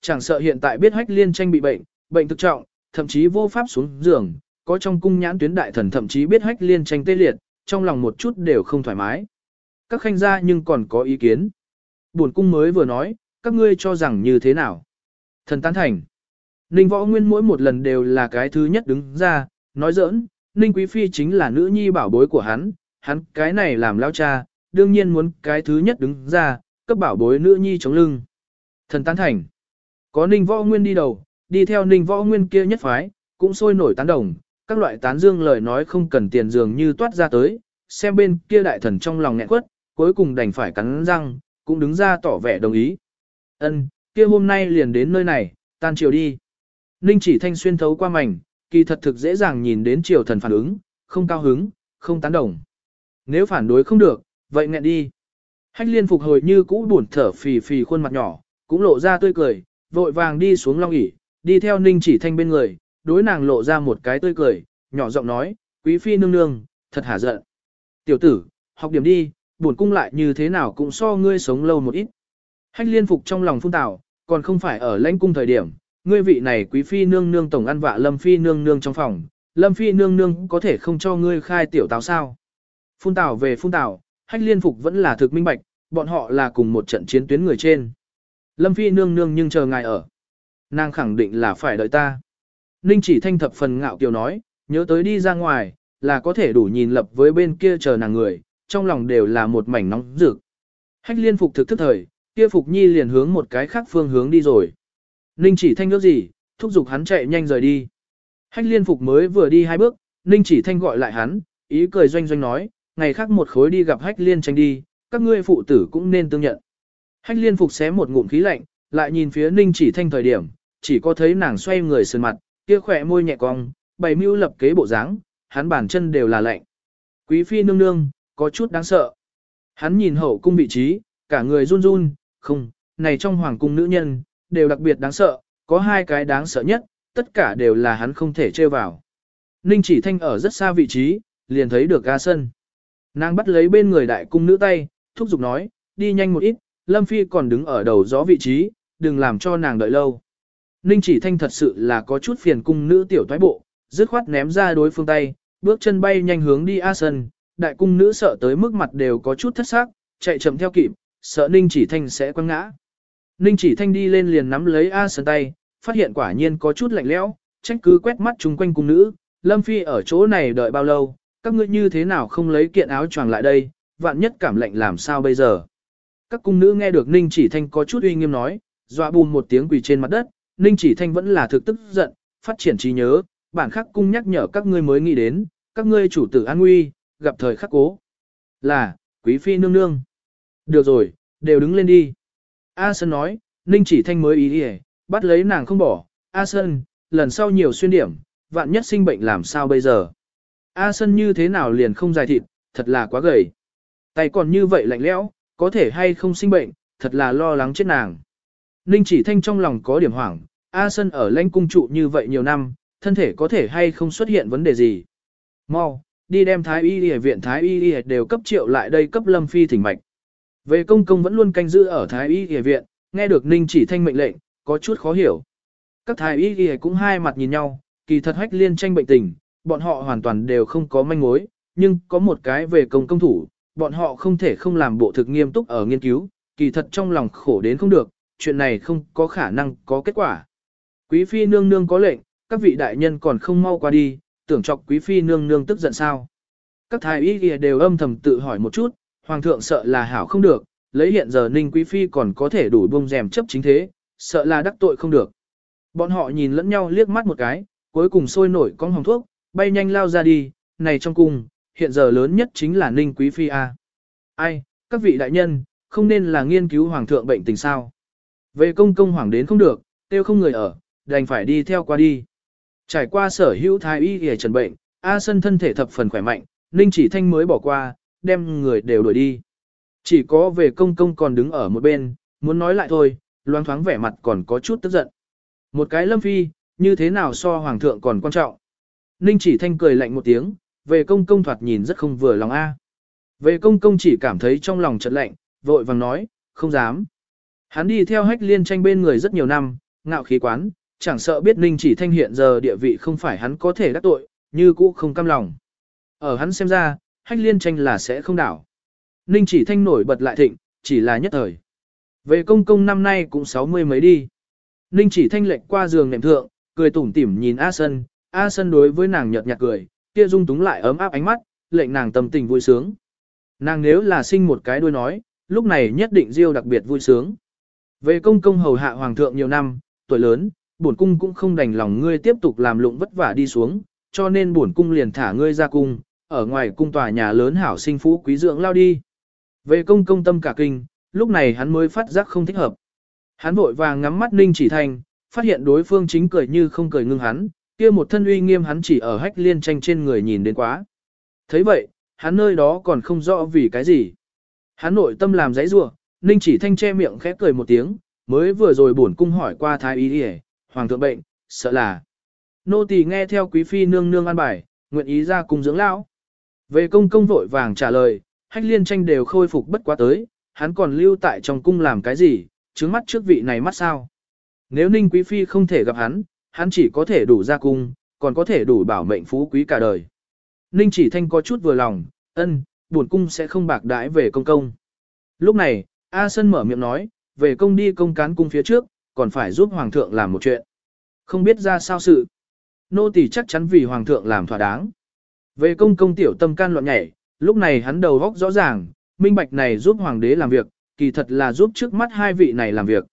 chẳng sợ hiện tại biết hách liên tranh bị bệnh, bệnh thực trọng, thậm chí vô pháp xuống giường, có trong cung nhãn tuyến đại thần thậm chí biết hách liên tranh tê liệt, trong lòng một chút đều không thoải mái. Các khanh gia nhưng còn có ý kiến. Buồn cung mới vừa nói, các ngươi cho rằng như thế nào. Thần tán thành. Ninh võ nguyên mỗi một lần đều là cái thứ nhất đứng ra, nói giỡn, Ninh quý phi chính là nữ nhi bảo bối của hắn, hắn cái này làm lao cha, đương nhiên muốn cái thứ nhất đứng ra, cấp bảo bối nữ nhi chống lưng. Thần tán thành. Có Ninh võ nguyên đi đầu, đi theo Ninh võ nguyên kia nhất phái, cũng sôi nổi tán đồng, các loại tán dương lời nói không cần tiền dường như toát ra tới, xem bên kia đại thần trong lòng nghẹn quất, cuối cùng đành phải cắn răng, cũng đứng ra tỏ vẻ đồng ý. Ân, kia hôm nay liền đến nơi này, tan chiều đi. Ninh chỉ thanh xuyên thấu qua mảnh, kỳ thật thực dễ dàng nhìn đến triều thần phản ứng, không cao hứng, không tán đồng. Nếu phản đối không được, vậy nghẹn đi. Hách liên phục hồi như cũ buồn thở phì phì khuôn mặt nhỏ, cũng lộ ra tươi cười, vội vàng đi xuống long ỉ, đi theo ninh chỉ thanh bên người, đối nàng lộ ra một cái tươi cười, nhỏ giọng nói, quý phi nương nương, thật hả giận. Tiểu tử, học điểm đi, buồn cung lại như thế nào cũng so ngươi sống lâu một ít. Hách liên phục trong lòng phun tảo, còn không phải ở lãnh cung thời điểm, ngươi vị này quý phi nương nương tổng ăn vạ lâm phi nương nương trong phòng, lâm phi nương nương có thể không cho ngươi khai tiểu táo sao. Phun tảo về phun tảo, hách liên phục vẫn là thực minh bạch, bọn họ là cùng một trận chiến tuyến người trên. Lâm phi nương nương nhưng chờ ngài ở. Nàng khẳng định là phải đợi ta. Ninh chỉ thanh thập phần ngạo kiều nói, nhớ tới đi ra ngoài, là có thể đủ nhìn lập với bên kia chờ nàng người, trong lòng đều là một mảnh nóng rực. Hách liên phục thực thức thời, kia phục nhi liền hướng một cái khác phương hướng đi rồi. Ninh chỉ thanh ước gì, thúc giục hắn chạy nhanh rời đi. Hách liên phục mới vừa đi hai bước, Ninh chỉ thanh gọi lại hắn, ý cười doanh doanh nói, ngày khác một khối đi gặp hách liên tranh đi, các ngươi phụ tử cũng nên tương nhận. Hách liên phục xé một ngụm khí lạnh, lại nhìn phía Ninh chỉ thanh thời điểm, chỉ có thấy nàng xoay người sườn mặt, kia khỏe môi nhẹ cong, bày mưu lập kế bộ dáng, hắn bản chân đều là lạnh. Quý phi nương nương, có chút đáng sợ. Hắn nhìn hậu cung vị trí, cả người run run, không, này trong hoàng cung nữ nhân, đều đặc biệt đáng sợ, có hai cái đáng sợ nhất, tất cả đều là hắn không thể trêu vào. Ninh chỉ thanh ở rất xa vị trí, liền thấy được ga sân. Nàng bắt lấy bên người đại cung nữ tay, thúc giục nói, đi nhanh một ít, Lâm Phi còn đứng ở đầu gió vị trí, đừng làm cho nàng đợi lâu. Ninh chỉ thanh thật sự là có chút phiền cung nữ tiểu thoái bộ, dứt khoát ném ra đối phương tay, bước chân bay nhanh hướng đi A sân, đại cung nữ sợ tới mức mặt đều có chút thất xác, chạy chậm theo kịp, sợ Ninh chỉ thanh sẽ quăng ngã. Ninh chỉ thanh đi lên liền nắm lấy A sân tay, phát hiện quả nhiên có chút lạnh lẽo, trách cứ quét mắt chung quanh cung nữ, Lâm Phi ở chỗ này đợi bao lâu, các ngươi như thế nào không lấy kiện áo choàng lại đây, vạn nhất cảm lạnh làm sao bây giờ. Các cung nữ nghe được Ninh chỉ thanh có chút uy nghiêm nói, dọa bùn một tiếng quỳ trên mặt đất, Ninh chỉ thanh vẫn là thực tức giận, phát triển trí nhớ, bản khắc cung nhắc nhở các ngươi mới nghĩ đến, các ngươi chủ tử an nguy, gặp thời khắc cố. Là, quý phi nương nương. Được rồi, đều đứng lên đi. A Sơn nói, Ninh chỉ thanh mới ý đi bắt lấy nàng không bỏ. A Sơn, lần sau nhiều xuyên điểm, vạn nhất sinh bệnh làm sao bây giờ. A Sơn như thế nào liền không dài thịt, thật là quá gầy. Tay còn như vậy lạnh lẽo, có thể hay không sinh bệnh, thật là lo lắng chết nàng. Ninh chỉ thanh trong lòng có điểm hoảng, A Sân ở lãnh cung trụ như vậy nhiều năm, thân thể có thể hay không xuất hiện vấn đề gì. Mau, đi đem Thái Y Y viện Thái Y Y đều cấp triệu lại đây cấp Lâm Phi thỉnh mạch. Về công công vẫn luôn canh giữ ở Thái Y Y viện, nghe được Ninh chỉ thanh mệnh lệnh, có chút khó hiểu. Các Thái Y Y cũng hai mặt nhìn nhau, kỳ thật hách liên tranh bệnh tình, bọn họ hoàn toàn đều không có manh mối, nhưng có một cái về công công thủ, bọn họ không thể không làm bộ thực nghiêm túc ở nghiên cứu, kỳ thật trong lòng khổ đến không được, chuyện này không có khả năng có kết quả. Quý phi nương nương có lệnh, các vị đại nhân còn không mau qua đi, tưởng chọc quý phi nương nương tức giận sao. Các thái y kia đều âm thầm tự hỏi một chút, hoàng thượng sợ là hảo không được, lấy hiện giờ ninh quý phi còn có thể đủ bông rèm chấp chính thế, sợ là đắc tội không được. Bọn họ nhìn lẫn nhau liếc mắt một cái, cuối cùng sôi nổi con hồng thuốc, bay nhanh lao ra đi, này trong cung, hiện giờ lớn nhất chính là ninh quý phi A. Ai, các vị đại nhân, không nên là nghiên cứu hoàng thượng bệnh tình sao. Về công công hoàng đến không được, tiêu không người ở, đành phải đi theo qua đi. Trải qua sở hữu thái y y trần bệnh, A Sân thân thể thập phần khỏe mạnh, Ninh chỉ thanh mới bỏ qua, đem người đều đuổi đi. Chỉ có về công công còn đứng ở một bên, muốn nói lại thôi, loang thoáng vẻ mặt còn có chút tức giận. Một cái lâm phi, như thế nào so hoàng thượng còn quan trọng. Ninh chỉ thanh cười lạnh một tiếng, về công công thoạt nhìn rất không vừa lòng A. Về công công chỉ cảm thấy trong lòng chợt lạnh, vội vàng nói, không dám. Hắn đi theo hách liên tranh bên người rất nhiều năm, ngạo khí quán, chẳng sợ biết Ninh chỉ thanh hiện giờ địa vị không phải hắn có thể đắc tội, như cũ không cam lòng. Ở hắn xem ra, hách liên tranh là sẽ không đảo. Ninh chỉ thanh nổi bật lại thịnh, chỉ là nhất thời. Về công công năm nay cũng sáu mươi mấy đi. Ninh chỉ thanh lệch qua giường nệm thượng, cười tủm tỉm nhìn A Sân, A Sân đối với nàng nhợt nhạt cười, kia dung túng lại ấm áp ánh mắt, lệnh nàng tâm tình vui sướng. Nàng nếu là sinh một cái đuôi nói, lúc này nhất định diêu đặc biệt vui sướng. Về công công hầu hạ hoàng thượng nhiều năm, tuổi lớn, bổn cung cũng không đành lòng ngươi tiếp tục làm lụng vất vả đi xuống, cho nên bổn cung liền thả ngươi ra cung, ở ngoài cung tòa nhà lớn hảo sinh phú quý dưỡng lao đi. Về công công tâm cả kinh, lúc này hắn mới phát giác không thích hợp. Hắn vội vàng ngắm mắt Ninh Chỉ Thanh, phát hiện đối phương chính cười như không cười ngưng hắn, kia một thân uy nghiêm hắn chỉ ở hách liên tranh trên người nhìn đến quá. thấy vậy, hắn nơi đó còn không rõ vì cái gì. Hắn nội tâm làm giấy rủa Ninh Chỉ Thanh che miệng khẽ cười một tiếng, mới vừa rồi bổn cung hỏi qua thái y đi hoàng thượng bệnh, sợ là. Nô tỳ nghe theo quý phi nương nương an bài, nguyện ý ra cùng dưỡng lão. Về công công vội vàng trả lời, hách liên tranh đều khôi phục bất quá tới, hắn còn lưu tại trong cung làm cái gì, trứng mắt trước vị này mắt sao. Nếu ninh quý phi không thể gặp hắn, hắn chỉ có thể đủ ra cung, còn có thể đủ bảo mệnh phú quý cả đời. Ninh chỉ thanh có chút vừa lòng, ân, buồn cung sẽ không bạc đãi về công công. Lúc này, A Sân mở miệng nói, về công đi công cán cung phía trước, còn phải giúp Hoàng thượng làm một chuyện. Không biết ra sao sự. Nô tỳ chắc chắn vì Hoàng thượng làm thỏa đáng. Về công công tiểu tâm can loạn nhảy, lúc này hắn đầu góc rõ ràng, minh bạch này giúp Hoàng đế làm việc, kỳ thật là giúp trước mắt hai vị này làm việc.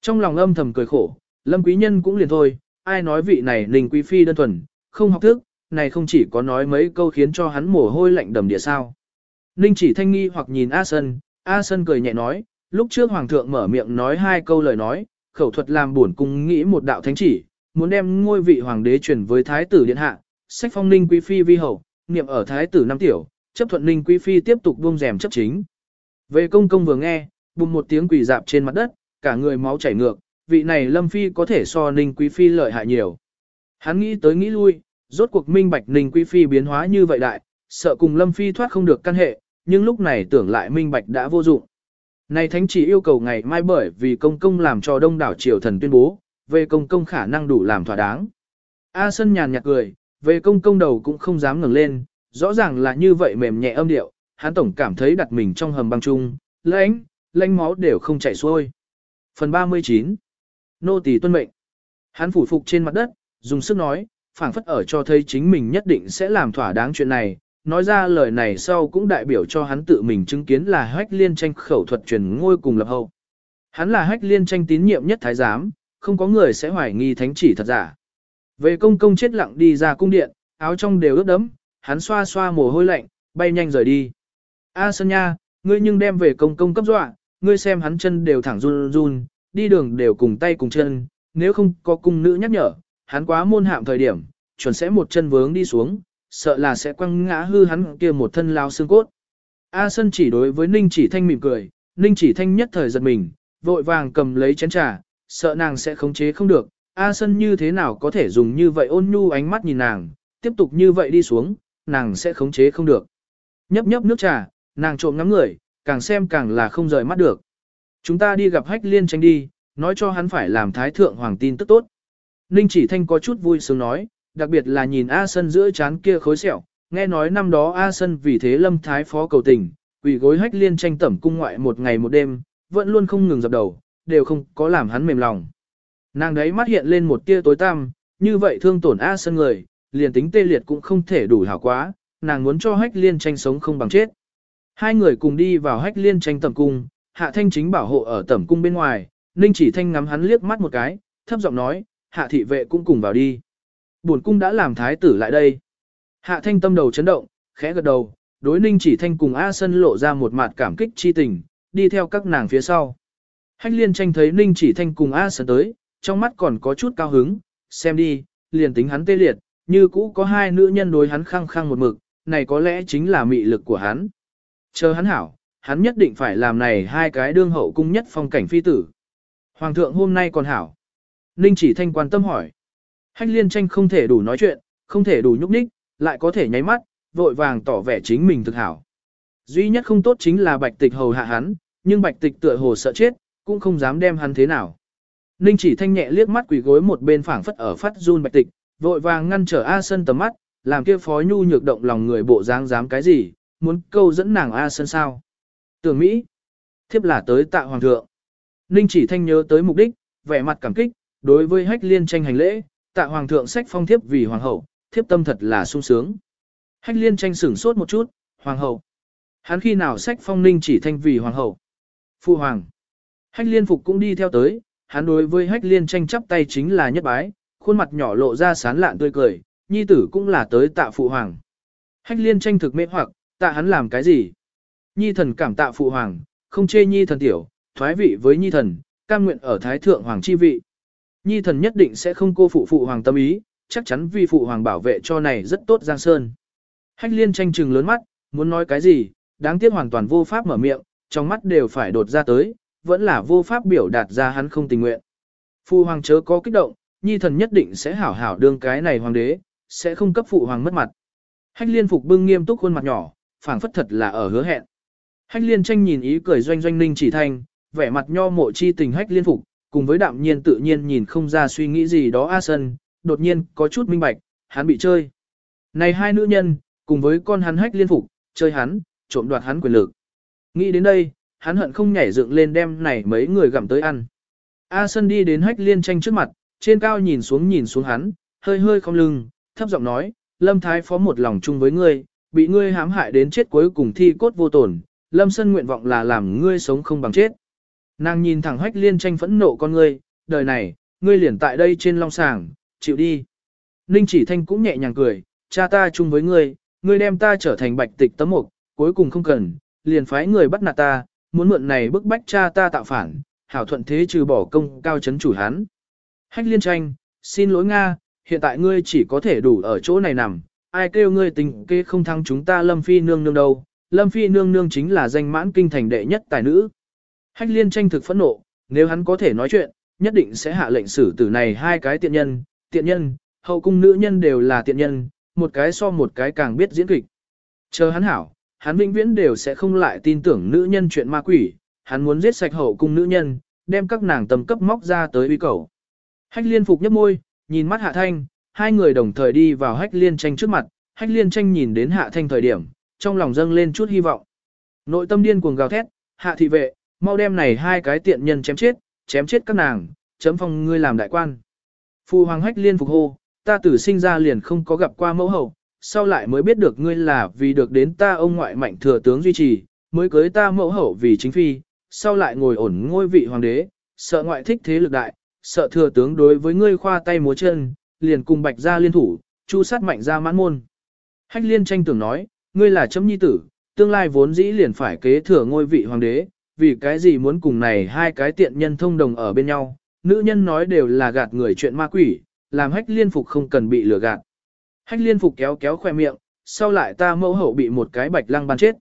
Trong lòng âm thầm cười khổ, lâm quý nhân cũng liền thôi, ai nói vị này ninh quý phi đơn thuần, không học thức, này không chỉ có nói mấy câu khiến cho hắn mồ hôi lạnh đầm địa sao. Ninh chỉ thanh nghi hoặc nhìn A Sân, A Sân cười nhẹ nói, lúc trước Hoàng thượng mở miệng nói hai câu lời nói, khẩu thuật làm buồn cung nghĩ một đạo thánh chỉ, muốn đem ngôi vị Hoàng đế truyền với Thái tử Điện Hạ, sách phong Ninh Quý Phi vi hậu, niệm ở Thái tử Năm Tiểu, chấp thuận Ninh Quý Phi tiếp tục buông rèm chấp chính. Về công công vừa nghe, bùng một tiếng quỳ dạp trên mặt đất, cả người máu chảy ngược, vị này Lâm Phi có thể so Ninh Quý Phi lợi hại nhiều. Hắn nghĩ tới nghĩ lui, rốt cuộc minh bạch Ninh Quý Phi biến hóa như vậy đại, sợ cùng Lâm Phi thoát không được căn hệ, nhưng lúc này tưởng lại minh bạch đã vô dụng. Này thánh chỉ yêu cầu ngày mai bởi vì công công làm cho đông đảo triều thần tuyên bố, về công công khả năng đủ làm thỏa đáng. A Sân nhàn nhạt cười, về công công đầu cũng không dám ngẩng lên, rõ ràng là như vậy mềm nhẹ âm điệu, hắn tổng cảm thấy đặt mình trong hầm băng chung, lãnh, lãnh máu đều không chảy xuôi. Phần 39 Nô tỳ tuân mệnh Hắn phủ phục trên mặt đất, dùng sức nói, phảng phất ở cho thấy chính mình nhất định sẽ làm thỏa đáng chuyện này, nói ra lời này sau cũng đại biểu cho hắn tự mình chứng kiến là hách liên tranh khẩu thuật truyền ngôi cùng lập hậu. Hắn là hách liên tranh tín nhiệm nhất thái giám, không có người sẽ hoài nghi thánh chỉ thật giả. Về công công chết lặng đi ra cung điện, áo trong đều ướt đẫm, hắn xoa xoa mồ hôi lạnh, bay nhanh rời đi. A Sơn Nha, ngươi nhưng đem về công công cấp dọa, ngươi xem hắn chân đều thẳng run run, đi đường đều cùng tay cùng chân, nếu không có cung nữ nhắc nhở, hắn quá môn hạm thời điểm, chuẩn sẽ một chân vướng đi xuống, sợ là sẽ quăng ngã hư hắn kia một thân lao xương cốt. A Sân chỉ đối với Ninh chỉ thanh mỉm cười, Ninh chỉ thanh nhất thời giật mình, vội vàng cầm lấy chén trà, sợ nàng sẽ khống chế không được. A Sân như thế nào có thể dùng như vậy ôn nhu ánh mắt nhìn nàng, tiếp tục như vậy đi xuống, nàng sẽ khống chế không được. Nhấp nhấp nước trà, nàng trộm ngắm người, càng xem càng là không rời mắt được. Chúng ta đi gặp hách liên tranh đi, nói cho hắn phải làm thái thượng hoàng tin tức tốt. Ninh chỉ thanh có chút vui sướng nói, đặc biệt là nhìn A Sân giữa chán kia khối sẹo, nghe nói năm đó A Sân vì thế lâm thái phó cầu tình, quỷ gối hách liên tranh tẩm cung ngoại một ngày một đêm, vẫn luôn không ngừng dập đầu, đều không có làm hắn mềm lòng. Nàng đấy mắt hiện lên một tia tối tăm, như vậy thương tổn A Sân người, liền tính tê liệt cũng không thể đủ hảo quá, nàng muốn cho hách liên tranh sống không bằng chết. Hai người cùng đi vào hách liên tranh tẩm cung, hạ thanh chính bảo hộ ở tẩm cung bên ngoài, ninh chỉ thanh ngắm hắn liếc mắt một cái, thấp giọng nói, hạ thị vệ cũng cùng vào đi. Buồn cung đã làm thái tử lại đây. Hạ thanh tâm đầu chấn động, khẽ gật đầu, đối ninh chỉ thanh cùng A Sân lộ ra một mặt cảm kích chi tình, đi theo các nàng phía sau. Hách liên tranh thấy ninh chỉ thanh cùng A Sân tới, trong mắt còn có chút cao hứng, xem đi, liền tính hắn tê liệt, như cũ có hai nữ nhân đối hắn khăng khăng một mực, này có lẽ chính là mị lực của hắn. Chờ hắn hảo, hắn nhất định phải làm này hai cái đương hậu cung nhất phong cảnh phi tử. Hoàng thượng hôm nay còn hảo. Ninh chỉ thanh quan tâm hỏi. Hách liên tranh không thể đủ nói chuyện, không thể đủ nhúc nhích, lại có thể nháy mắt, vội vàng tỏ vẻ chính mình thực hảo. Duy nhất không tốt chính là bạch tịch hầu hạ hắn, nhưng bạch tịch tựa hồ sợ chết, cũng không dám đem hắn thế nào. Ninh chỉ thanh nhẹ liếc mắt quỷ gối một bên phảng phất ở phát run bạch tịch, vội vàng ngăn trở A Sân tầm mắt, làm kia phó nhu nhược động lòng người bộ dáng dám cái gì, muốn câu dẫn nàng A Sân sao. Tưởng Mỹ, thiếp là tới tạ hoàng thượng. Ninh chỉ thanh nhớ tới mục đích, vẻ mặt cảm kích, đối với hách liên tranh hành lễ, tạ hoàng thượng sách phong thiếp vì hoàng hậu, thiếp tâm thật là sung sướng. Hách liên tranh sửng sốt một chút, hoàng hậu. Hắn khi nào sách phong ninh chỉ thanh vì hoàng hậu. Phu hoàng. Hách liên phục cũng đi theo tới, hắn đối với hách liên tranh chắp tay chính là nhất bái, khuôn mặt nhỏ lộ ra sán lạn tươi cười, nhi tử cũng là tới tạ phụ hoàng. Hách liên tranh thực mê hoặc, tạ hắn làm cái gì? Nhi thần cảm tạ phụ hoàng, không chê nhi thần tiểu, thoái vị với nhi thần, cam nguyện ở thái thượng hoàng chi vị. Nhi thần nhất định sẽ không cô phụ phụ hoàng tâm ý, chắc chắn vì phụ hoàng bảo vệ cho này rất tốt Giang Sơn. Hách liên tranh trừng lớn mắt, muốn nói cái gì, đáng tiếc hoàn toàn vô pháp mở miệng, trong mắt đều phải đột ra tới, vẫn là vô pháp biểu đạt ra hắn không tình nguyện. Phụ hoàng chớ có kích động, nhi thần nhất định sẽ hảo hảo đương cái này hoàng đế, sẽ không cấp phụ hoàng mất mặt. Hách liên phục bưng nghiêm túc khuôn mặt nhỏ, phảng phất thật là ở hứa hẹn. Hách liên tranh nhìn ý cười doanh doanh ninh chỉ thanh, vẻ mặt nho mộ chi tình hách liên phục, cùng với đạm nhiên tự nhiên nhìn không ra suy nghĩ gì đó A Sân, đột nhiên có chút minh bạch, hắn bị chơi. Này hai nữ nhân, cùng với con hắn hách liên phục, chơi hắn, trộm đoạt hắn quyền lực. Nghĩ đến đây, hắn hận không nhảy dựng lên đem này mấy người gặm tới ăn. A Sân đi đến hách liên tranh trước mặt, trên cao nhìn xuống nhìn xuống hắn, hơi hơi không lưng, thấp giọng nói, Lâm Thái Phó một lòng chung với ngươi, bị ngươi hãm hại đến chết cuối cùng thi cốt vô tổn, Lâm Sân nguyện vọng là làm ngươi sống không bằng chết. Nàng nhìn thẳng hách liên tranh phẫn nộ con ngươi, đời này, ngươi liền tại đây trên long sàng, chịu đi. Ninh chỉ thanh cũng nhẹ nhàng cười, cha ta chung với ngươi, ngươi đem ta trở thành bạch tịch tấm mục, cuối cùng không cần, liền phái người bắt nạt ta, muốn mượn này bức bách cha ta tạo phản, hảo thuận thế trừ bỏ công cao chấn chủ hắn. Hách liên tranh, xin lỗi Nga, hiện tại ngươi chỉ có thể đủ ở chỗ này nằm, ai kêu ngươi tình kê không thắng chúng ta Lâm Phi nương nương đâu, Lâm Phi nương nương chính là danh mãn kinh thành đệ nhất tài nữ. Hách liên tranh thực phẫn nộ, nếu hắn có thể nói chuyện, nhất định sẽ hạ lệnh xử tử này hai cái tiện nhân, tiện nhân, hậu cung nữ nhân đều là tiện nhân, một cái so một cái càng biết diễn kịch. Chờ hắn hảo, hắn vĩnh viễn đều sẽ không lại tin tưởng nữ nhân chuyện ma quỷ, hắn muốn giết sạch hậu cung nữ nhân, đem các nàng tầm cấp móc ra tới uy cầu. Hách liên phục nhấp môi, nhìn mắt hạ thanh, hai người đồng thời đi vào hách liên tranh trước mặt, hách liên tranh nhìn đến hạ thanh thời điểm, trong lòng dâng lên chút hy vọng. Nội tâm điên cuồng gào thét, hạ thị vệ, mau đem này hai cái tiện nhân chém chết, chém chết các nàng, chấm phong ngươi làm đại quan. Phu hoàng hách liên phục hô, ta tử sinh ra liền không có gặp qua mẫu hậu, sau lại mới biết được ngươi là vì được đến ta ông ngoại mạnh thừa tướng duy trì, mới cưới ta mẫu hậu vì chính phi, sau lại ngồi ổn ngôi vị hoàng đế, sợ ngoại thích thế lực đại, sợ thừa tướng đối với ngươi khoa tay múa chân, liền cùng bạch gia liên thủ, chu sát mạnh gia mãn môn. Hách liên tranh tưởng nói, ngươi là chấm nhi tử, tương lai vốn dĩ liền phải kế thừa ngôi vị hoàng đế, vì cái gì muốn cùng này hai cái tiện nhân thông đồng ở bên nhau, nữ nhân nói đều là gạt người chuyện ma quỷ, làm hách liên phục không cần bị lừa gạt. Hách liên phục kéo kéo khoe miệng, sau lại ta mẫu hậu bị một cái bạch lăng ban chết.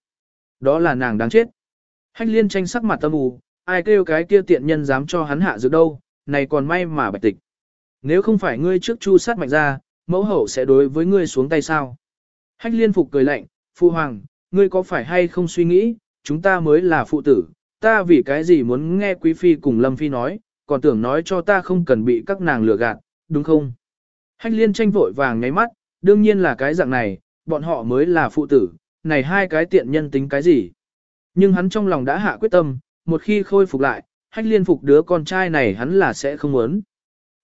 Đó là nàng đáng chết. Hách liên tranh sắc mặt tâm ù, ai kêu cái kia tiện nhân dám cho hắn hạ dược đâu, này còn may mà bạch tịch. Nếu không phải ngươi trước chu sát mạnh ra, mẫu hậu sẽ đối với ngươi xuống tay sao? Hách liên phục cười lạnh, phu hoàng, ngươi có phải hay không suy nghĩ, chúng ta mới là phụ tử, ta vì cái gì muốn nghe quý phi cùng lâm phi nói, còn tưởng nói cho ta không cần bị các nàng lừa gạt, đúng không? Hách liên tranh vội vàng ngáy mắt, đương nhiên là cái dạng này, bọn họ mới là phụ tử, này hai cái tiện nhân tính cái gì? Nhưng hắn trong lòng đã hạ quyết tâm, một khi khôi phục lại, hách liên phục đứa con trai này hắn là sẽ không muốn.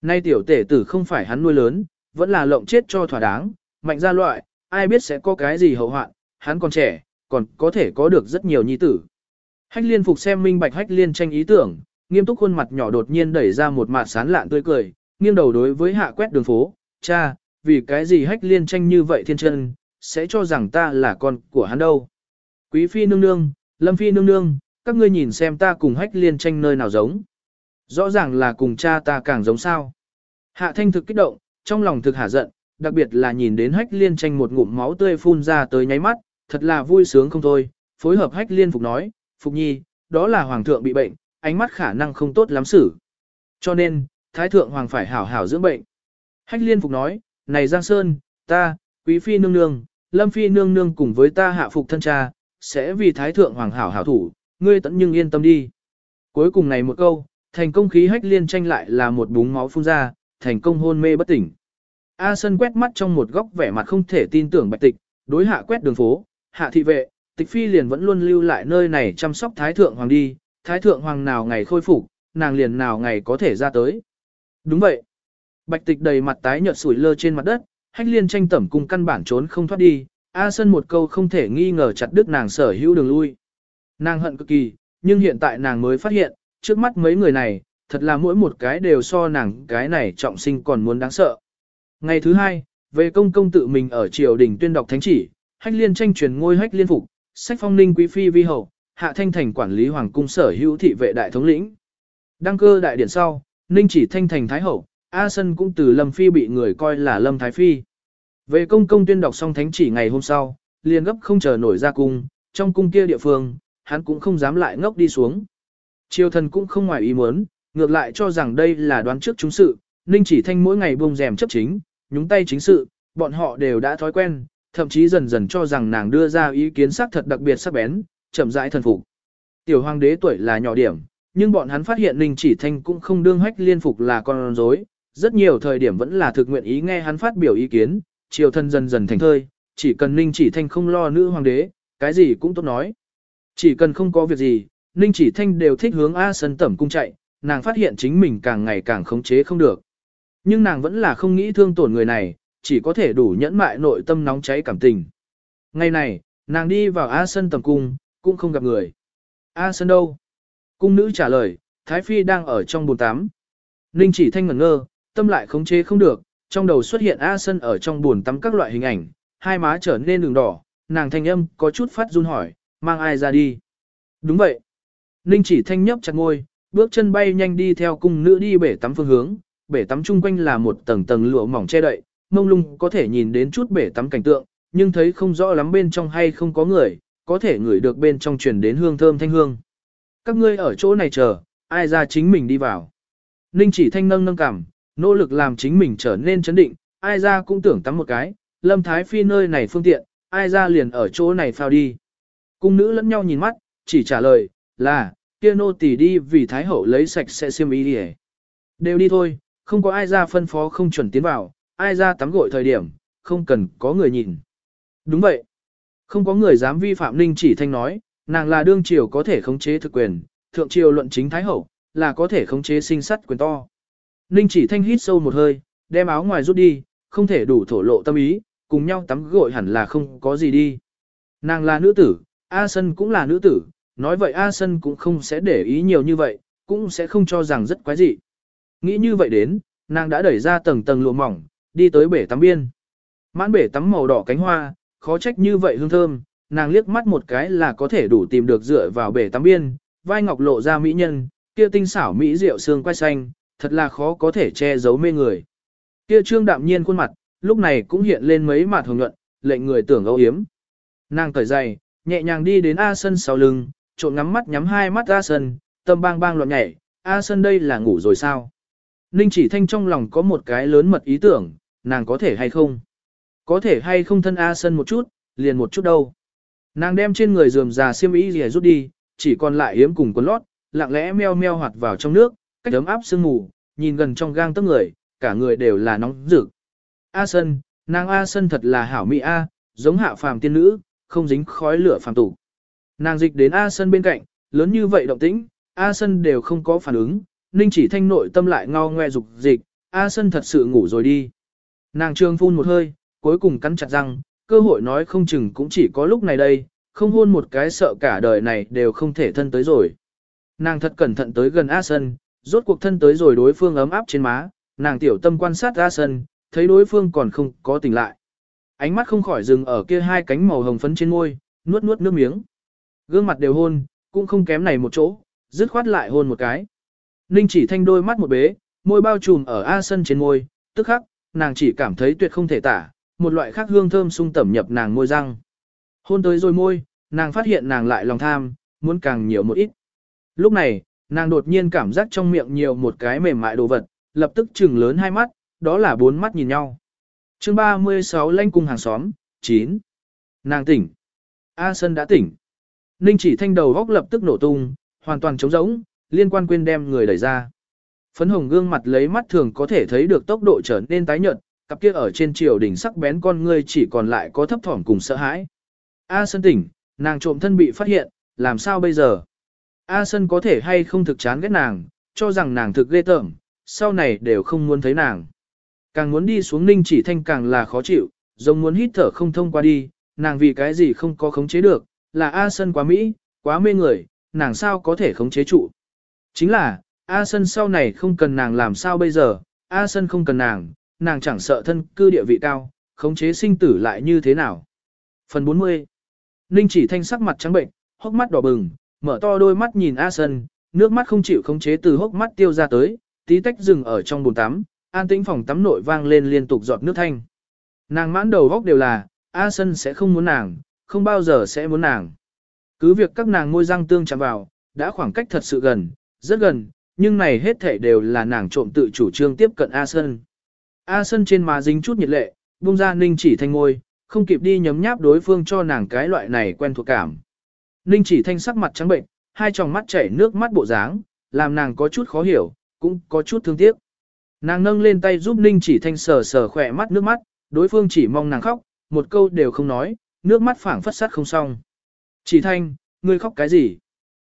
Nay tiểu tể tử không phải hắn nuôi lớn, vẫn là lộng chết cho thỏa đáng, mạnh ra loại, ai biết sẽ có cái gì hậu hoạn, hắn còn trẻ, còn có thể có được rất nhiều nhi tử. Hách liên phục xem minh bạch hách liên tranh ý tưởng, nghiêm túc khuôn mặt nhỏ đột nhiên đẩy ra một mặt sán lạn tươi cười, nghiêng đầu đối với hạ quét đường phố, cha, vì cái gì hách liên tranh như vậy thiên chân, sẽ cho rằng ta là con của hắn đâu. Quý phi nương nương, lâm phi nương nương, các ngươi nhìn xem ta cùng hách liên tranh nơi nào giống. Rõ ràng là cùng cha ta càng giống sao. Hạ thanh thực kích động, trong lòng thực hạ giận, đặc biệt là nhìn đến hách liên tranh một ngụm máu tươi phun ra tới nháy mắt, thật là vui sướng không thôi, phối hợp hách liên phục nói, phục nhi, đó là hoàng thượng bị bệnh, ánh mắt khả năng không tốt lắm xử. Cho nên, thái thượng hoàng phải hảo hảo dưỡng bệnh. Hách liên phục nói, này Giang Sơn, ta, quý phi nương nương, lâm phi nương nương cùng với ta hạ phục thân cha, sẽ vì thái thượng hoàng hảo hảo thủ, ngươi tận nhưng yên tâm đi. Cuối cùng này một câu, thành công khí hách liên tranh lại là một búng máu phun ra, thành công hôn mê bất tỉnh. A Sân quét mắt trong một góc vẻ mặt không thể tin tưởng bạch tịch, đối hạ quét đường phố, hạ thị vệ, tịch phi liền vẫn luôn lưu lại nơi này chăm sóc thái thượng hoàng đi, thái thượng hoàng nào ngày khôi phục, nàng liền nào ngày có thể ra tới. Đúng vậy. Bạch tịch đầy mặt tái nhợt sủi lơ trên mặt đất, hách liên tranh tẩm cùng căn bản trốn không thoát đi, A Sân một câu không thể nghi ngờ chặt đứt nàng sở hữu đường lui. Nàng hận cực kỳ, nhưng hiện tại nàng mới phát hiện, trước mắt mấy người này, thật là mỗi một cái đều so nàng cái này trọng sinh còn muốn đáng sợ. Ngày thứ hai, về công công tự mình ở triều đình tuyên đọc thánh chỉ, hách liên tranh truyền ngôi hách liên phục, sách phong ninh quý phi vi hậu, hạ thanh thành quản lý hoàng cung sở hữu thị vệ đại thống lĩnh. Đăng cơ đại điển sau, ninh chỉ thanh thành thái hậu, A Sân cũng từ lâm phi bị người coi là lâm thái phi. Về công công tuyên đọc xong thánh chỉ ngày hôm sau, liền gấp không chờ nổi ra cung, trong cung kia địa phương, hắn cũng không dám lại ngốc đi xuống. Triều thần cũng không ngoài ý muốn, ngược lại cho rằng đây là đoán trước chúng sự, Ninh chỉ thanh mỗi ngày buông rèm chấp chính, nhúng tay chính sự, bọn họ đều đã thói quen, thậm chí dần dần cho rằng nàng đưa ra ý kiến xác thật đặc biệt sắc bén, chậm rãi thần phục. Tiểu hoàng đế tuổi là nhỏ điểm, nhưng bọn hắn phát hiện Ninh chỉ thanh cũng không đương hách liên phục là con rối, rất nhiều thời điểm vẫn là thực nguyện ý nghe hắn phát biểu ý kiến, triều thân dần dần thành thơi, chỉ cần Ninh chỉ thanh không lo nữ hoàng đế, cái gì cũng tốt nói. Chỉ cần không có việc gì, Ninh chỉ thanh đều thích hướng A sân tẩm cung chạy, nàng phát hiện chính mình càng ngày càng khống chế không được. Nhưng nàng vẫn là không nghĩ thương tổn người này, chỉ có thể đủ nhẫn mại nội tâm nóng cháy cảm tình. Ngày này, nàng đi vào A sân tầm cung, cũng không gặp người. A sân đâu? Cung nữ trả lời, Thái Phi đang ở trong bồn tắm. Ninh chỉ thanh ngẩn ngơ, tâm lại khống chế không được, trong đầu xuất hiện A sân ở trong bồn tắm các loại hình ảnh, hai má trở nên đường đỏ, nàng thanh âm có chút phát run hỏi, mang ai ra đi? Đúng vậy. Ninh chỉ thanh nhấp chặt ngôi, bước chân bay nhanh đi theo cung nữ đi bể tắm phương hướng, bể tắm chung quanh là một tầng tầng lụa mỏng che đậy, mông lung có thể nhìn đến chút bể tắm cảnh tượng, nhưng thấy không rõ lắm bên trong hay không có người, có thể ngửi được bên trong truyền đến hương thơm thanh hương. Các ngươi ở chỗ này chờ, ai ra chính mình đi vào. Ninh chỉ thanh nâng nâng cảm, nỗ lực làm chính mình trở nên chấn định, ai ra cũng tưởng tắm một cái, lâm thái phi nơi này phương tiện, ai ra liền ở chỗ này phao đi. Cung nữ lẫn nhau nhìn mắt, chỉ trả lời, là, kia nô tỳ đi vì thái hậu lấy sạch sẽ xiêm y đi Đều đi thôi, không có ai ra phân phó không chuẩn tiến vào, ai ra tắm gội thời điểm, không cần có người nhìn. Đúng vậy. Không có người dám vi phạm Ninh chỉ thanh nói, nàng là đương triều có thể khống chế thực quyền, thượng triều luận chính thái hậu, là có thể khống chế sinh sắt quyền to. Ninh chỉ thanh hít sâu một hơi, đem áo ngoài rút đi, không thể đủ thổ lộ tâm ý, cùng nhau tắm gội hẳn là không có gì đi. Nàng là nữ tử, A Sân cũng là nữ tử, nói vậy A Sân cũng không sẽ để ý nhiều như vậy, cũng sẽ không cho rằng rất quái dị. Nghĩ như vậy đến, nàng đã đẩy ra tầng tầng lụa mỏng, đi tới bể tắm biên. Mãn bể tắm màu đỏ cánh hoa, khó trách như vậy hương thơm, nàng liếc mắt một cái là có thể đủ tìm được dựa vào bể tắm biên, vai ngọc lộ ra mỹ nhân, kia tinh xảo mỹ rượu xương quay xanh, thật là khó có thể che giấu mê người. Kia trương đạm nhiên khuôn mặt, lúc này cũng hiện lên mấy mặt hồng nhuận, lệnh người tưởng âu yếm. Nàng cởi giày, nhẹ nhàng đi đến A Sân sau lưng, trộn ngắm mắt nhắm hai mắt A Sân, tâm bang bang loạn nhảy, A Sân đây là ngủ rồi sao? Ninh chỉ thanh trong lòng có một cái lớn mật ý tưởng, nàng có thể hay không? Có thể hay không thân A Sân một chút, liền một chút đâu. Nàng đem trên người rườm già xiêm y rìa rút đi, chỉ còn lại yếm cùng quần lót, lặng lẽ meo meo hoạt vào trong nước, cách ấm áp sương mù, nhìn gần trong gang tấc người, cả người đều là nóng rực. A Sân, nàng A Sân thật là hảo mỹ A, giống hạ phàm tiên nữ, không dính khói lửa phàm tục. Nàng dịch đến A Sân bên cạnh, lớn như vậy động tĩnh, A Sân đều không có phản ứng, Ninh chỉ thanh nội tâm lại ngao ngoe dục dịch, A Sân thật sự ngủ rồi đi. Nàng trương phun một hơi, cuối cùng cắn chặt răng, cơ hội nói không chừng cũng chỉ có lúc này đây, không hôn một cái sợ cả đời này đều không thể thân tới rồi. Nàng thật cẩn thận tới gần A Sân, rốt cuộc thân tới rồi đối phương ấm áp trên má, nàng tiểu tâm quan sát A Sân, thấy đối phương còn không có tỉnh lại. Ánh mắt không khỏi dừng ở kia hai cánh màu hồng phấn trên môi, nuốt nuốt nước miếng. Gương mặt đều hôn, cũng không kém này một chỗ, dứt khoát lại hôn một cái. Ninh chỉ thanh đôi mắt một bế, môi bao trùm ở A sân trên môi, tức khắc, nàng chỉ cảm thấy tuyệt không thể tả, một loại khác hương thơm sung tẩm nhập nàng môi răng. Hôn tới rồi môi, nàng phát hiện nàng lại lòng tham, muốn càng nhiều một ít. Lúc này, nàng đột nhiên cảm giác trong miệng nhiều một cái mềm mại đồ vật, lập tức trừng lớn hai mắt, đó là bốn mắt nhìn nhau. chương 36 lanh cung hàng xóm, 9. Nàng tỉnh. A Sân đã tỉnh. Ninh chỉ thanh đầu góc lập tức nổ tung, hoàn toàn trống rỗng, liên quan quên đem người đẩy ra. Phấn hồng gương mặt lấy mắt thường có thể thấy được tốc độ trở nên tái nhợt, cặp kia ở trên triều đỉnh sắc bén con ngươi chỉ còn lại có thấp thỏm cùng sợ hãi. A sơn tỉnh, nàng trộm thân bị phát hiện, làm sao bây giờ? A sơn có thể hay không thực chán ghét nàng, cho rằng nàng thực ghê tởm, sau này đều không muốn thấy nàng. Càng muốn đi xuống ninh chỉ thanh càng là khó chịu, giống muốn hít thở không thông qua đi, nàng vì cái gì không có khống chế được, là A sơn quá Mỹ, quá mê người, nàng sao có thể khống chế trụ. Chính là, A Sân sau này không cần nàng làm sao bây giờ, A Sân không cần nàng, nàng chẳng sợ thân cư địa vị cao, khống chế sinh tử lại như thế nào. Phần 40 Ninh chỉ thanh sắc mặt trắng bệnh, hốc mắt đỏ bừng, mở to đôi mắt nhìn A Sân, nước mắt không chịu khống chế từ hốc mắt tiêu ra tới, tí tách dừng ở trong bồn tắm, an tĩnh phòng tắm nội vang lên liên tục giọt nước thanh. Nàng mãn đầu góc đều là, A Sân sẽ không muốn nàng, không bao giờ sẽ muốn nàng. Cứ việc các nàng môi răng tương chạm vào, đã khoảng cách thật sự gần, rất gần, nhưng này hết thảy đều là nàng trộm tự chủ trương tiếp cận A Sân. A Sân trên má dính chút nhiệt lệ, buông ra Ninh chỉ thanh ngôi, không kịp đi nhấm nháp đối phương cho nàng cái loại này quen thuộc cảm. Ninh chỉ thanh sắc mặt trắng bệnh, hai tròng mắt chảy nước mắt bộ dáng, làm nàng có chút khó hiểu, cũng có chút thương tiếc. Nàng nâng lên tay giúp Ninh chỉ thanh sờ sờ khỏe mắt nước mắt, đối phương chỉ mong nàng khóc, một câu đều không nói, nước mắt phảng phất sát không xong. Chỉ thanh, ngươi khóc cái gì?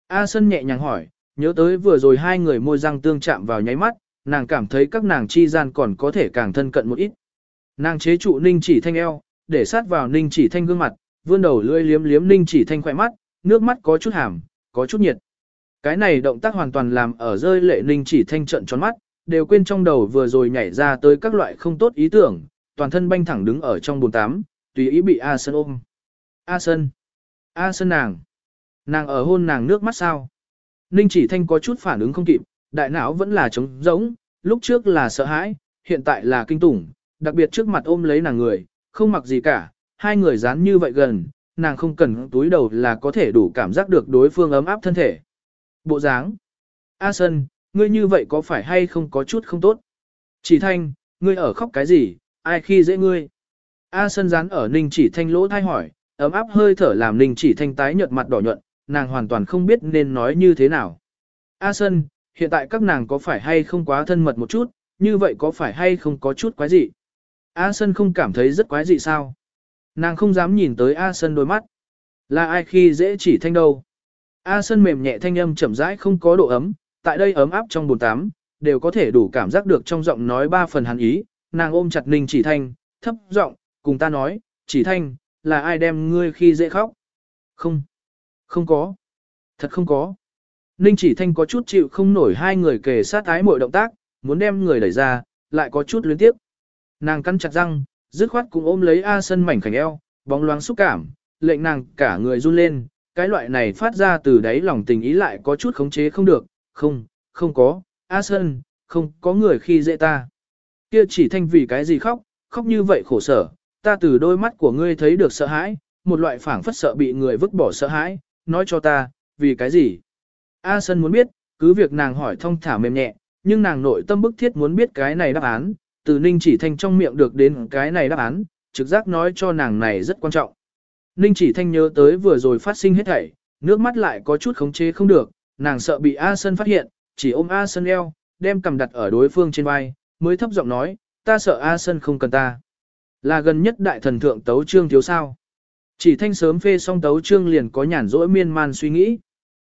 A Sân nhẹ nhàng hỏi, nhớ tới vừa rồi hai người môi răng tương chạm vào nháy mắt, nàng cảm thấy các nàng chi gian còn có thể càng thân cận một ít. Nàng chế trụ Ninh chỉ thanh eo, để sát vào Ninh chỉ thanh gương mặt, vươn đầu lưỡi liếm liếm Ninh chỉ thanh khỏe mắt, nước mắt có chút hàm, có chút nhiệt. Cái này động tác hoàn toàn làm ở rơi lệ Ninh chỉ thanh trận tròn mắt, đều quên trong đầu vừa rồi nhảy ra tới các loại không tốt ý tưởng, toàn thân banh thẳng đứng ở trong bồn tắm, tùy ý bị A Sơn ôm. A Sơn. A Sơn nàng. Nàng ở hôn nàng nước mắt sao? Ninh chỉ thanh có chút phản ứng không kịp, đại não vẫn là trống rỗng, lúc trước là sợ hãi, hiện tại là kinh tủng, đặc biệt trước mặt ôm lấy nàng người, không mặc gì cả, hai người dán như vậy gần, nàng không cần túi đầu là có thể đủ cảm giác được đối phương ấm áp thân thể. Bộ dáng. A Sân, ngươi như vậy có phải hay không có chút không tốt? Chỉ thanh, ngươi ở khóc cái gì, ai khi dễ ngươi? A Sân dán ở Ninh chỉ thanh lỗ thai hỏi, ấm áp hơi thở làm Ninh chỉ thanh tái nhợt mặt đỏ nhuận, nàng hoàn toàn không biết nên nói như thế nào. A Sơn, hiện tại các nàng có phải hay không quá thân mật một chút, như vậy có phải hay không có chút quái dị? A Sơn không cảm thấy rất quái dị sao? Nàng không dám nhìn tới A Sơn đôi mắt. Là ai khi dễ chỉ thanh đâu? A Sơn mềm nhẹ thanh âm chậm rãi không có độ ấm, tại đây ấm áp trong bồn tắm, đều có thể đủ cảm giác được trong giọng nói ba phần hàn ý, nàng ôm chặt Ninh chỉ thanh, thấp giọng, cùng ta nói, chỉ thanh, là ai đem ngươi khi dễ khóc? Không, không có, thật không có. Ninh chỉ thanh có chút chịu không nổi hai người kề sát ái mọi động tác, muốn đem người đẩy ra, lại có chút luyến tiếp. Nàng cắn chặt răng, dứt khoát cũng ôm lấy A sân mảnh khảnh eo, bóng loáng xúc cảm, lệnh nàng cả người run lên, cái loại này phát ra từ đáy lòng tình ý lại có chút khống chế không được, không, không có, A sân, không có người khi dễ ta. Kia chỉ thanh vì cái gì khóc, khóc như vậy khổ sở, ta từ đôi mắt của ngươi thấy được sợ hãi, một loại phảng phất sợ bị người vứt bỏ sợ hãi, nói cho ta, vì cái gì? A Sân muốn biết, cứ việc nàng hỏi thông thả mềm nhẹ, nhưng nàng nội tâm bức thiết muốn biết cái này đáp án, từ Ninh chỉ thanh trong miệng được đến cái này đáp án, trực giác nói cho nàng này rất quan trọng. Ninh chỉ thanh nhớ tới vừa rồi phát sinh hết thảy, nước mắt lại có chút khống chế không được, nàng sợ bị A Sân phát hiện, chỉ ôm A Sân eo, đem cầm đặt ở đối phương trên vai, mới thấp giọng nói, ta sợ A Sân không cần ta. Là gần nhất đại thần thượng tấu trương thiếu sao. Chỉ thanh sớm phê xong tấu trương liền có nhàn rỗi miên man suy nghĩ.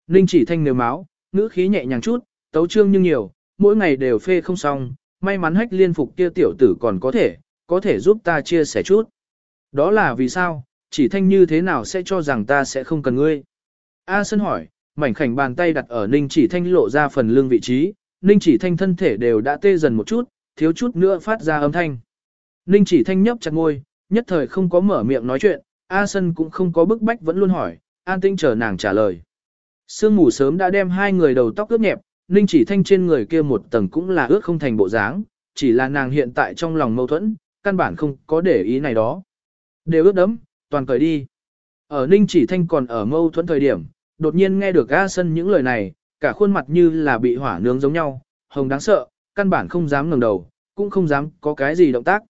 Ninh chỉ thanh nếu máu, ngữ khí nhẹ nhàng chút, tấu trương nhưng nhiều, mỗi ngày đều phê không xong, may mắn hách liên phục kia tiểu tử còn có thể, có thể giúp ta chia sẻ chút. Đó là vì sao, chỉ thanh như thế nào sẽ cho rằng ta sẽ không cần ngươi. A Sơn hỏi, mảnh khảnh bàn tay đặt ở Ninh chỉ thanh lộ ra phần lưng vị trí, Ninh chỉ thanh thân thể đều đã tê dần một chút, thiếu chút nữa phát ra âm thanh. Ninh chỉ thanh nhấp chặt ngôi, nhất thời không có mở miệng nói chuyện, A Sân cũng không có bức bách vẫn luôn hỏi, an tinh chờ nàng trả lời. Sương mù sớm đã đem hai người đầu tóc ướt nhẹp, Ninh chỉ thanh trên người kia một tầng cũng là ướt không thành bộ dáng, chỉ là nàng hiện tại trong lòng mâu thuẫn, căn bản không có để ý này đó. Đều ướt đấm, toàn cởi đi. Ở Ninh chỉ thanh còn ở mâu thuẫn thời điểm, đột nhiên nghe được A Sân những lời này, cả khuôn mặt như là bị hỏa nướng giống nhau, hồng đáng sợ, căn bản không dám ngẩng đầu, cũng không dám có cái gì động tác.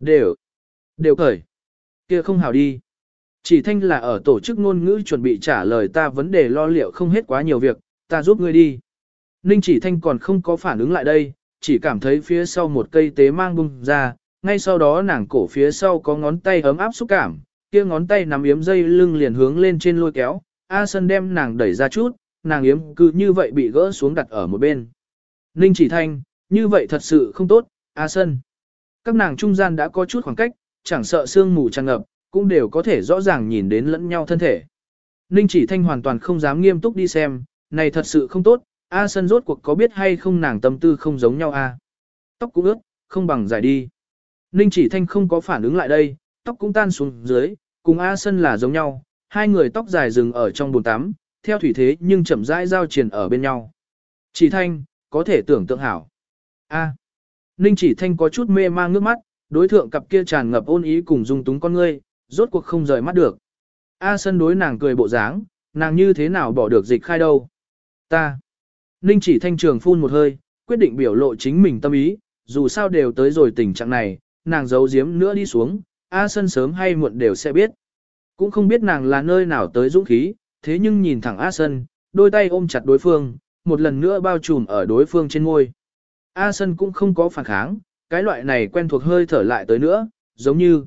Đều, đều cởi. Kia không hào đi. Chỉ thanh là ở tổ chức ngôn ngữ chuẩn bị trả lời ta vấn đề lo liệu không hết quá nhiều việc, ta giúp ngươi đi. Ninh chỉ thanh còn không có phản ứng lại đây, chỉ cảm thấy phía sau một cây tế mang bung ra, ngay sau đó nàng cổ phía sau có ngón tay ấm áp xúc cảm, kia ngón tay nắm yếm dây lưng liền hướng lên trên lôi kéo, A Sân đem nàng đẩy ra chút, nàng yếm cứ như vậy bị gỡ xuống đặt ở một bên. Ninh chỉ thanh, như vậy thật sự không tốt, A Sân. Các nàng trung gian đã có chút khoảng cách, chẳng sợ sương mù tràn ngập, cũng đều có thể rõ ràng nhìn đến lẫn nhau thân thể. Ninh chỉ thanh hoàn toàn không dám nghiêm túc đi xem, này thật sự không tốt, A Sân rốt cuộc có biết hay không nàng tâm tư không giống nhau a Tóc cũng ướt, không bằng giải đi. Ninh chỉ thanh không có phản ứng lại đây, tóc cũng tan xuống dưới, cùng A Sân là giống nhau, hai người tóc dài dừng ở trong bồn tắm, theo thủy thế nhưng chậm rãi giao triển ở bên nhau. Chỉ thanh, có thể tưởng tượng hảo. A. Ninh chỉ thanh có chút mê mang nước mắt, đối thượng cặp kia tràn ngập ôn ý cùng dung túng con ngươi, rốt cuộc không rời mắt được. A sân đối nàng cười bộ dáng, nàng như thế nào bỏ được dịch khai đâu. Ta. Ninh chỉ thanh trường phun một hơi, quyết định biểu lộ chính mình tâm ý, dù sao đều tới rồi tình trạng này, nàng giấu giếm nữa đi xuống, A sân sớm hay muộn đều sẽ biết. Cũng không biết nàng là nơi nào tới dũng khí, thế nhưng nhìn thẳng A sân, đôi tay ôm chặt đối phương, một lần nữa bao trùm ở đối phương trên môi. A sân cũng không có phản kháng, cái loại này quen thuộc hơi thở lại tới nữa, giống như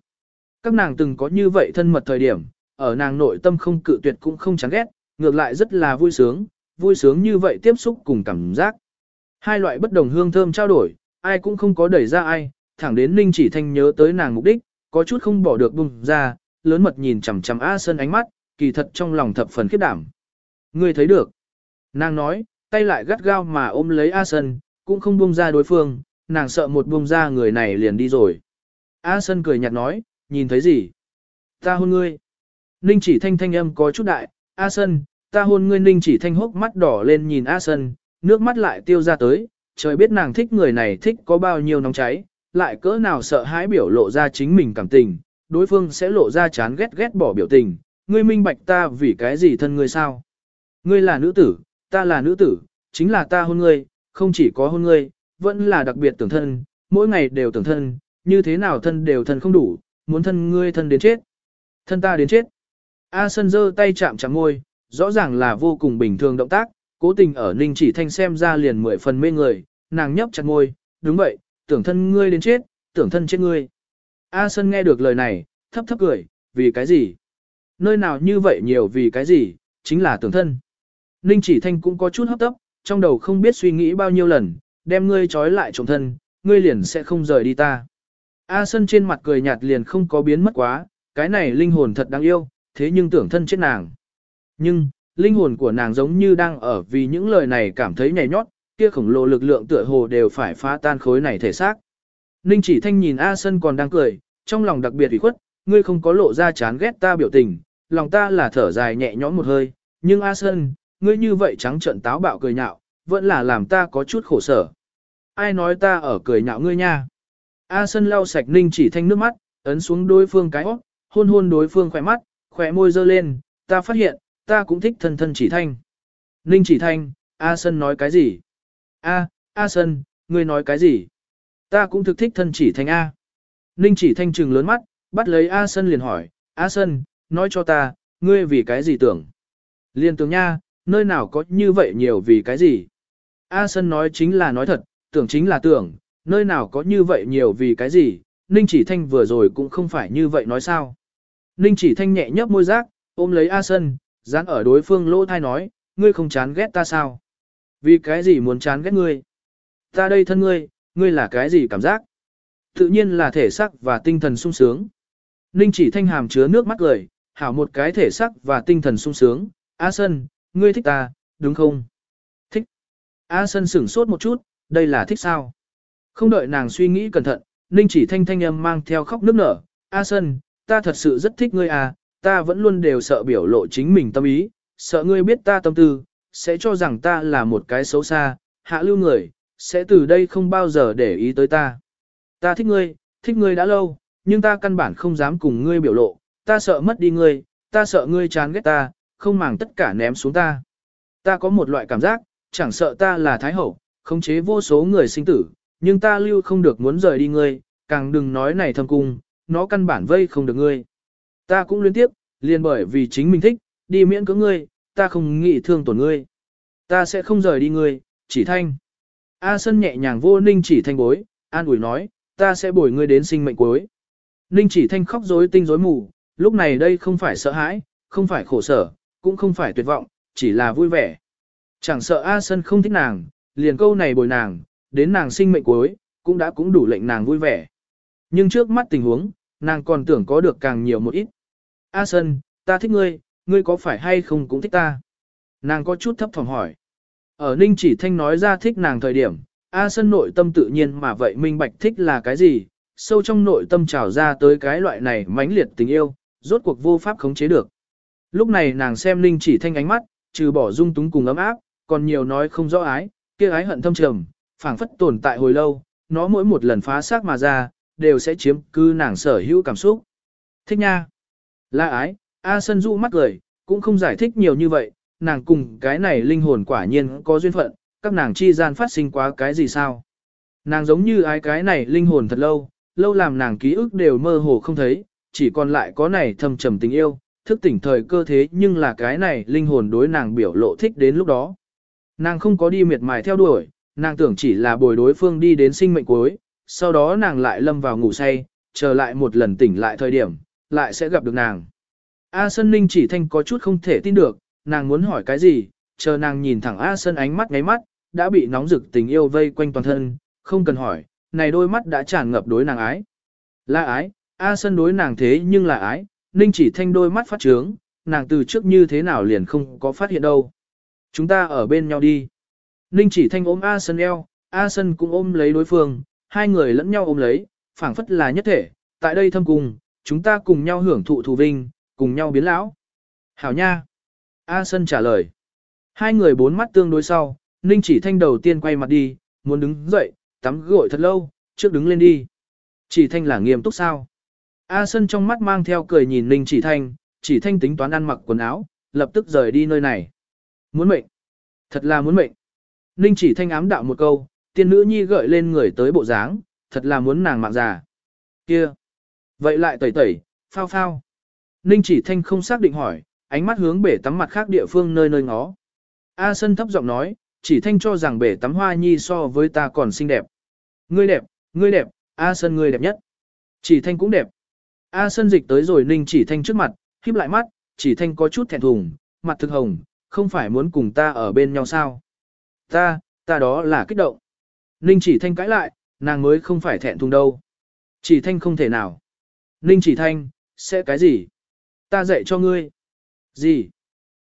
các nàng từng có như vậy thân mật thời điểm, ở nàng nội tâm không cự tuyệt cũng không chán ghét, ngược lại rất là vui sướng, vui sướng như vậy tiếp xúc cùng cảm giác. Hai loại bất đồng hương thơm trao đổi, ai cũng không có đẩy ra ai, thẳng đến Ninh chỉ thanh nhớ tới nàng mục đích, có chút không bỏ được bùng ra, lớn mật nhìn chằm chằm A Sơn ánh mắt, kỳ thật trong lòng thập phần khiếp đảm. Ngươi thấy được. Nàng nói, tay lại gắt gao mà ôm lấy A Sơn, cũng không buông ra đối phương, nàng sợ một buông ra người này liền đi rồi. A Sơn cười nhạt nói, nhìn thấy gì? Ta hôn ngươi. Ninh chỉ thanh thanh âm có chút đại, A Sơn, ta hôn ngươi ninh chỉ thanh hốc mắt đỏ lên nhìn A Sơn, nước mắt lại tiêu ra tới, trời biết nàng thích người này thích có bao nhiêu nóng cháy, lại cỡ nào sợ hãi biểu lộ ra chính mình cảm tình, đối phương sẽ lộ ra chán ghét ghét bỏ biểu tình, ngươi minh bạch ta vì cái gì thân ngươi sao? Ngươi là nữ tử, ta là nữ tử, chính là ta hôn ngươi, không chỉ có hôn ngươi, vẫn là đặc biệt tưởng thân, mỗi ngày đều tưởng thân, như thế nào thân đều thân không đủ, muốn thân ngươi thân đến chết. Thân ta đến chết. A Sân giơ tay chạm chạm môi, rõ ràng là vô cùng bình thường động tác, cố tình ở Ninh Chỉ Thanh xem ra liền mười phần mê người, nàng nhấp chặt môi, đúng vậy, tưởng thân ngươi đến chết, tưởng thân chết ngươi. A Sân nghe được lời này, thấp thấp cười, vì cái gì? Nơi nào như vậy nhiều vì cái gì, chính là tưởng thân. Ninh Chỉ Thanh cũng có chút hấp tấp, trong đầu không biết suy nghĩ bao nhiêu lần, đem ngươi trói lại trộm thân, ngươi liền sẽ không rời đi ta. A Sân trên mặt cười nhạt liền không có biến mất quá, cái này linh hồn thật đáng yêu, thế nhưng tưởng thân chết nàng. Nhưng, linh hồn của nàng giống như đang ở vì những lời này cảm thấy nhảy nhót, kia khổng lồ lực lượng tựa hồ đều phải phá tan khối này thể xác. Ninh chỉ thanh nhìn A Sân còn đang cười, trong lòng đặc biệt ủy khuất, ngươi không có lộ ra chán ghét ta biểu tình, lòng ta là thở dài nhẹ nhõm một hơi, nhưng A Sân, ngươi như vậy trắng trợn táo bạo cười nhạo, vẫn là làm ta có chút khổ sở. Ai nói ta ở cười nhạo ngươi nha? A Sân lau sạch Ninh chỉ thanh nước mắt, ấn xuống đối phương cái óc, hôn hôn đối phương khỏe mắt, khỏe môi dơ lên, ta phát hiện, ta cũng thích thân thân chỉ thanh. Ninh chỉ thanh, A Sân nói cái gì? A, A Sân, ngươi nói cái gì? Ta cũng thực thích thân chỉ thanh A. Ninh chỉ thanh trừng lớn mắt, bắt lấy A Sân liền hỏi, A Sân, nói cho ta, ngươi vì cái gì tưởng? Liên tưởng nha, nơi nào có như vậy nhiều vì cái gì? A Sân nói chính là nói thật, tưởng chính là tưởng, nơi nào có như vậy nhiều vì cái gì, Ninh chỉ thanh vừa rồi cũng không phải như vậy nói sao. Ninh chỉ thanh nhẹ nhấp môi giác, ôm lấy A Sân, dán ở đối phương lỗ thai nói, ngươi không chán ghét ta sao? Vì cái gì muốn chán ghét ngươi? Ta đây thân ngươi, ngươi là cái gì cảm giác? Tự nhiên là thể xác và tinh thần sung sướng. Ninh chỉ thanh hàm chứa nước mắt cười, hảo một cái thể xác và tinh thần sung sướng. A Sân, ngươi thích ta, đúng không? Thích. A Sân sửng sốt một chút, đây là thích sao? Không đợi nàng suy nghĩ cẩn thận, Ninh chỉ thanh thanh âm mang theo khóc nước nở. A Sân, ta thật sự rất thích ngươi à, ta vẫn luôn đều sợ biểu lộ chính mình tâm ý, sợ ngươi biết ta tâm tư, sẽ cho rằng ta là một cái xấu xa, hạ lưu người, sẽ từ đây không bao giờ để ý tới ta. Ta thích ngươi, thích ngươi đã lâu, nhưng ta căn bản không dám cùng ngươi biểu lộ, ta sợ mất đi ngươi, ta sợ ngươi chán ghét ta, không màng tất cả ném xuống ta. Ta có một loại cảm giác, chẳng sợ ta là thái hậu, khống chế vô số người sinh tử, nhưng ta lưu không được muốn rời đi ngươi, càng đừng nói này thâm cung, nó căn bản vây không được ngươi. Ta cũng liên tiếp, liền bởi vì chính mình thích, đi miễn cưỡng ngươi, ta không nghĩ thương tổn ngươi. Ta sẽ không rời đi ngươi, Chỉ thanh. A Sân nhẹ nhàng vô Ninh chỉ thanh bối, an ủi nói, ta sẽ bồi ngươi đến sinh mệnh cuối. Ninh chỉ thanh khóc rối tinh rối mù, lúc này đây không phải sợ hãi, không phải khổ sở, cũng không phải tuyệt vọng, chỉ là vui vẻ. Chẳng sợ A Sân không thích nàng, liền câu này bồi nàng, đến nàng sinh mệnh cuối, cũng đã cũng đủ lệnh nàng vui vẻ. Nhưng trước mắt tình huống, nàng còn tưởng có được càng nhiều một ít. A Sân, ta thích ngươi, ngươi có phải hay không cũng thích ta? Nàng có chút thấp thỏm hỏi. Ở Ninh chỉ thanh nói ra thích nàng thời điểm, A Sân nội tâm tự nhiên mà vậy minh bạch thích là cái gì, sâu trong nội tâm trào ra tới cái loại này mãnh liệt tình yêu, rốt cuộc vô pháp khống chế được. Lúc này nàng xem Ninh chỉ thanh ánh mắt, trừ bỏ dung túng cùng ấm áp, còn nhiều nói không rõ ái, kia ái hận thâm trầm, phảng phất tồn tại hồi lâu, nó mỗi một lần phá xác mà ra, đều sẽ chiếm cư nàng sở hữu cảm xúc. Thích nha. La ái, A Sân du mắt cười, cũng không giải thích nhiều như vậy, nàng cùng cái này linh hồn quả nhiên có duyên phận, các nàng chi gian phát sinh quá cái gì sao. Nàng giống như ái cái này linh hồn thật lâu, lâu làm nàng ký ức đều mơ hồ không thấy, chỉ còn lại có này thâm trầm tình yêu, thức tỉnh thời cơ thế nhưng là cái này linh hồn đối nàng biểu lộ thích đến lúc đó. Nàng không có đi miệt mài theo đuổi, nàng tưởng chỉ là bồi đối phương đi đến sinh mệnh cuối, sau đó nàng lại lâm vào ngủ say, chờ lại một lần tỉnh lại thời điểm, lại sẽ gặp được nàng. A Sân Ninh chỉ thanh có chút không thể tin được, nàng muốn hỏi cái gì, chờ nàng nhìn thẳng A Sân ánh mắt ngáy mắt, đã bị nóng rực tình yêu vây quanh toàn thân, không cần hỏi, này đôi mắt đã tràn ngập đối nàng ái. Là ái, A Sân đối nàng thế nhưng là ái, Ninh chỉ thanh đôi mắt phát trướng, nàng từ trước như thế nào liền không có phát hiện đâu. Chúng ta ở bên nhau đi. Ninh chỉ thanh ôm A Sân eo, A Sân cũng ôm lấy đối phương, hai người lẫn nhau ôm lấy, phảng phất là nhất thể, tại đây thâm cùng, chúng ta cùng nhau hưởng thụ thù vinh, cùng nhau biến lão. Hảo nha. A Sân trả lời. Hai người bốn mắt tương đối sau, Ninh chỉ thanh đầu tiên quay mặt đi, muốn đứng dậy, tắm gội thật lâu, trước đứng lên đi. Chỉ thanh là nghiêm túc sao? A Sân trong mắt mang theo cười nhìn Ninh chỉ thanh, chỉ thanh tính toán ăn mặc quần áo, lập tức rời đi nơi này. Muốn mệnh. Thật là muốn mệnh. Ninh chỉ thanh ám đạo một câu, tiên nữ nhi gợi lên người tới bộ dáng, thật là muốn nàng mạng già. Kia. Vậy lại tẩy tẩy, phao phao. Ninh chỉ thanh không xác định hỏi, ánh mắt hướng bể tắm mặt khác địa phương nơi nơi ngó. A Sân thấp giọng nói, chỉ thanh cho rằng bể tắm hoa nhi so với ta còn xinh đẹp. Ngươi đẹp, ngươi đẹp, A Sân ngươi đẹp nhất. Chỉ thanh cũng đẹp. A Sân dịch tới rồi Ninh chỉ thanh trước mặt, khiếp lại mắt, chỉ thanh có chút thẹn thùng, mặt thực hồng, không phải muốn cùng ta ở bên nhau sao. Ta, ta đó là kích động. Ninh chỉ thanh cãi lại, nàng mới không phải thẹn thùng đâu. Chỉ thanh không thể nào. Ninh chỉ thanh, sẽ cái gì? Ta dạy cho ngươi. Gì?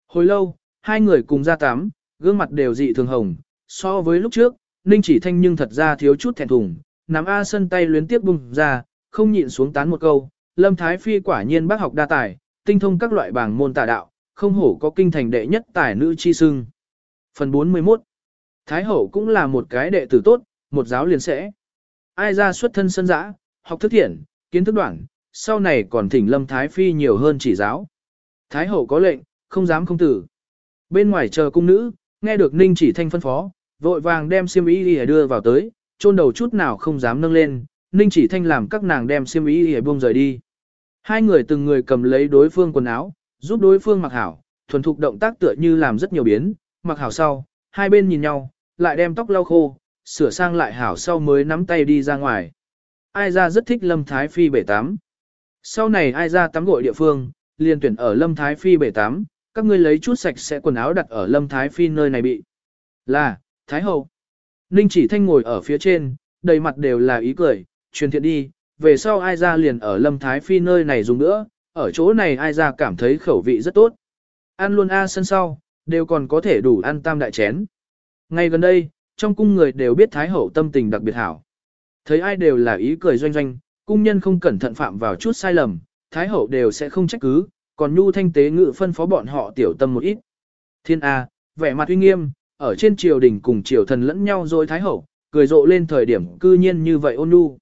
Hồi lâu, hai người cùng ra tắm, gương mặt đều dị thường hồng. So với lúc trước, Ninh chỉ thanh nhưng thật ra thiếu chút thẹn thùng. Nắm A sân tay luyến tiếp bùng ra, không nhịn xuống tán một câu. Lâm Thái Phi quả nhiên bác học đa tài, tinh thông các loại bảng môn tà đạo, không hổ có kinh thành đệ nhất tài nữ chi sưng. Phần 41 Thái hậu cũng là một cái đệ tử tốt, một giáo liền sẽ. Ai ra xuất thân sân dã, học thức thiện, kiến thức đoạn, sau này còn thỉnh lâm Thái Phi nhiều hơn chỉ giáo. Thái hậu có lệnh, không dám không tử. Bên ngoài chờ cung nữ, nghe được ninh chỉ thanh phân phó, vội vàng đem xiêm y đi đưa vào tới, chôn đầu chút nào không dám nâng lên, ninh chỉ thanh làm các nàng đem xiêm y đi buông rời đi. Hai người từng người cầm lấy đối phương quần áo, giúp đối phương mặc hảo, thuần thục động tác tựa như làm rất nhiều biến, mặc hảo sau, hai bên nhìn nhau, lại đem tóc lau khô, sửa sang lại hảo sau mới nắm tay đi ra ngoài. Ai ra rất thích Lâm Thái Phi bể tắm. Sau này ai ra tắm gội địa phương, liền tuyển ở Lâm Thái Phi bể tắm, các ngươi lấy chút sạch sẽ quần áo đặt ở Lâm Thái Phi nơi này bị. Là, Thái Hậu. Ninh chỉ thanh ngồi ở phía trên, đầy mặt đều là ý cười, truyền thiện đi, về sau ai ra liền ở Lâm Thái Phi nơi này dùng nữa, ở chỗ này ai ra cảm thấy khẩu vị rất tốt. Ăn luôn A sân sau, đều còn có thể đủ ăn tam đại chén. Ngay gần đây, trong cung người đều biết Thái Hậu tâm tình đặc biệt hảo. Thấy ai đều là ý cười doanh doanh, cung nhân không cẩn thận phạm vào chút sai lầm, Thái Hậu đều sẽ không trách cứ, còn nhu thanh tế ngự phân phó bọn họ tiểu tâm một ít. Thiên A, vẻ mặt uy nghiêm, ở trên triều đình cùng triều thần lẫn nhau rồi Thái Hậu, cười rộ lên thời điểm cư nhiên như vậy ôn nhu.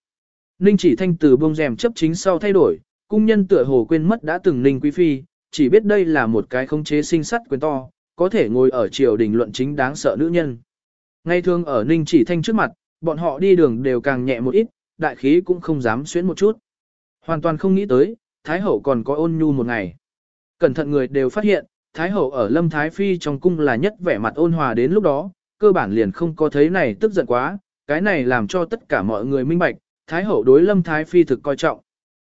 Ninh chỉ thanh từ bông rèm chấp chính sau thay đổi, cung nhân tựa hồ quên mất đã từng Ninh Quý Phi, chỉ biết đây là một cái khống chế sinh sắt quyền to, có thể ngồi ở triều đình luận chính đáng sợ nữ nhân. Ngay thường ở Ninh chỉ thanh trước mặt, bọn họ đi đường đều càng nhẹ một ít, đại khí cũng không dám xuyến một chút. Hoàn toàn không nghĩ tới, Thái Hậu còn có ôn nhu một ngày. Cẩn thận người đều phát hiện, Thái Hậu ở Lâm Thái Phi trong cung là nhất vẻ mặt ôn hòa đến lúc đó, cơ bản liền không có thấy này tức giận quá, cái này làm cho tất cả mọi người minh bạch, Thái Hậu đối Lâm Thái Phi thực coi trọng.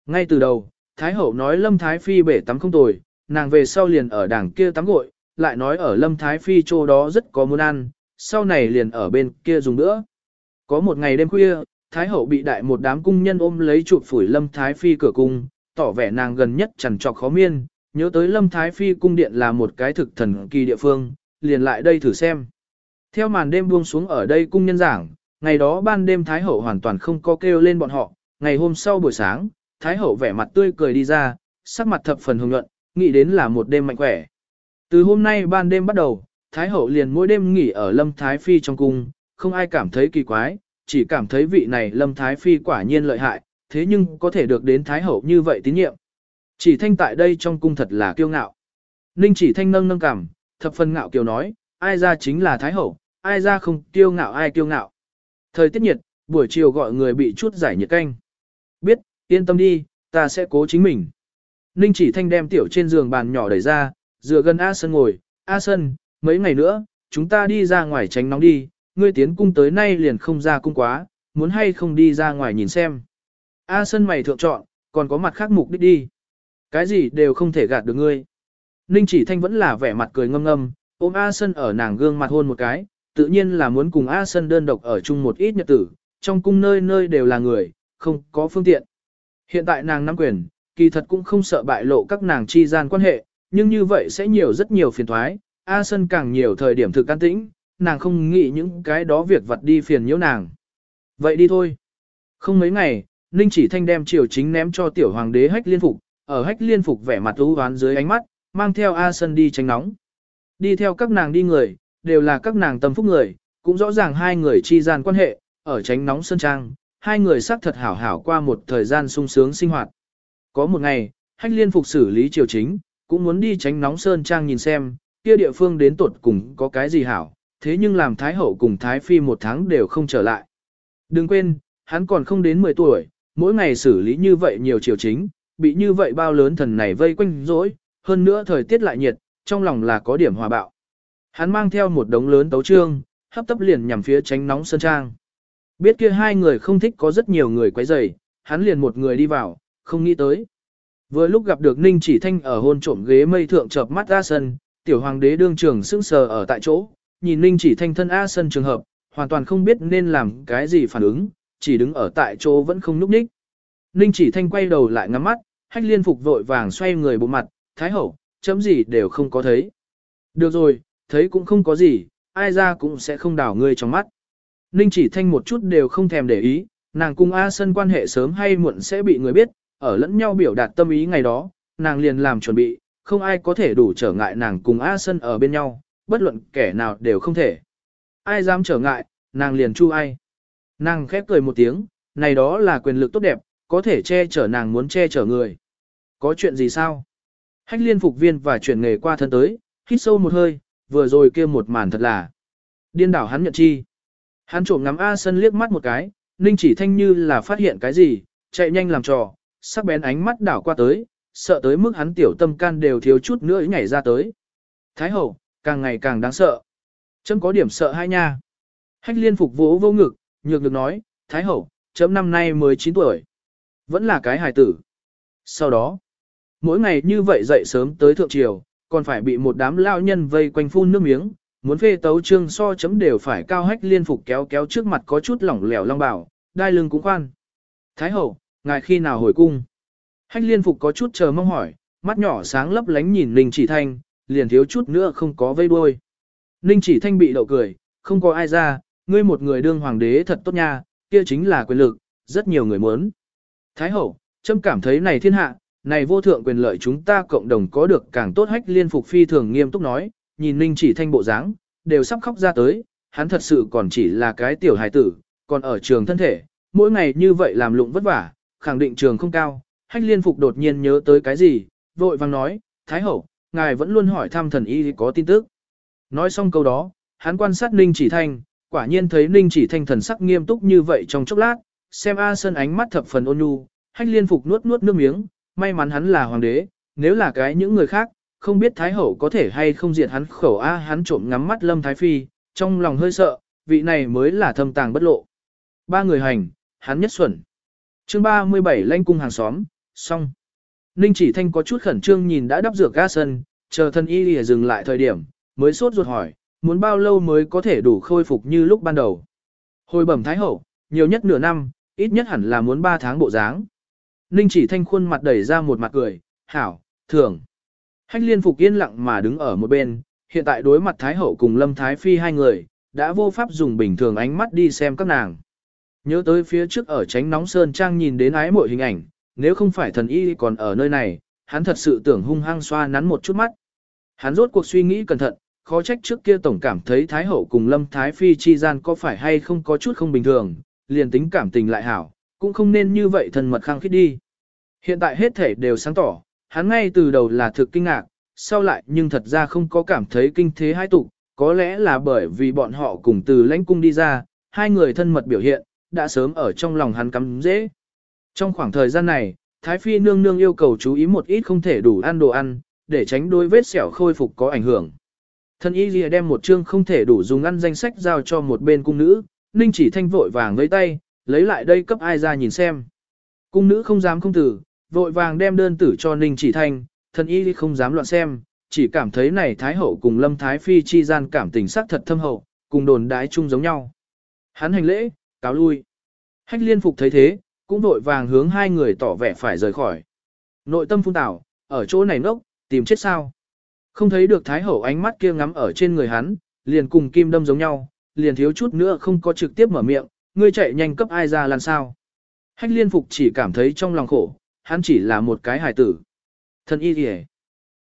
Ngay từ đầu, Thái Hậu nói Lâm Thái Phi bể tắm không tồi, nàng về sau liền ở đảng kia tắm gội, lại nói ở Lâm Thái Phi chỗ đó rất có muốn ăn, sau này liền ở bên kia dùng nữa. Có một ngày đêm khuya, Thái Hậu bị đại một đám cung nhân ôm lấy chụp phủi Lâm Thái Phi cửa cung, tỏ vẻ nàng gần nhất chẳng trọc khó miên, nhớ tới Lâm Thái Phi cung điện là một cái thực thần kỳ địa phương, liền lại đây thử xem. Theo màn đêm buông xuống ở đây cung nhân giảng, ngày đó ban đêm Thái Hậu hoàn toàn không có kêu lên bọn họ, ngày hôm sau buổi sáng, Thái Hậu vẻ mặt tươi cười đi ra, sắc mặt thập phần hồng nhuận, nghĩ đến là một đêm mạnh khỏe. Từ hôm nay ban đêm bắt đầu, Thái Hậu liền mỗi đêm nghỉ ở Lâm Thái Phi trong cung, không ai cảm thấy kỳ quái, chỉ cảm thấy vị này Lâm Thái Phi quả nhiên lợi hại, thế nhưng có thể được đến Thái Hậu như vậy tín nhiệm. Chỉ thanh tại đây trong cung thật là kiêu ngạo. Ninh chỉ thanh nâng nâng cảm, thập phần ngạo kiều nói, ai ra chính là Thái Hậu, ai ra không kiêu ngạo ai kiêu ngạo. Thời tiết nhiệt, buổi chiều gọi người bị chút giải nhiệt canh. Biết, yên tâm đi, ta sẽ cố chính mình. Ninh chỉ thanh đem tiểu trên giường bàn nhỏ đẩy ra, dựa gần A Sân ngồi, A Sân, mấy ngày nữa, chúng ta đi ra ngoài tránh nóng đi, ngươi tiến cung tới nay liền không ra cung quá, muốn hay không đi ra ngoài nhìn xem. A Sân mày thượng chọn, còn có mặt khác mục đích đi. Cái gì đều không thể gạt được ngươi. Ninh chỉ thanh vẫn là vẻ mặt cười ngâm ngâm, ôm A Sân ở nàng gương mặt hôn một cái, tự nhiên là muốn cùng A Sân đơn độc ở chung một ít nhật tử, trong cung nơi nơi đều là người, không có phương tiện. Hiện tại nàng nắm quyền, kỳ thật cũng không sợ bại lộ các nàng chi gian quan hệ, nhưng như vậy sẽ nhiều rất nhiều phiền thoái, A Sân càng nhiều thời điểm thực an tĩnh, nàng không nghĩ những cái đó việc vặt đi phiền nhiễu nàng. Vậy đi thôi. Không mấy ngày, Ninh chỉ thanh đem triều chính ném cho tiểu hoàng đế hách liên phục, ở hách liên phục vẻ mặt ưu hoán dưới ánh mắt, mang theo A Sân đi tránh nóng. Đi theo các nàng đi người, đều là các nàng tâm phúc người, cũng rõ ràng hai người chi gian quan hệ, ở tránh nóng sơn trang, hai người xác thật hảo hảo qua một thời gian sung sướng sinh hoạt. Có một ngày, hách liên phục xử lý triều chính, cũng muốn đi tránh nóng sơn trang nhìn xem, kia địa phương đến tuột cùng có cái gì hảo, thế nhưng làm Thái Hậu cùng Thái Phi một tháng đều không trở lại. Đừng quên, hắn còn không đến 10 tuổi, mỗi ngày xử lý như vậy nhiều triều chính, bị như vậy bao lớn thần này vây quanh rỗi, hơn nữa thời tiết lại nhiệt, trong lòng là có điểm hòa bạo. Hắn mang theo một đống lớn tấu trương, hấp tấp liền nhằm phía tránh nóng sơn trang. Biết kia hai người không thích có rất nhiều người quấy rầy, hắn liền một người đi vào, không nghĩ tới. Vừa lúc gặp được Ninh Chỉ Thanh ở hôn trộm ghế mây thượng chợp mắt A Sân, tiểu hoàng đế đương trường sững sờ ở tại chỗ, nhìn Ninh Chỉ Thanh thân A Sân trường hợp, hoàn toàn không biết nên làm cái gì phản ứng, chỉ đứng ở tại chỗ vẫn không núp ních. Ninh Chỉ Thanh quay đầu lại ngắm mắt, hách liên phục vội vàng xoay người bộ mặt, thái hậu, chấm gì đều không có thấy. Được rồi, thấy cũng không có gì, ai ra cũng sẽ không đảo ngươi trong mắt. Ninh chỉ thanh một chút đều không thèm để ý, nàng cung A Sân quan hệ sớm hay muộn sẽ bị người biết, ở lẫn nhau biểu đạt tâm ý ngày đó, nàng liền làm chuẩn bị, không ai có thể đủ trở ngại nàng cùng A Sân ở bên nhau, bất luận kẻ nào đều không thể. Ai dám trở ngại, nàng liền chu ai. Nàng khép cười một tiếng, này đó là quyền lực tốt đẹp, có thể che chở nàng muốn che chở người. Có chuyện gì sao? Hách liên phục viên và chuyển nghề qua thân tới, hít sâu một hơi, vừa rồi kia một màn thật là điên đảo hắn nhận chi. Hắn trộm ngắm A Sân liếc mắt một cái, Ninh chỉ thanh như là phát hiện cái gì, chạy nhanh làm trò, sắc bén ánh mắt đảo qua tới, sợ tới mức hắn tiểu tâm can đều thiếu chút nữa nhảy ra tới. Thái hậu, càng ngày càng đáng sợ. Chấm có điểm sợ hai nha. Hách liên phục vỗ vô ngực, nhược được nói, Thái hậu, chấm năm nay mới 9 tuổi. Vẫn là cái hài tử. Sau đó, mỗi ngày như vậy dậy sớm tới thượng triều, còn phải bị một đám lao nhân vây quanh phun nước miếng, muốn phê tấu trương so chấm đều phải cao hách liên phục kéo kéo trước mặt có chút lỏng lẻo long bảo, đai lưng cũng khoan. Thái hậu, ngài khi nào hồi cung? Hách liên phục có chút chờ mong hỏi, mắt nhỏ sáng lấp lánh nhìn Ninh chỉ thanh, liền thiếu chút nữa không có vây đuôi. Ninh chỉ thanh bị đậu cười, không có ai ra, ngươi một người đương hoàng đế thật tốt nha, kia chính là quyền lực, rất nhiều người muốn. Thái hậu, chấm cảm thấy này thiên hạ, này vô thượng quyền lợi chúng ta cộng đồng có được càng tốt hách liên phục phi thường nghiêm túc nói, nhìn Ninh chỉ thanh bộ dáng, đều sắp khóc ra tới, hắn thật sự còn chỉ là cái tiểu hài tử, còn ở trường thân thể, mỗi ngày như vậy làm lụng vất vả, khẳng định trường không cao, hách liên phục đột nhiên nhớ tới cái gì, vội vang nói, Thái hậu, ngài vẫn luôn hỏi thăm thần y có tin tức. Nói xong câu đó, hắn quan sát Ninh chỉ thanh, quả nhiên thấy Ninh chỉ thanh thần sắc nghiêm túc như vậy trong chốc lát, xem A Sơn ánh mắt thập phần ôn nhu, hách liên phục nuốt nuốt nước miếng, may mắn hắn là hoàng đế, nếu là cái những người khác, không biết Thái Hậu có thể hay không diệt hắn khẩu A hắn trộm ngắm mắt Lâm Thái Phi, Trong lòng hơi sợ, vị này mới là thâm tàng bất lộ. Ba người hành, hắn nhất xuẩn chương 37 lanh cung hàng xóm, xong. Ninh chỉ thanh có chút khẩn trương nhìn đã đắp dược ga sân, chờ thân y lìa dừng lại thời điểm, mới sốt ruột hỏi, muốn bao lâu mới có thể đủ khôi phục như lúc ban đầu. Hồi bẩm thái hậu, nhiều nhất nửa năm, ít nhất hẳn là muốn ba tháng bộ dáng. Ninh chỉ thanh khuôn mặt đẩy ra một mặt cười, hảo, thưởng. Hách liên phục yên lặng mà đứng ở một bên, hiện tại đối mặt thái hậu cùng lâm thái phi hai người, đã vô pháp dùng bình thường ánh mắt đi xem các nàng. Nhớ tới phía trước ở tránh nóng sơn trang nhìn đến ái mọi hình ảnh, nếu không phải thần y còn ở nơi này, hắn thật sự tưởng hung hăng xoa nắn một chút mắt. Hắn rốt cuộc suy nghĩ cẩn thận, khó trách trước kia tổng cảm thấy Thái Hậu cùng Lâm Thái Phi chi gian có phải hay không có chút không bình thường, liền tính cảm tình lại hảo, cũng không nên như vậy thân mật khăng khít đi. Hiện tại hết thể đều sáng tỏ, hắn ngay từ đầu là thực kinh ngạc, sau lại nhưng thật ra không có cảm thấy kinh thế hai tục, có lẽ là bởi vì bọn họ cùng từ lãnh cung đi ra, hai người thân mật biểu hiện, đã sớm ở trong lòng hắn cắm dễ. Trong khoảng thời gian này, Thái Phi nương nương yêu cầu chú ý một ít không thể đủ ăn đồ ăn, để tránh đôi vết sẹo khôi phục có ảnh hưởng. Thân y lìa đem một chương không thể đủ dùng ăn danh sách giao cho một bên cung nữ, ninh chỉ thanh vội vàng với tay, lấy lại đây cấp ai ra nhìn xem. Cung nữ không dám không tử, vội vàng đem đơn tử cho ninh chỉ thanh, thân y không dám loạn xem, chỉ cảm thấy này Thái Hậu cùng Lâm Thái Phi chi gian cảm tình sắc thật thâm hậu, cùng đồn đái chung giống nhau. Hắn hành lễ, cáo lui. Hách liên phục thấy thế, cũng vội vàng hướng hai người tỏ vẻ phải rời khỏi. Nội tâm phun tảo, ở chỗ này nốc, tìm chết sao. Không thấy được Thái Hậu ánh mắt kia ngắm ở trên người hắn, liền cùng kim đâm giống nhau, liền thiếu chút nữa không có trực tiếp mở miệng, ngươi chạy nhanh cấp ai ra làm sao. Hách liên phục chỉ cảm thấy trong lòng khổ, hắn chỉ là một cái hài tử. Thần y rìa.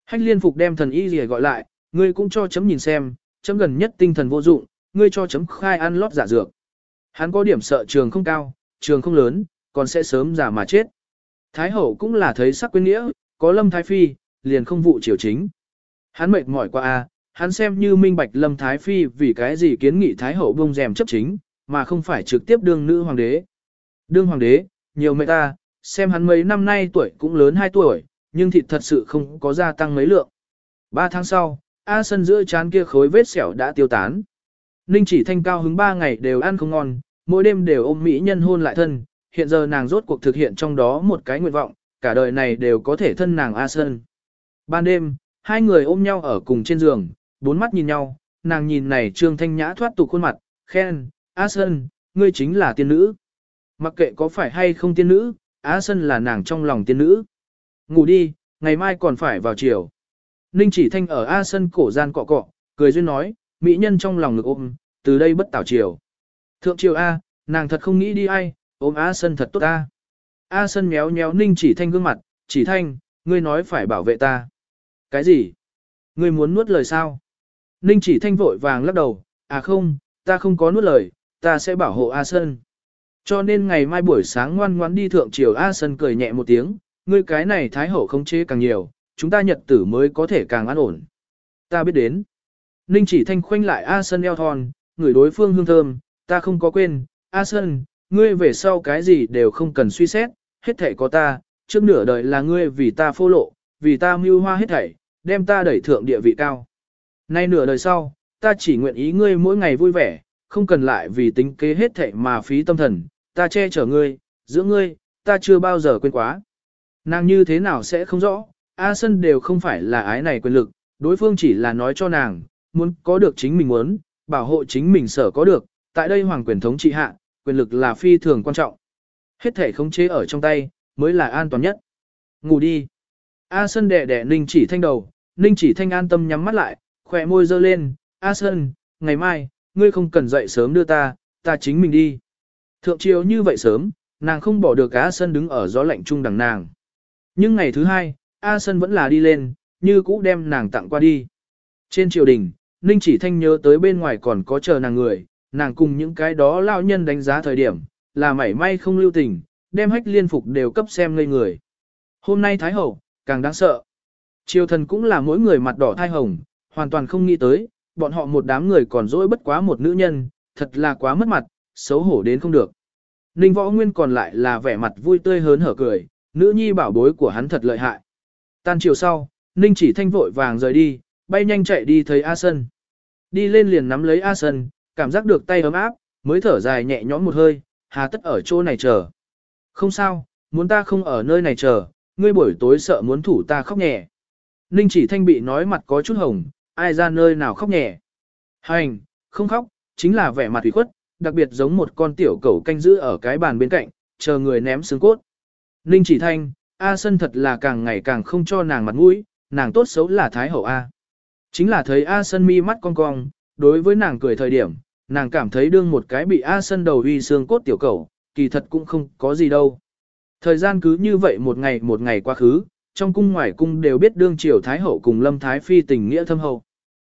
Hách liên phục đem thần y rìa gọi lại, ngươi cũng cho chấm nhìn xem, chấm gần nhất tinh thần vô dụng, ngươi cho chấm khai ăn lót giả dược. Hắn có điểm sợ trường không cao, trường không lớn, còn sẽ sớm già mà chết. Thái hậu cũng là thấy sắc quyến nghĩa, có lâm thái phi, liền không vụ triều chính. Hắn mệt mỏi qua a, à, hắn xem như minh bạch lâm thái phi vì cái gì kiến nghị thái hậu bông rèm chấp chính, mà không phải trực tiếp đương nữ hoàng đế. Đương hoàng đế, nhiều mẹ ta, xem hắn mấy năm nay tuổi cũng lớn 2 tuổi, nhưng thịt thật sự không có gia tăng mấy lượng. Ba tháng sau, A sân giữa chán kia khối vết sẹo đã tiêu tán. Ninh chỉ thanh cao hứng ba ngày đều ăn không ngon, mỗi đêm đều ôm mỹ nhân hôn lại thân, hiện giờ nàng rốt cuộc thực hiện trong đó một cái nguyện vọng, cả đời này đều có thể thân nàng A Sơn. Ban đêm, hai người ôm nhau ở cùng trên giường, bốn mắt nhìn nhau, nàng nhìn này Trương Thanh Nhã thoát tục khuôn mặt, khen, A Sơn, ngươi chính là tiên nữ. Mặc kệ có phải hay không tiên nữ, A Sơn là nàng trong lòng tiên nữ. Ngủ đi, ngày mai còn phải vào chiều. Ninh chỉ thanh ở A Sơn cổ gian cọ cọ, cười duyên nói, mỹ nhân trong lòng ngực ôm, từ đây bất tảo chiều. Thượng triều A, nàng thật không nghĩ đi ai, ôm A Sân thật tốt ta. A Sân méo méo ninh chỉ thanh gương mặt, chỉ thanh, ngươi nói phải bảo vệ ta. Cái gì? Ngươi muốn nuốt lời sao? Ninh chỉ thanh vội vàng lắc đầu, à không, ta không có nuốt lời, ta sẽ bảo hộ A Sân. Cho nên ngày mai buổi sáng ngoan ngoãn đi thượng triều A Sân cười nhẹ một tiếng, ngươi cái này thái hậu không chế càng nhiều, chúng ta nhật tử mới có thể càng an ổn. Ta biết đến. Ninh chỉ thanh khoanh lại A Sân eo thon, người đối phương hương thơm, ta không có quên, A Sơn, ngươi về sau cái gì đều không cần suy xét, hết thảy có ta, trước nửa đời là ngươi vì ta phô lộ, vì ta mưu hoa hết thảy, đem ta đẩy thượng địa vị cao. Nay nửa đời sau, ta chỉ nguyện ý ngươi mỗi ngày vui vẻ, không cần lại vì tính kế hết thảy mà phí tâm thần, ta che chở ngươi, giữ ngươi, ta chưa bao giờ quên quá. Nàng như thế nào sẽ không rõ, A Sân đều không phải là ái này quyền lực, đối phương chỉ là nói cho nàng, muốn có được chính mình muốn, bảo hộ chính mình sở có được, tại đây hoàng quyền thống trị hạ, quyền lực là phi thường quan trọng. Hết thể khống chế ở trong tay, mới là an toàn nhất. Ngủ đi. A Sơn đẻ đẻ Ninh chỉ thanh đầu, Ninh chỉ thanh an tâm nhắm mắt lại, khỏe môi dơ lên. A Sơn, ngày mai, ngươi không cần dậy sớm đưa ta, ta chính mình đi. Thượng triều như vậy sớm, nàng không bỏ được A Sơn đứng ở gió lạnh trung đằng nàng. Nhưng ngày thứ hai, A Sơn vẫn là đi lên, như cũ đem nàng tặng qua đi. Trên triều đình, Ninh chỉ thanh nhớ tới bên ngoài còn có chờ nàng người, nàng cùng những cái đó lao nhân đánh giá thời điểm, là mảy may không lưu tình, đem hách liên phục đều cấp xem ngây người. Hôm nay Thái Hậu, càng đáng sợ. Triều thần cũng là mỗi người mặt đỏ thai hồng, hoàn toàn không nghĩ tới, bọn họ một đám người còn dỗi bất quá một nữ nhân, thật là quá mất mặt, xấu hổ đến không được. Ninh võ nguyên còn lại là vẻ mặt vui tươi hớn hở cười, nữ nhi bảo bối của hắn thật lợi hại. Tan chiều sau, Ninh chỉ thanh vội vàng rời đi, bay nhanh chạy đi thấy A Sân. Đi lên liền nắm lấy A Sân, cảm giác được tay ấm áp, mới thở dài nhẹ nhõm một hơi, hà tất ở chỗ này chờ. Không sao, muốn ta không ở nơi này chờ, ngươi buổi tối sợ muốn thủ ta khóc nhẹ. Ninh chỉ thanh bị nói mặt có chút hồng, ai ra nơi nào khóc nhẹ. Hành, không khóc, chính là vẻ mặt ủy khuất, đặc biệt giống một con tiểu cẩu canh giữ ở cái bàn bên cạnh, chờ người ném xương cốt. Ninh chỉ thanh, A Sân thật là càng ngày càng không cho nàng mặt mũi, nàng tốt xấu là Thái Hậu A. Chính là thấy A Sân mi mắt cong cong, đối với nàng cười thời điểm, nàng cảm thấy đương một cái bị A Sân đầu uy xương cốt tiểu cẩu, kỳ thật cũng không có gì đâu. Thời gian cứ như vậy một ngày một ngày quá khứ, trong cung ngoài cung đều biết đương triều Thái Hậu cùng Lâm Thái Phi tình nghĩa thâm hậu.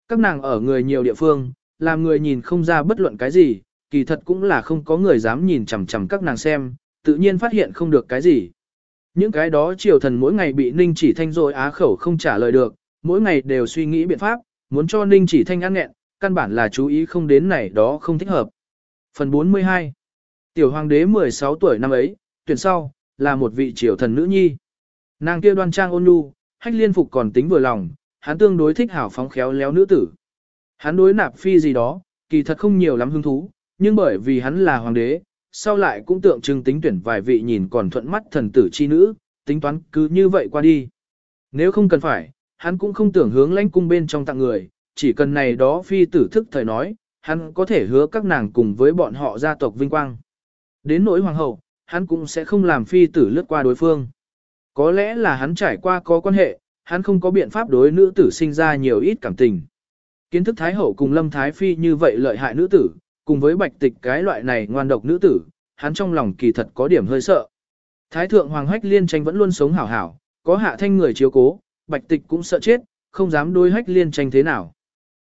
Các nàng ở người nhiều địa phương, làm người nhìn không ra bất luận cái gì, kỳ thật cũng là không có người dám nhìn chằm chằm các nàng xem, tự nhiên phát hiện không được cái gì. Những cái đó triều thần mỗi ngày bị Ninh chỉ thanh rồi á khẩu không trả lời được, mỗi ngày đều suy nghĩ biện pháp, muốn cho Ninh chỉ thanh ăn nghẹn, căn bản là chú ý không đến này đó không thích hợp. Phần 42 Tiểu hoàng đế 16 tuổi năm ấy, tuyển sau, là một vị triều thần nữ nhi. Nàng kia đoan trang ôn nhu, hách liên phục còn tính vừa lòng, hắn tương đối thích hảo phóng khéo léo nữ tử. Hắn đối nạp phi gì đó, kỳ thật không nhiều lắm hứng thú, nhưng bởi vì hắn là hoàng đế, sau lại cũng tượng trưng tính tuyển vài vị nhìn còn thuận mắt thần tử chi nữ, tính toán cứ như vậy qua đi. Nếu không cần phải, hắn cũng không tưởng hướng lãnh cung bên trong tặng người, chỉ cần này đó phi tử thức thời nói, hắn có thể hứa các nàng cùng với bọn họ gia tộc vinh quang. Đến nỗi hoàng hậu, hắn cũng sẽ không làm phi tử lướt qua đối phương. Có lẽ là hắn trải qua có quan hệ, hắn không có biện pháp đối nữ tử sinh ra nhiều ít cảm tình. Kiến thức Thái Hậu cùng Lâm Thái Phi như vậy lợi hại nữ tử, cùng với bạch tịch cái loại này ngoan độc nữ tử, hắn trong lòng kỳ thật có điểm hơi sợ. Thái thượng Hoàng Hách Liên tranh vẫn luôn sống hảo hảo, có hạ thanh người chiếu cố, bạch tịch cũng sợ chết, không dám đối Hách Liên tranh thế nào.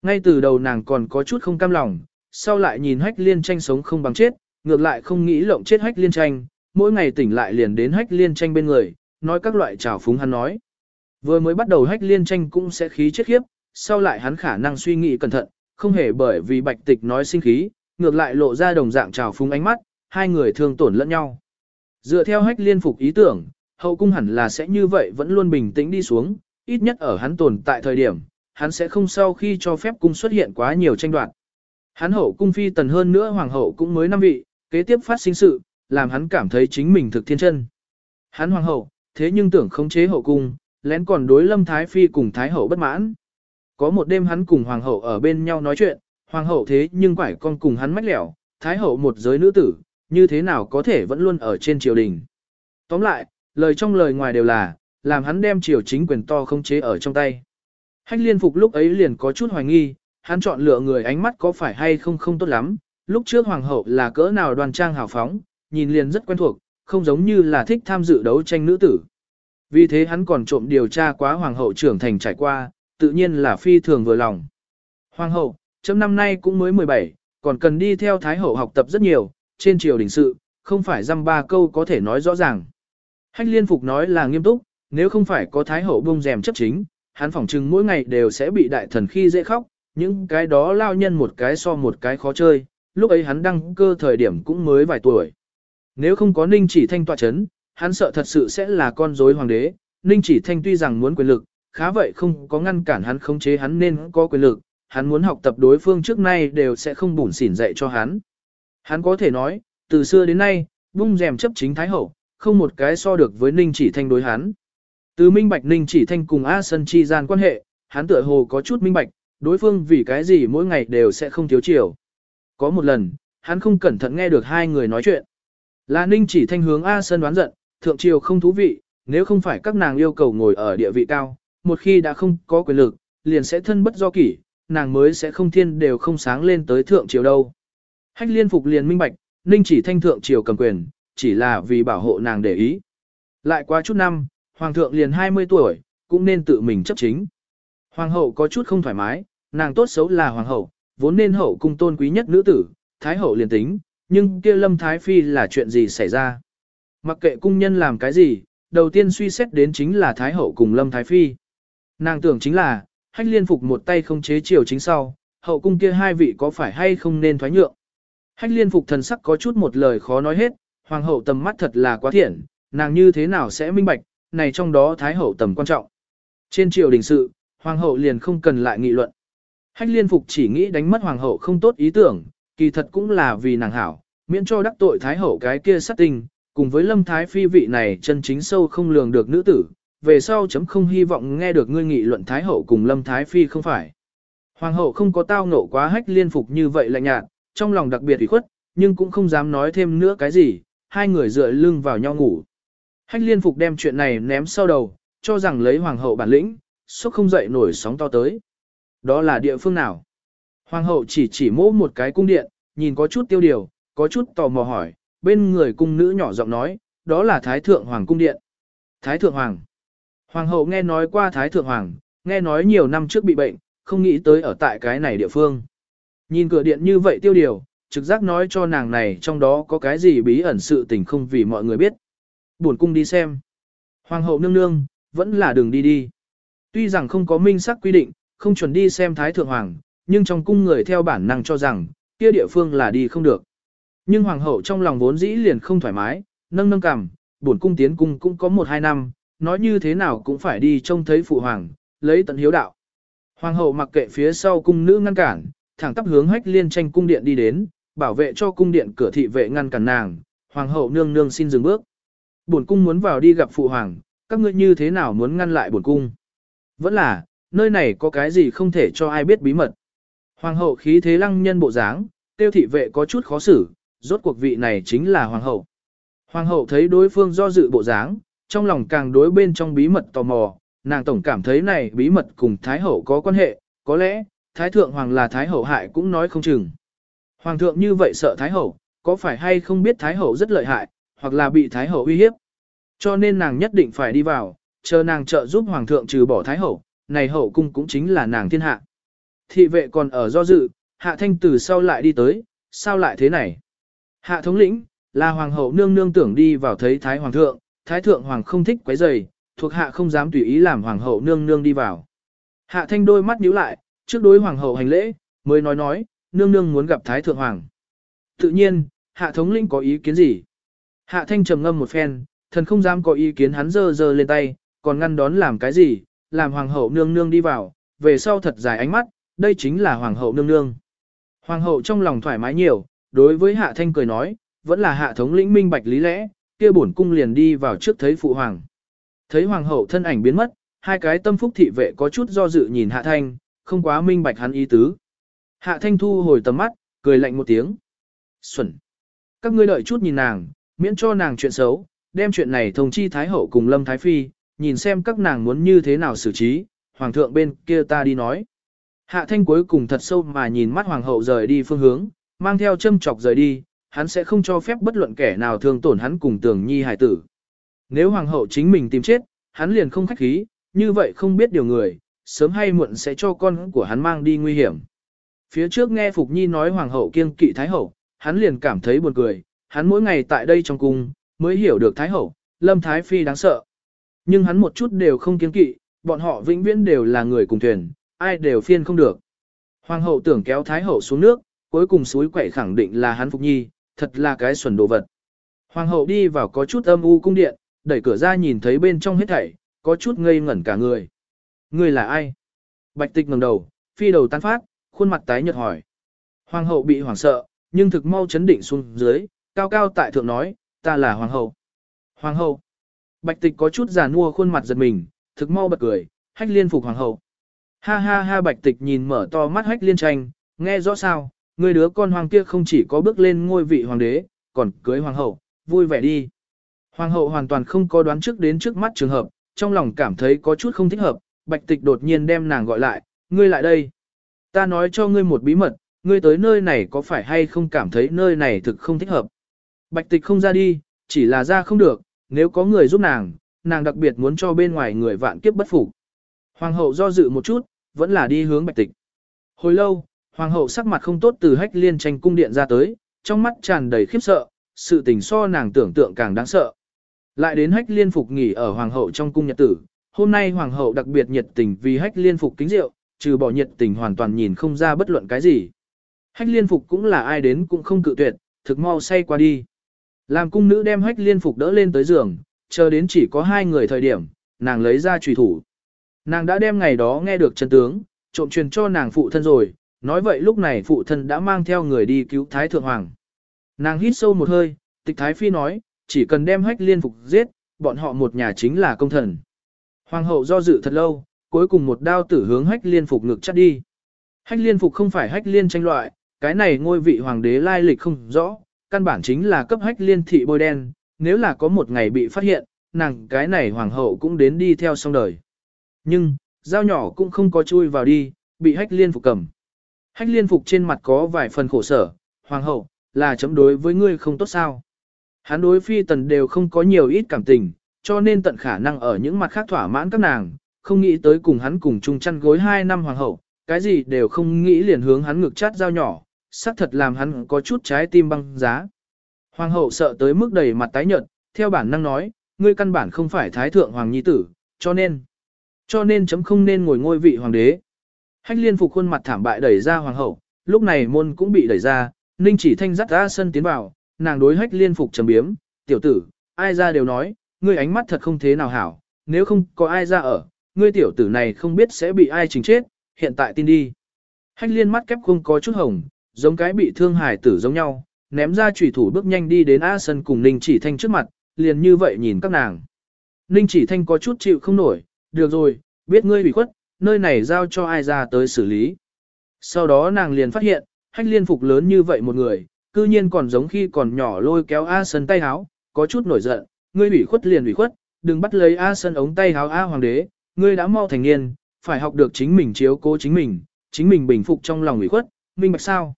Ngay từ đầu nàng còn có chút không cam lòng, sau lại nhìn Hách Liên tranh sống không bằng chết, ngược lại không nghĩ lộng chết Hách Liên tranh, mỗi ngày tỉnh lại liền đến Hách Liên tranh bên người, nói các loại trào phúng hắn nói. Vừa mới bắt đầu Hách Liên tranh cũng sẽ khí chết khiếp, sau lại hắn khả năng suy nghĩ cẩn thận, không hề bởi vì bạch tịch nói sinh khí, ngược lại lộ ra đồng dạng trào phúng ánh mắt, hai người thương tổn lẫn nhau. Dựa theo hách liên phục ý tưởng, hậu cung hẳn là sẽ như vậy vẫn luôn bình tĩnh đi xuống, ít nhất ở hắn tồn tại thời điểm, hắn sẽ không sau khi cho phép cung xuất hiện quá nhiều tranh đoạt. Hắn hậu cung phi tần hơn nữa hoàng hậu cũng mới năm vị, kế tiếp phát sinh sự, làm hắn cảm thấy chính mình thực thiên chân. Hắn hoàng hậu, thế nhưng tưởng khống chế hậu cung, lén còn đối lâm thái phi cùng thái hậu bất mãn. Có một đêm hắn cùng hoàng hậu ở bên nhau nói chuyện, hoàng hậu thế nhưng quải con cùng hắn mách lẻo, thái hậu một giới nữ tử, như thế nào có thể vẫn luôn ở trên triều đình. Tóm lại, lời trong lời ngoài đều là, làm hắn đem triều chính quyền to không chế ở trong tay. Hách liên phục lúc ấy liền có chút hoài nghi, hắn chọn lựa người ánh mắt có phải hay không không tốt lắm, lúc trước hoàng hậu là cỡ nào đoàn trang hào phóng, nhìn liền rất quen thuộc, không giống như là thích tham dự đấu tranh nữ tử. Vì thế hắn còn trộm điều tra quá hoàng hậu trưởng thành trải qua, tự nhiên là phi thường vừa lòng. Hoàng hậu, chấm năm nay cũng mới 17, còn cần đi theo Thái hậu học tập rất nhiều, trên triều đình sự, không phải dăm ba câu có thể nói rõ ràng. Hách liên phục nói là nghiêm túc, nếu không phải có Thái hậu bông rèm chấp chính, hắn phỏng chừng mỗi ngày đều sẽ bị đại thần khi dễ khóc, những cái đó lao nhân một cái so một cái khó chơi, lúc ấy hắn đăng cơ thời điểm cũng mới vài tuổi. Nếu không có Ninh chỉ thanh tọa chấn, hắn sợ thật sự sẽ là con rối hoàng đế, Ninh chỉ thanh tuy rằng muốn quyền lực, khá vậy không có ngăn cản hắn khống chế hắn nên có quyền lực, hắn muốn học tập đối phương trước nay đều sẽ không bủn xỉn dạy cho hắn. Hắn có thể nói, từ xưa đến nay, bung rèm chấp chính thái hậu, không một cái so được với Ninh chỉ thanh đối hắn. Từ minh bạch Ninh chỉ thanh cùng A Sân chi gian quan hệ, hắn tựa hồ có chút minh bạch, đối phương vì cái gì mỗi ngày đều sẽ không thiếu chiều. Có một lần, hắn không cẩn thận nghe được hai người nói chuyện. Là Ninh chỉ thanh hướng A Sân đoán giận, thượng triều không thú vị, nếu không phải các nàng yêu cầu ngồi ở địa vị cao, một khi đã không có quyền lực, liền sẽ thân bất do kỷ, nàng mới sẽ không thiên đều không sáng lên tới thượng triều đâu. Hách liên phục liền minh bạch, ninh chỉ thanh thượng triều cầm quyền, chỉ là vì bảo hộ nàng để ý. Lại qua chút năm, hoàng thượng liền 20 tuổi, cũng nên tự mình chấp chính. Hoàng hậu có chút không thoải mái, nàng tốt xấu là hoàng hậu, vốn nên hậu cung tôn quý nhất nữ tử, thái hậu liền tính, nhưng kia lâm thái phi là chuyện gì xảy ra. Mặc kệ cung nhân làm cái gì, đầu tiên suy xét đến chính là thái hậu cùng lâm thái phi. Nàng tưởng chính là, hách liên phục một tay không chế triều chính sau, hậu cung kia hai vị có phải hay không nên thoái nhượng. Hách liên phục thần sắc có chút một lời khó nói hết, hoàng hậu tầm mắt thật là quá thiện, nàng như thế nào sẽ minh bạch, này trong đó thái hậu tầm quan trọng. Trên triều đình sự, hoàng hậu liền không cần lại nghị luận. Hách liên phục chỉ nghĩ đánh mất hoàng hậu không tốt ý tưởng, kỳ thật cũng là vì nàng hảo, miễn cho đắc tội thái hậu cái kia sát tình, cùng với lâm thái phi vị này chân chính sâu không lường được nữ tử, về sau chấm không hy vọng nghe được ngươi nghị luận thái hậu cùng lâm thái phi không phải. Hoàng hậu không có tao nộ quá hách liên phục như vậy lạnh nhạt, trong lòng đặc biệt ủy khuất, nhưng cũng không dám nói thêm nữa cái gì, hai người dựa lưng vào nhau ngủ. Hách liên phục đem chuyện này ném sau đầu, cho rằng lấy hoàng hậu bản lĩnh, sốc không dậy nổi sóng to tới. Đó là địa phương nào? Hoàng hậu chỉ chỉ mỗ một cái cung điện, nhìn có chút tiêu điều, có chút tò mò hỏi, bên người cung nữ nhỏ giọng nói, đó là Thái Thượng Hoàng cung điện. Thái Thượng Hoàng. Hoàng hậu nghe nói qua Thái Thượng Hoàng, nghe nói nhiều năm trước bị bệnh, không nghĩ tới ở tại cái này địa phương. Nhìn cửa điện như vậy tiêu điều, trực giác nói cho nàng này trong đó có cái gì bí ẩn sự tình không vì mọi người biết. Buồn cung đi xem. Hoàng hậu nương nương, vẫn là đường đi đi. Tuy rằng không có minh sắc quy định, không chuẩn đi xem Thái Thượng Hoàng, nhưng trong cung người theo bản năng cho rằng, kia địa phương là đi không được. Nhưng Hoàng hậu trong lòng vốn dĩ liền không thoải mái, nâng nâng cằm, buồn cung tiến cung cũng có một hai năm, nói như thế nào cũng phải đi trông thấy Phụ Hoàng, lấy tận hiếu đạo. Hoàng hậu mặc kệ phía sau cung nữ ngăn cản, thẳng tắp hướng hách liên tranh cung điện đi đến, bảo vệ cho cung điện cửa thị vệ ngăn cản nàng, hoàng hậu nương nương xin dừng bước. Bổn cung muốn vào đi gặp phụ hoàng, các ngươi như thế nào muốn ngăn lại bổn cung? Vẫn là, nơi này có cái gì không thể cho ai biết bí mật. Hoàng hậu khí thế lăng nhân bộ dáng, tiêu thị vệ có chút khó xử, rốt cuộc vị này chính là hoàng hậu. Hoàng hậu thấy đối phương do dự bộ dáng, trong lòng càng đối bên trong bí mật tò mò, nàng tổng cảm thấy này bí mật cùng Thái hậu có quan hệ, có lẽ, Thái thượng hoàng là Thái hậu hại cũng nói không chừng. Hoàng thượng như vậy sợ Thái Hậu, có phải hay không biết Thái Hậu rất lợi hại, hoặc là bị Thái Hậu uy hiếp. Cho nên nàng nhất định phải đi vào, chờ nàng trợ giúp Hoàng thượng trừ bỏ Thái Hậu, này Hậu cung cũng chính là nàng thiên hạ. Thị vệ còn ở do dự, Hạ Thanh từ sau lại đi tới, sao lại thế này? Hạ thống lĩnh, là Hoàng hậu nương nương tưởng đi vào thấy Thái Hoàng thượng, Thái thượng Hoàng không thích quấy rầy, thuộc hạ không dám tùy ý làm Hoàng hậu nương nương đi vào. Hạ Thanh đôi mắt nhíu lại, trước đối Hoàng hậu hành lễ, mới nói nói, nương nương muốn gặp Thái Thượng Hoàng. Tự nhiên, hạ thống lĩnh có ý kiến gì? Hạ thanh trầm ngâm một phen, thần không dám có ý kiến hắn dơ dơ lên tay, còn ngăn đón làm cái gì, làm hoàng hậu nương nương đi vào, về sau thật dài ánh mắt, đây chính là hoàng hậu nương nương. Hoàng hậu trong lòng thoải mái nhiều, đối với hạ thanh cười nói, vẫn là hạ thống lĩnh minh bạch lý lẽ, kia bổn cung liền đi vào trước thấy phụ hoàng. Thấy hoàng hậu thân ảnh biến mất, hai cái tâm phúc thị vệ có chút do dự nhìn hạ thanh, không quá minh bạch hắn ý tứ. Hạ Thanh thu hồi tầm mắt, cười lạnh một tiếng. Xuẩn. Các ngươi đợi chút nhìn nàng, miễn cho nàng chuyện xấu, đem chuyện này thông chi Thái Hậu cùng Lâm Thái Phi, nhìn xem các nàng muốn như thế nào xử trí, Hoàng thượng bên kia ta đi nói. Hạ Thanh cuối cùng thật sâu mà nhìn mắt Hoàng hậu rời đi phương hướng, mang theo châm chọc rời đi, hắn sẽ không cho phép bất luận kẻ nào thương tổn hắn cùng tưởng nhi hải tử. Nếu Hoàng hậu chính mình tìm chết, hắn liền không khách khí, như vậy không biết điều người, sớm hay muộn sẽ cho con của hắn mang đi nguy hiểm. Phía trước nghe Phục Nhi nói hoàng hậu kiêng kỵ thái hậu, hắn liền cảm thấy buồn cười, hắn mỗi ngày tại đây trong cung, mới hiểu được thái hậu, lâm thái phi đáng sợ. Nhưng hắn một chút đều không kiên kỵ, bọn họ vĩnh viễn đều là người cùng thuyền, ai đều phiên không được. Hoàng hậu tưởng kéo thái hậu xuống nước, cuối cùng suối quậy khẳng định là hắn Phục Nhi, thật là cái xuẩn đồ vật. Hoàng hậu đi vào có chút âm u cung điện, đẩy cửa ra nhìn thấy bên trong hết thảy, có chút ngây ngẩn cả người. Người là ai? Bạch tịch ngẩng đầu, phi đầu tan phát, khuôn mặt tái nhợt hỏi. Hoàng hậu bị hoảng sợ, nhưng thực mau chấn định xuống dưới, cao cao tại thượng nói, ta là hoàng hậu. Hoàng hậu. Bạch tịch có chút già nua khuôn mặt giật mình, thực mau bật cười, hách liên phục hoàng hậu. Ha ha ha bạch tịch nhìn mở to mắt hách liên tranh, nghe rõ sao, người đứa con hoàng kia không chỉ có bước lên ngôi vị hoàng đế, còn cưới hoàng hậu, vui vẻ đi. Hoàng hậu hoàn toàn không có đoán trước đến trước mắt trường hợp, trong lòng cảm thấy có chút không thích hợp, bạch tịch đột nhiên đem nàng gọi lại, ngươi lại đây. Ta nói cho ngươi một bí mật, ngươi tới nơi này có phải hay không cảm thấy nơi này thực không thích hợp. Bạch tịch không ra đi, chỉ là ra không được, nếu có người giúp nàng, nàng đặc biệt muốn cho bên ngoài người vạn kiếp bất phục. Hoàng hậu do dự một chút, vẫn là đi hướng bạch tịch. Hồi lâu, hoàng hậu sắc mặt không tốt từ hách liên tranh cung điện ra tới, trong mắt tràn đầy khiếp sợ, sự tình so nàng tưởng tượng càng đáng sợ. Lại đến hách liên phục nghỉ ở hoàng hậu trong cung nhật tử, hôm nay hoàng hậu đặc biệt nhiệt tình vì hách liên phục kính rượu, trừ bỏ nhiệt tình hoàn toàn nhìn không ra bất luận cái gì. Hách liên phục cũng là ai đến cũng không cự tuyệt, thực mau say qua đi. Làm cung nữ đem hách liên phục đỡ lên tới giường, chờ đến chỉ có hai người thời điểm, nàng lấy ra trùy thủ. Nàng đã đem ngày đó nghe được chân tướng, trộm truyền cho nàng phụ thân rồi, nói vậy lúc này phụ thân đã mang theo người đi cứu Thái Thượng Hoàng. Nàng hít sâu một hơi, tịch Thái Phi nói, chỉ cần đem hách liên phục giết, bọn họ một nhà chính là công thần. Hoàng hậu do dự thật lâu, cuối cùng một đao tử hướng hách liên phục ngực chắt đi. Hách liên phục không phải hách liên tranh loại, cái này ngôi vị hoàng đế lai lịch không rõ, căn bản chính là cấp hách liên thị bôi đen, nếu là có một ngày bị phát hiện, nàng cái này hoàng hậu cũng đến đi theo xong đời. Nhưng, dao nhỏ cũng không có chui vào đi, bị hách liên phục cầm. Hách liên phục trên mặt có vài phần khổ sở, hoàng hậu, là chấm đối với ngươi không tốt sao. Hắn đối phi tần đều không có nhiều ít cảm tình, cho nên tận khả năng ở những mặt khác thỏa mãn các nàng, không nghĩ tới cùng hắn cùng chung chăn gối hai năm hoàng hậu, cái gì đều không nghĩ liền hướng hắn ngực chát dao nhỏ, xác thật làm hắn có chút trái tim băng giá. Hoàng hậu sợ tới mức đầy mặt tái nhợt, theo bản năng nói, ngươi căn bản không phải thái thượng hoàng nhi tử, cho nên, cho nên chấm không nên ngồi ngôi vị hoàng đế. Hách liên phục khuôn mặt thảm bại đẩy ra hoàng hậu, lúc này môn cũng bị đẩy ra, ninh chỉ thanh dắt ra sân tiến vào, nàng đối hách liên phục trầm biếm, tiểu tử, ai ra đều nói, ngươi ánh mắt thật không thế nào hảo, nếu không có ai ra ở, ngươi tiểu tử này không biết sẽ bị ai chính chết, hiện tại tin đi. Hách liên mắt kép không có chút hồng, giống cái bị thương hải tử giống nhau, ném ra chủy thủ bước nhanh đi đến A sân cùng Ninh chỉ thanh trước mặt, liền như vậy nhìn các nàng. Ninh chỉ thanh có chút chịu không nổi, được rồi, biết ngươi bị khuất, nơi này giao cho ai ra tới xử lý. Sau đó nàng liền phát hiện, hách liên phục lớn như vậy một người, cư nhiên còn giống khi còn nhỏ lôi kéo A sân tay háo, có chút nổi giận, ngươi bị khuất liền bị khuất, đừng bắt lấy A sân ống tay háo A hoàng đế, ngươi đã mau thành niên, phải học được chính mình chiếu cố chính mình, chính mình bình phục trong lòng ủy khuất, minh bạch sao.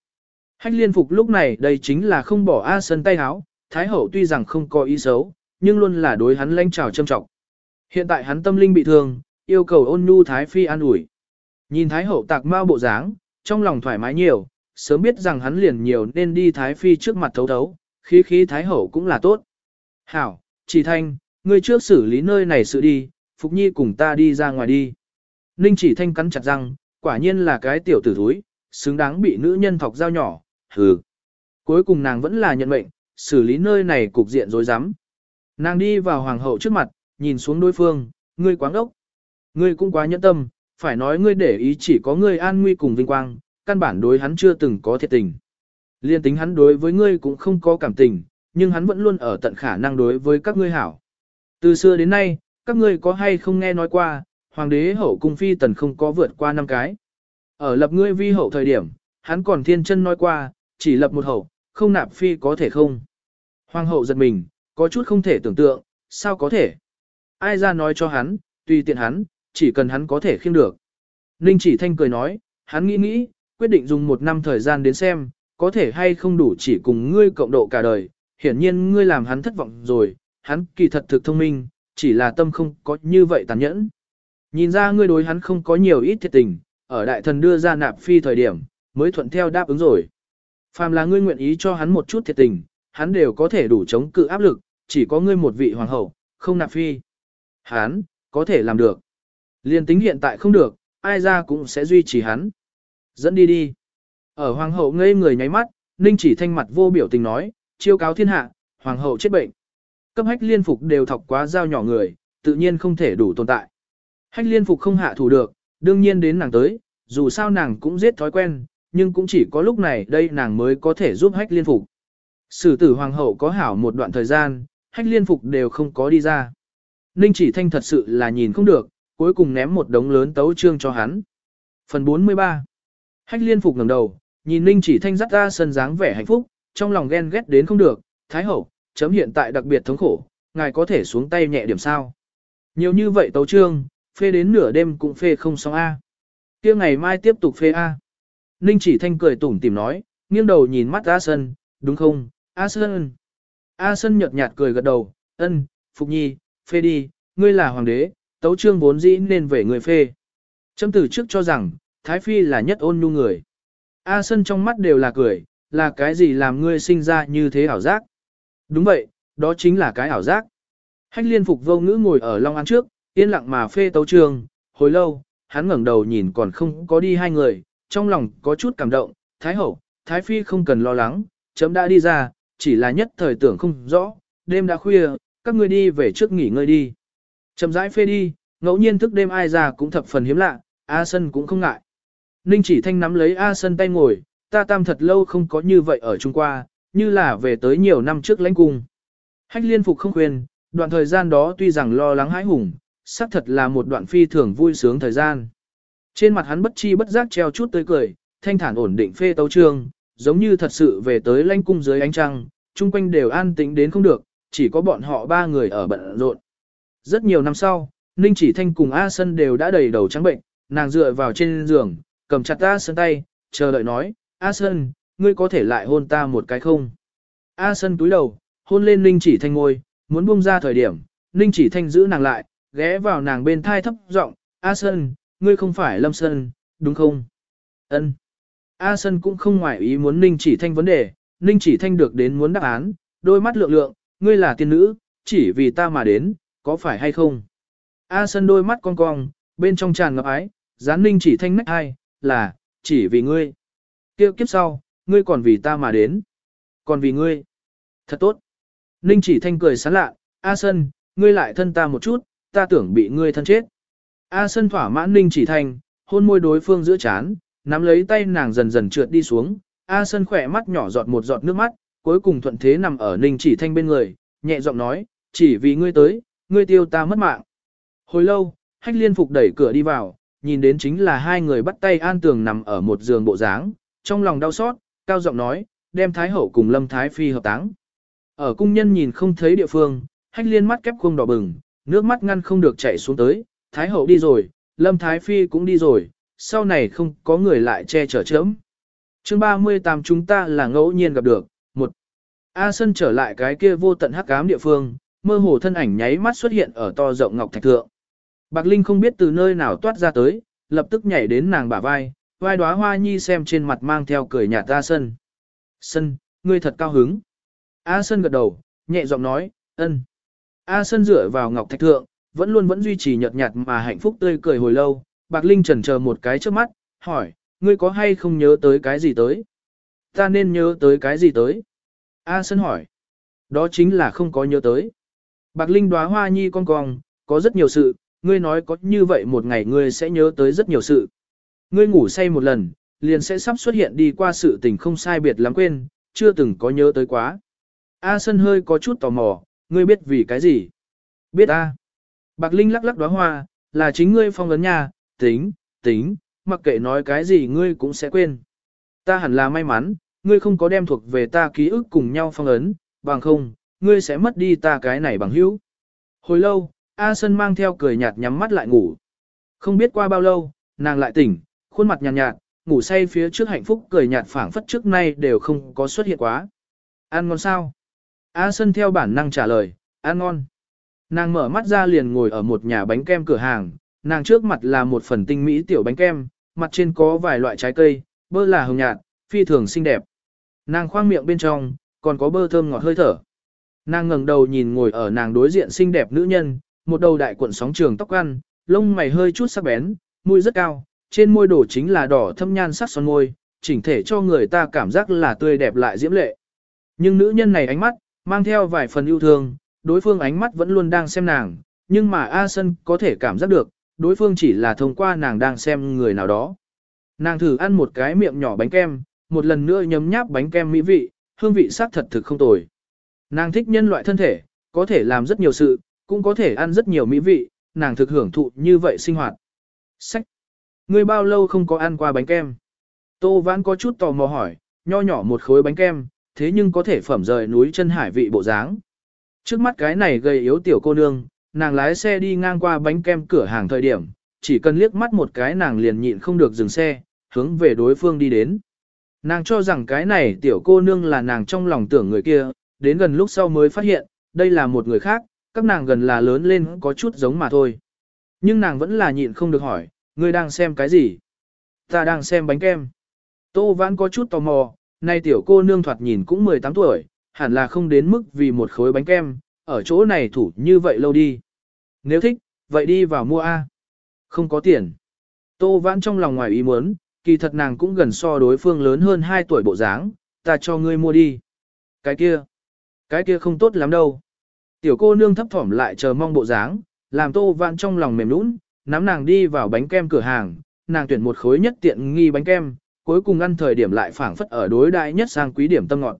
Hách liên phục lúc này đây chính là không bỏ A sân tay háo, Thái hậu tuy rằng không có ý xấu, nhưng luôn là đối hắn lãnh trào châm trọng. Hiện tại hắn tâm linh bị thương, yêu cầu ôn nhu Thái phi an ủi. Nhìn Thái hậu tạc mau bộ dáng, trong lòng thoải mái nhiều, sớm biết rằng hắn liền nhiều nên đi Thái phi trước mặt thấu thấu, khí khí Thái hậu cũng là tốt. Hảo, chỉ thanh, ngươi trước xử lý nơi này sự đi, Phục Nhi cùng ta đi ra ngoài đi. Ninh chỉ thanh cắn chặt răng, quả nhiên là cái tiểu tử thúi, xứng đáng bị nữ nhân thọc dao nhỏ, hừ. Cuối cùng nàng vẫn là nhận mệnh, xử lý nơi này cục diện rối rắm. Nàng đi vào hoàng hậu trước mặt, nhìn xuống đối phương, ngươi quáng ốc. Ngươi cũng quá nhẫn tâm, phải nói ngươi để ý chỉ có ngươi an nguy cùng vinh quang, căn bản đối hắn chưa từng có thiệt tình. Liên tính hắn đối với ngươi cũng không có cảm tình, nhưng hắn vẫn luôn ở tận khả năng đối với các ngươi hảo. Từ xưa đến nay, các ngươi có hay không nghe nói qua, hoàng đế hậu cung phi tần không có vượt qua năm cái. Ở lập ngươi vi hậu thời điểm, hắn còn thiên chân nói qua, chỉ lập một hậu, không nạp phi có thể không. Hoàng hậu giật mình, có chút không thể tưởng tượng, sao có thể. Ai ra nói cho hắn, tùy tiện hắn, chỉ cần hắn có thể khiêm được. Ninh chỉ thanh cười nói, hắn nghĩ nghĩ, quyết định dùng một năm thời gian đến xem, có thể hay không đủ chỉ cùng ngươi cộng độ cả đời. Hiển nhiên ngươi làm hắn thất vọng rồi, hắn kỳ thật thực thông minh, chỉ là tâm không có như vậy tàn nhẫn. Nhìn ra ngươi đối hắn không có nhiều ít thiệt tình, ở đại thần đưa ra nạp phi thời điểm, mới thuận theo đáp ứng rồi. Phàm là ngươi nguyện ý cho hắn một chút thiệt tình, hắn đều có thể đủ chống cự áp lực, chỉ có ngươi một vị hoàng hậu, không nạp phi. Hắn, có thể làm được. Liên tính hiện tại không được, ai ra cũng sẽ duy trì hắn. Dẫn đi đi. Ở hoàng hậu ngây người nháy mắt, Ninh chỉ thanh mặt vô biểu tình nói, chiêu cáo thiên hạ, hoàng hậu chết bệnh. Cấp hách liên phục đều thọc quá dao nhỏ người, tự nhiên không thể đủ tồn tại. Hách liên phục không hạ thủ được, đương nhiên đến nàng tới, dù sao nàng cũng giết thói quen, nhưng cũng chỉ có lúc này đây nàng mới có thể giúp hách liên phục. Sử tử hoàng hậu có hảo một đoạn thời gian, hách liên phục đều không có đi ra. Ninh chỉ thanh thật sự là nhìn không được, cuối cùng ném một đống lớn tấu trương cho hắn. Phần 43 Hách liên phục ngẩng đầu, nhìn Ninh chỉ thanh dắt ra sân dáng vẻ hạnh phúc, trong lòng ghen ghét đến không được, thái hậu, chấm hiện tại đặc biệt thống khổ, ngài có thể xuống tay nhẹ điểm sao. Nhiều như vậy tấu trương, phê đến nửa đêm cũng phê không xong A. kia ngày mai tiếp tục phê A. Ninh chỉ thanh cười tủm tìm nói, nghiêng đầu nhìn mắt A Sân, đúng không, A Sân. A Sân nhợt nhạt cười gật đầu, ân, Phục Nhi, phê đi, ngươi là hoàng đế, tấu trương vốn dĩ nên về người phê. Châm từ trước cho rằng, Thái Phi là nhất ôn nhu người. A Sân trong mắt đều là cười, là cái gì làm ngươi sinh ra như thế ảo giác. Đúng vậy, đó chính là cái ảo giác. Hách liên phục vô ngữ ngồi ở Long An trước, yên lặng mà phê tấu trường, hồi lâu, hắn ngẩng đầu nhìn còn không có đi hai người, trong lòng có chút cảm động, Thái Hậu, Thái Phi không cần lo lắng, chấm đã đi ra, chỉ là nhất thời tưởng không rõ, đêm đã khuya, các ngươi đi về trước nghỉ ngơi đi. Chậm rãi phê đi, ngẫu nhiên thức đêm ai ra cũng thập phần hiếm lạ, A Sân cũng không ngại. Ninh chỉ thanh nắm lấy A Sân tay ngồi, ta tam thật lâu không có như vậy ở Trung qua, như là về tới nhiều năm trước lãnh cung. Hách liên phục không khuyên, đoạn thời gian đó tuy rằng lo lắng hãi hùng, xác thật là một đoạn phi thường vui sướng thời gian. Trên mặt hắn bất chi bất giác treo chút tươi cười, thanh thản ổn định phê tấu trương, giống như thật sự về tới lãnh cung dưới ánh trăng, chung quanh đều an tĩnh đến không được, chỉ có bọn họ ba người ở bận rộn. Rất nhiều năm sau, Ninh Chỉ Thanh cùng A Sân đều đã đầy đầu trắng bệnh, nàng dựa vào trên giường, cầm chặt A Sân tay, chờ đợi nói, A Sân, ngươi có thể lại hôn ta một cái không? A Sân túi đầu, hôn lên Ninh Chỉ Thanh ngôi, muốn buông ra thời điểm, Ninh Chỉ Thanh giữ nàng lại, ghé vào nàng bên thai thấp giọng, A Sân, ngươi không phải Lâm Sân, đúng không? Ân. A Sân cũng không ngoại ý muốn Ninh Chỉ Thanh vấn đề, Ninh Chỉ Thanh được đến muốn đáp án, đôi mắt lượng lượng, ngươi là tiên nữ, chỉ vì ta mà đến, có phải hay không? A Sân đôi mắt cong cong, bên trong tràn ngập ái, dán Ninh Chỉ Thanh nách hai, là, chỉ vì ngươi. Kiếp kiếp sau, ngươi còn vì ta mà đến. Còn vì ngươi. Thật tốt. Ninh Chỉ Thanh cười sán lạ, A Sân, ngươi lại thân ta một chút, ta tưởng bị ngươi thân chết. A Sân thỏa mãn Ninh Chỉ Thanh, hôn môi đối phương giữa chán, nắm lấy tay nàng dần dần trượt đi xuống, A Sân khỏe mắt nhỏ giọt một giọt nước mắt, cuối cùng thuận thế nằm ở Ninh Chỉ Thanh bên người, nhẹ giọng nói, chỉ vì ngươi tới, ngươi tiêu ta mất mạng. Hồi lâu, Hách Liên Phục đẩy cửa đi vào, nhìn đến chính là hai người bắt tay an tường nằm ở một giường bộ dáng, trong lòng đau xót, cao giọng nói, đem Thái Hậu cùng Lâm Thái Phi hợp táng. Ở cung nhân nhìn không thấy địa phương, Hách Liên mắt kép không đỏ bừng, nước mắt ngăn không được chảy xuống tới, Thái Hậu đi rồi, Lâm Thái Phi cũng đi rồi, sau này không có người lại che chở chấm. Chương 38 chúng ta là ngẫu nhiên gặp được. Một, A Sân trở lại cái kia vô tận hắc ám địa phương, mơ hồ thân ảnh nháy mắt xuất hiện ở to rộng ngọc thạch thượng. Bạc Linh không biết từ nơi nào toát ra tới, lập tức nhảy đến nàng bả vai, vai đóa hoa nhi xem trên mặt mang theo cười nhạt A Sân. Sân, ngươi thật cao hứng. A Sân gật đầu, nhẹ giọng nói, ân. A Sân dựa vào ngọc thạch thượng, vẫn luôn vẫn duy trì nhợt nhạt mà hạnh phúc tươi cười hồi lâu. Bạc Linh chần chờ một cái trước mắt, hỏi, ngươi có hay không nhớ tới cái gì tới? Ta nên nhớ tới cái gì tới? A Sân hỏi. Đó chính là không có nhớ tới. Bạc Linh đoá hoa nhi con cong, có rất nhiều sự, ngươi nói có như vậy một ngày ngươi sẽ nhớ tới rất nhiều sự. Ngươi ngủ say một lần, liền sẽ sắp xuất hiện đi qua sự tình không sai biệt lắm quên, chưa từng có nhớ tới quá. A Sân hơi có chút tò mò, ngươi biết vì cái gì? Biết A. Bạc Linh lắc lắc đóa hoa, là chính ngươi phong ấn nhà, tính, tính, mặc kệ nói cái gì ngươi cũng sẽ quên. Ta hẳn là may mắn, ngươi không có đem thuộc về ta ký ức cùng nhau phong ấn, bằng không, ngươi sẽ mất đi ta cái này bằng hữu. Hồi lâu, A Sân mang theo cười nhạt nhắm mắt lại ngủ. Không biết qua bao lâu, nàng lại tỉnh, khuôn mặt nhàn nhạt, nhạt, ngủ say phía trước hạnh phúc cười nhạt phảng phất trước nay đều không có xuất hiện quá. Ăn ngon sao? A Sân theo bản năng trả lời, ăn ngon. Nàng mở mắt ra liền ngồi ở một nhà bánh kem cửa hàng, nàng trước mặt là một phần tinh mỹ tiểu bánh kem, mặt trên có vài loại trái cây, bơ là hồng nhạt, phi thường xinh đẹp. Nàng khoang miệng bên trong, còn có bơ thơm ngọt hơi thở. Nàng ngẩng đầu nhìn ngồi ở nàng đối diện xinh đẹp nữ nhân, một đầu đại cuộn sóng trường tóc ăn, lông mày hơi chút sắc bén, mũi rất cao, trên môi đổ chính là đỏ thâm nhan sắc son môi, chỉnh thể cho người ta cảm giác là tươi đẹp lại diễm lệ. Nhưng nữ nhân này ánh mắt, mang theo vài phần yêu thương, đối phương ánh mắt vẫn luôn đang xem nàng, nhưng mà A Sân có thể cảm giác được, đối phương chỉ là thông qua nàng đang xem người nào đó. Nàng thử ăn một cái miệng nhỏ bánh kem, một lần nữa nhấm nháp bánh kem mỹ vị, hương vị sắc thật thực không tồi. Nàng thích nhân loại thân thể, có thể làm rất nhiều sự, cũng có thể ăn rất nhiều mỹ vị, nàng thực hưởng thụ như vậy sinh hoạt. Sách! Ngươi bao lâu không có ăn qua bánh kem? Tô Vãn có chút tò mò hỏi, nho nhỏ một khối bánh kem, thế nhưng có thể phẩm rời núi chân hải vị bộ dáng. Trước mắt cái này gây yếu tiểu cô nương, nàng lái xe đi ngang qua bánh kem cửa hàng thời điểm, chỉ cần liếc mắt một cái nàng liền nhịn không được dừng xe, hướng về đối phương đi đến. Nàng cho rằng cái này tiểu cô nương là nàng trong lòng tưởng người kia, đến gần lúc sau mới phát hiện, đây là một người khác, các nàng gần là lớn lên có chút giống mà thôi. Nhưng nàng vẫn là nhịn không được hỏi, ngươi đang xem cái gì? Ta đang xem bánh kem. Tô Vãn có chút tò mò, nay tiểu cô nương thoạt nhìn cũng 18 tuổi, hẳn là không đến mức vì một khối bánh kem, ở chỗ này thủ như vậy lâu đi. Nếu thích, vậy đi vào mua A. Không có tiền. Tô Vãn trong lòng ngoài ý muốn, kỳ thật nàng cũng gần so đối phương lớn hơn 2 tuổi bộ dáng, ta cho ngươi mua đi. Cái kia, cái kia không tốt lắm đâu. Tiểu cô nương thấp thỏm lại chờ mong bộ dáng, làm Tô Vãn trong lòng mềm nũng, nắm nàng đi vào bánh kem cửa hàng, nàng tuyển một khối nhất tiện nghi bánh kem, cuối cùng ăn thời điểm lại phảng phất ở đối đại nhất sang quý điểm tâm ngọt.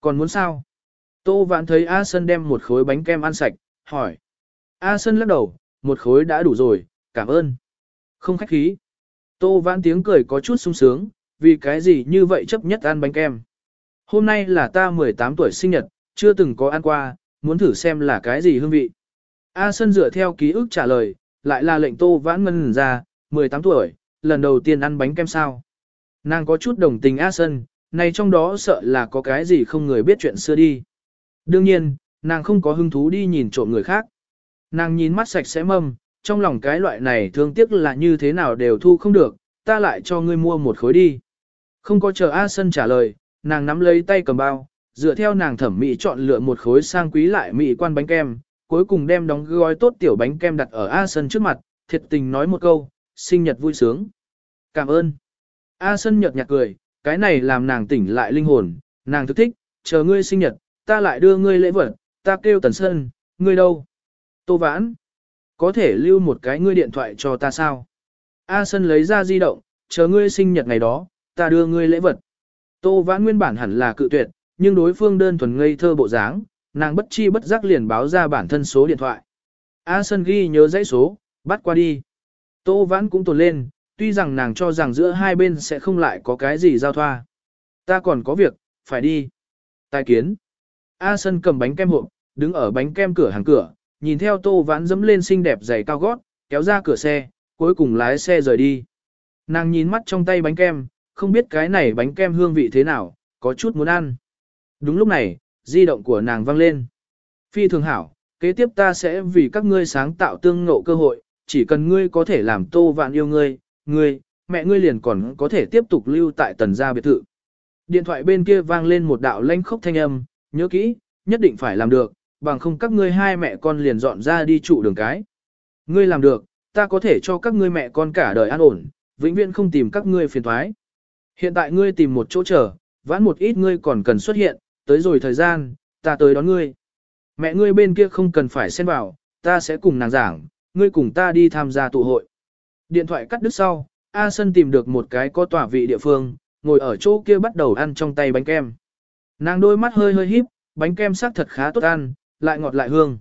Còn muốn sao? Tô Vãn thấy A Sân đem một khối bánh kem ăn sạch, hỏi. A Sân lắc đầu, một khối đã đủ rồi, cảm ơn. Không khách khí. Tô Vãn tiếng cười có chút sung sướng, vì cái gì như vậy chấp nhất ăn bánh kem. Hôm nay là ta 18 tuổi sinh nhật, chưa từng có ăn qua, muốn thử xem là cái gì hương vị. A Sân dựa theo ký ức trả lời, lại là lệnh Tô Vãn ngân ra, 18 tuổi, lần đầu tiên ăn bánh kem sao. Nàng có chút đồng tình A Sân, này trong đó sợ là có cái gì không người biết chuyện xưa đi. Đương nhiên, nàng không có hứng thú đi nhìn trộm người khác. Nàng nhìn mắt sạch sẽ mâm, trong lòng cái loại này thương tiếc là như thế nào đều thu không được, ta lại cho ngươi mua một khối đi. Không có chờ A Sân trả lời, nàng nắm lấy tay cầm bao, dựa theo nàng thẩm mỹ chọn lựa một khối sang quý lại mỹ quan bánh kem, cuối cùng đem đóng gói tốt tiểu bánh kem đặt ở A Sân trước mặt, thiệt tình nói một câu, sinh nhật vui sướng. Cảm ơn. A Sân nhợt nhạt cười, cái này làm nàng tỉnh lại linh hồn, nàng thức thích, chờ ngươi sinh nhật, ta lại đưa ngươi lễ vật, ta kêu Tần Sơn, ngươi đâu? Tô Vãn, có thể lưu một cái ngươi điện thoại cho ta sao? A Sân lấy ra di động, chờ ngươi sinh nhật ngày đó, ta đưa ngươi lễ vật. Tô Vãn nguyên bản hẳn là cự tuyệt, nhưng đối phương đơn thuần ngây thơ bộ dáng, nàng bất chi bất giác liền báo ra bản thân số điện thoại. A Sân ghi nhớ dãy số, bắt qua đi. Tô Vãn cũng tồn lên, tuy rằng nàng cho rằng giữa hai bên sẽ không lại có cái gì giao thoa. Ta còn có việc, phải đi. Tài kiến. A Sân cầm bánh kem hộp, đứng ở bánh kem cửa hàng cửa, nhìn theo Tô Vãn dẫm lên xinh đẹp giày cao gót, kéo ra cửa xe, cuối cùng lái xe rời đi. Nàng nhìn mắt trong tay bánh kem, không biết cái này bánh kem hương vị thế nào, có chút muốn ăn. Đúng lúc này, di động của nàng vang lên. Phi thường hảo, kế tiếp ta sẽ vì các ngươi sáng tạo tương ngộ cơ hội, chỉ cần ngươi có thể làm Tô Vãn yêu ngươi, ngươi, mẹ ngươi liền còn có thể tiếp tục lưu tại tần gia biệt thự. Điện thoại bên kia vang lên một đạo lanh khốc thanh âm, nhớ kỹ, nhất định phải làm được, bằng không các ngươi hai mẹ con liền dọn ra đi trụ đường cái. Ngươi làm được, ta có thể cho các ngươi mẹ con cả đời an ổn, vĩnh viễn không tìm các ngươi phiền thoái. Hiện tại ngươi tìm một chỗ chờ, vãn một ít ngươi còn cần xuất hiện, tới rồi thời gian, ta tới đón ngươi. Mẹ ngươi bên kia không cần phải xen vào, ta sẽ cùng nàng giảng, ngươi cùng ta đi tham gia tụ hội. Điện thoại cắt đứt sau, A Sân tìm được một cái có tỏa vị địa phương, ngồi ở chỗ kia bắt đầu ăn trong tay bánh kem. Nàng đôi mắt hơi hơi híp, bánh kem sắc thật khá tốt ăn, lại ngọt lại hương.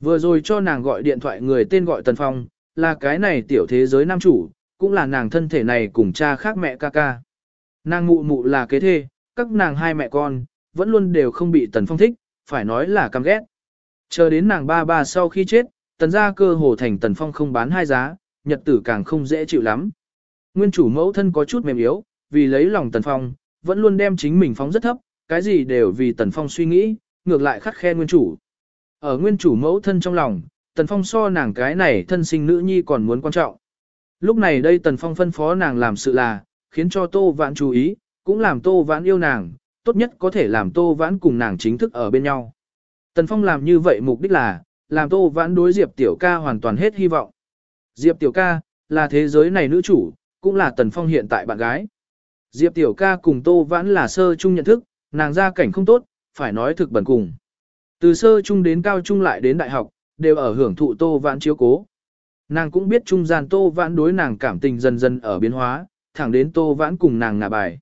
Vừa rồi cho nàng gọi điện thoại người tên gọi Tần Phong, là cái này tiểu thế giới nam chủ, cũng là nàng thân thể này cùng cha khác mẹ ca ca. Nàng mụ mụ là kế thê, các nàng hai mẹ con, vẫn luôn đều không bị Tần Phong thích, phải nói là căm ghét. Chờ đến nàng ba ba sau khi chết, tần gia cơ hồ thành Tần Phong không bán hai giá, nhật tử càng không dễ chịu lắm. Nguyên chủ mẫu thân có chút mềm yếu, vì lấy lòng Tần Phong, vẫn luôn đem chính mình phóng rất thấp, cái gì đều vì Tần Phong suy nghĩ, ngược lại khắt khe nguyên chủ. Ở nguyên chủ mẫu thân trong lòng, Tần Phong so nàng cái này thân sinh nữ nhi còn muốn quan trọng. Lúc này đây Tần Phong phân phó nàng làm sự là, khiến cho Tô Vãn chú ý, cũng làm Tô Vãn yêu nàng, tốt nhất có thể làm Tô Vãn cùng nàng chính thức ở bên nhau. Tần Phong làm như vậy mục đích là, làm Tô Vãn đối Diệp Tiểu Ca hoàn toàn hết hy vọng. Diệp Tiểu Ca, là thế giới này nữ chủ, cũng là Tần Phong hiện tại bạn gái. Diệp Tiểu Ca cùng Tô Vãn là sơ chung nhận thức, nàng gia cảnh không tốt, phải nói thực bẩn cùng. Từ sơ chung đến cao trung lại đến đại học, đều ở hưởng thụ Tô Vãn chiếu cố. Nàng cũng biết trung gian Tô Vãn đối nàng cảm tình dần dần ở biến hóa, thẳng đến Tô Vãn cùng nàng ngả bài.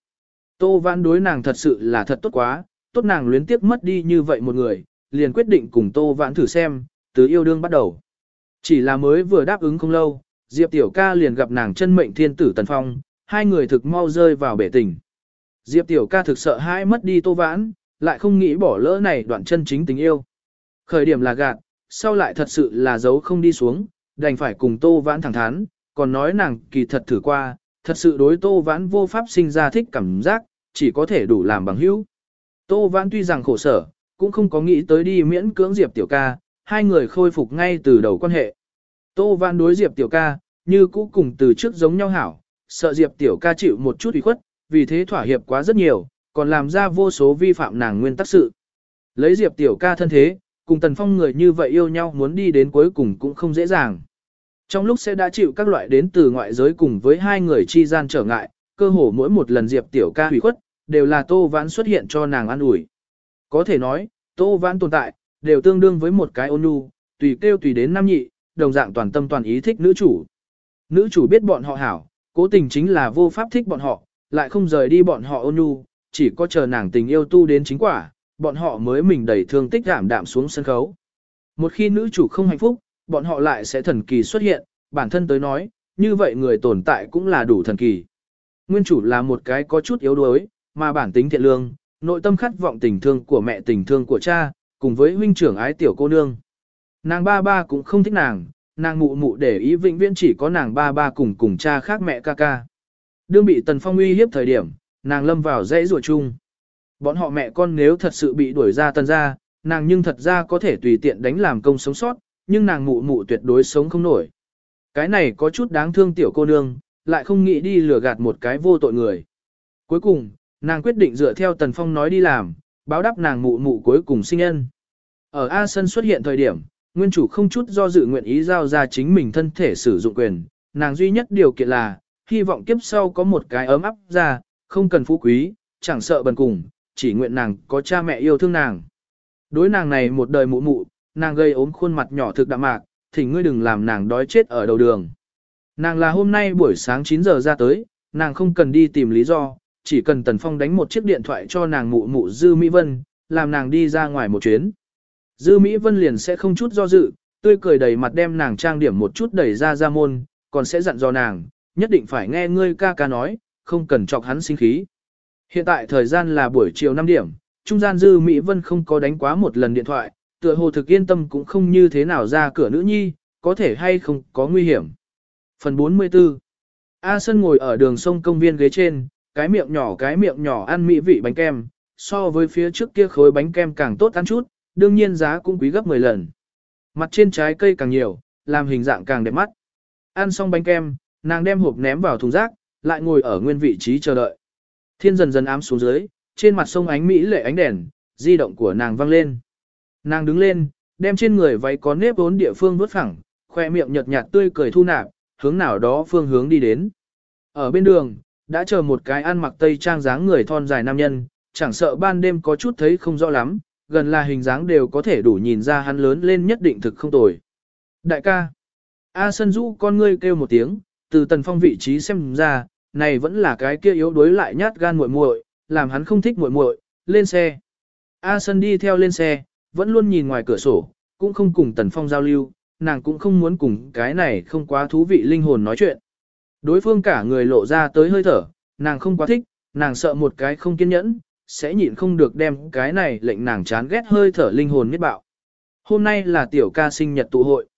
Tô Vãn đối nàng thật sự là thật tốt quá, tốt nàng luyến tiếc mất đi như vậy một người, liền quyết định cùng Tô Vãn thử xem, từ yêu đương bắt đầu. Chỉ là mới vừa đáp ứng không lâu, Diệp Tiểu ca liền gặp nàng chân mệnh thiên tử Tần Phong, hai người thực mau rơi vào bể tình. Diệp Tiểu ca thực sợ hãi mất đi Tô Vãn, lại không nghĩ bỏ lỡ này đoạn chân chính tình yêu. Khởi điểm là gạt, sau lại thật sự là giấu không đi xuống, đành phải cùng Tô Vãn thẳng thắn, còn nói nàng kỳ thật thử qua, thật sự đối Tô Vãn vô pháp sinh ra thích cảm giác, chỉ có thể đủ làm bằng hữu. Tô Vãn tuy rằng khổ sở, cũng không có nghĩ tới đi miễn cưỡng Diệp Tiểu ca, hai người khôi phục ngay từ đầu quan hệ. Tô Văn đối Diệp Tiểu ca, như cũ cùng từ trước giống nhau hảo, sợ Diệp Tiểu ca chịu một chút ủy khuất, vì thế thỏa hiệp quá rất nhiều, còn làm ra vô số vi phạm nàng nguyên tắc sự. Lấy Diệp Tiểu ca thân thế, cùng Tần Phong người như vậy yêu nhau muốn đi đến cuối cùng cũng không dễ dàng. Trong lúc sẽ đã chịu các loại đến từ ngoại giới cùng với hai người chi gian trở ngại, cơ hồ mỗi một lần Diệp Tiểu ca hủy khuất, đều là Tô Vãn xuất hiện cho nàng ăn ủi. Có thể nói, Tô Vãn tồn tại, đều tương đương với một cái ôn nhu, tùy kêu tùy đến nam nhị, đồng dạng toàn tâm toàn ý thích nữ chủ. Nữ chủ biết bọn họ hảo, Cố tình chính là vô pháp thích bọn họ, lại không rời đi bọn họ ôn nhu, chỉ có chờ nàng tình yêu tu đến chính quả, bọn họ mới mình đẩy thương tích giảm đạm xuống sân khấu. Một khi nữ chủ không hạnh phúc, bọn họ lại sẽ thần kỳ xuất hiện, bản thân tới nói, như vậy người tồn tại cũng là đủ thần kỳ. Nguyên chủ là một cái có chút yếu đuối, mà bản tính thiện lương, nội tâm khát vọng tình thương của mẹ tình thương của cha, cùng với huynh trưởng ái tiểu cô nương. Nàng ba ba cũng không thích nàng, nàng mụ mụ để ý vĩnh viễn chỉ có nàng ba ba cùng cùng cha khác mẹ ca ca. Đương bị Tần Phong uy hiếp thời điểm, nàng lâm vào dãy rùa chung. Bọn họ mẹ con nếu thật sự bị đuổi ra tần ra, nàng nhưng thật ra có thể tùy tiện đánh làm công sống sót, nhưng nàng mụ mụ tuyệt đối sống không nổi. Cái này có chút đáng thương tiểu cô nương, lại không nghĩ đi lừa gạt một cái vô tội người. Cuối cùng, nàng quyết định dựa theo Tần Phong nói đi làm, báo đáp nàng mụ mụ cuối cùng sinh nhân. Ở A Sân xuất hiện thời điểm, nguyên chủ không chút do dự nguyện ý giao ra chính mình thân thể sử dụng quyền, nàng duy nhất điều kiện là, hy vọng kiếp sau có một cái ấm áp ra, không cần phú quý, chẳng sợ bần cùng, chỉ nguyện nàng có cha mẹ yêu thương nàng. Đối nàng này một đời mụ mụ, nàng gây ốm khuôn mặt nhỏ thực đạm mạc, thì ngươi đừng làm nàng đói chết ở đầu đường. Nàng là hôm nay buổi sáng 9 giờ ra tới, nàng không cần đi tìm lý do, chỉ cần Tần Phong đánh một chiếc điện thoại cho nàng mụ mụ Dư Mỹ Vân, làm nàng đi ra ngoài một chuyến. Dư Mỹ Vân liền sẽ không chút do dự, tươi cười đầy mặt đem nàng trang điểm một chút đẩy ra ra môn, còn sẽ dặn dò nàng, nhất định phải nghe ngươi ca ca nói, không cần chọc hắn sinh khí. Hiện tại thời gian là buổi chiều 5 điểm, trung gian Dư Mỹ Vân không có đánh quá một lần điện thoại, tựa hồ thực yên tâm cũng không như thế nào ra cửa nữ nhi, có thể hay không có nguy hiểm. Phần 44 A Sân ngồi ở đường sông công viên ghế trên, cái miệng nhỏ cái miệng nhỏ ăn mỹ vị bánh kem, so với phía trước kia khối bánh kem càng tốt ăn chút, đương nhiên giá cũng quý gấp 10 lần. Mặt trên trái cây càng nhiều, làm hình dạng càng đẹp mắt. Ăn xong bánh kem, nàng đem hộp ném vào thùng rác, lại ngồi ở nguyên vị trí chờ đợi. Thiên dần dần ám xuống dưới, trên mặt sông ánh mỹ lệ ánh đèn, di động của nàng vang lên. Nàng đứng lên, đem trên người váy có nếp vốn địa phương vớt phẳng, khoe miệng nhợt nhạt tươi cười thu nạp, hướng nào đó phương hướng đi đến. Ở bên đường, đã chờ một cái ăn mặc tây trang dáng người thon dài nam nhân, chẳng sợ ban đêm có chút thấy không rõ lắm, gần là hình dáng đều có thể đủ nhìn ra hắn lớn lên nhất định thực không tồi. Đại ca, A Sân Du con ngươi kêu một tiếng, từ tần phong vị trí xem ra, này vẫn là cái kia yếu đuối lại nhát gan muội muội, làm hắn không thích muội muội, lên xe. A Sân đi theo lên xe, vẫn luôn nhìn ngoài cửa sổ, cũng không cùng tần phong giao lưu, nàng cũng không muốn cùng cái này không quá thú vị linh hồn nói chuyện. Đối phương cả người lộ ra tới hơi thở, nàng không quá thích, nàng sợ một cái không kiên nhẫn, sẽ nhịn không được đem cái này lệnh nàng chán ghét hơi thở linh hồn miết bạo. Hôm nay là tiểu ca sinh nhật tụ hội.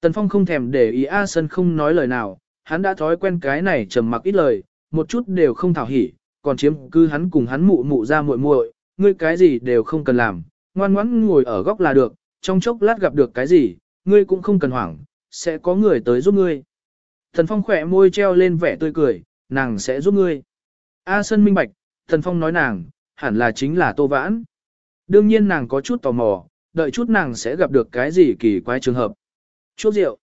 Tần Phong không thèm để ý A Sân không nói lời nào, hắn đã thói quen cái này trầm mặc ít lời, một chút đều không thảo hỉ, còn chiếm cứ hắn cùng hắn mụ mụ ra muội muội, ngươi cái gì đều không cần làm, ngoan ngoãn ngồi ở góc là được, trong chốc lát gặp được cái gì, ngươi cũng không cần hoảng, sẽ có người tới giúp ngươi. Thần Phong khỏe môi treo lên vẻ tươi cười, nàng sẽ giúp ngươi. A Sân minh bạch, Thần Phong nói nàng, hẳn là chính là Tô Vãn. Đương nhiên nàng có chút tò mò, đợi chút nàng sẽ gặp được cái gì kỳ quái trường hợp. Chuốc rượu,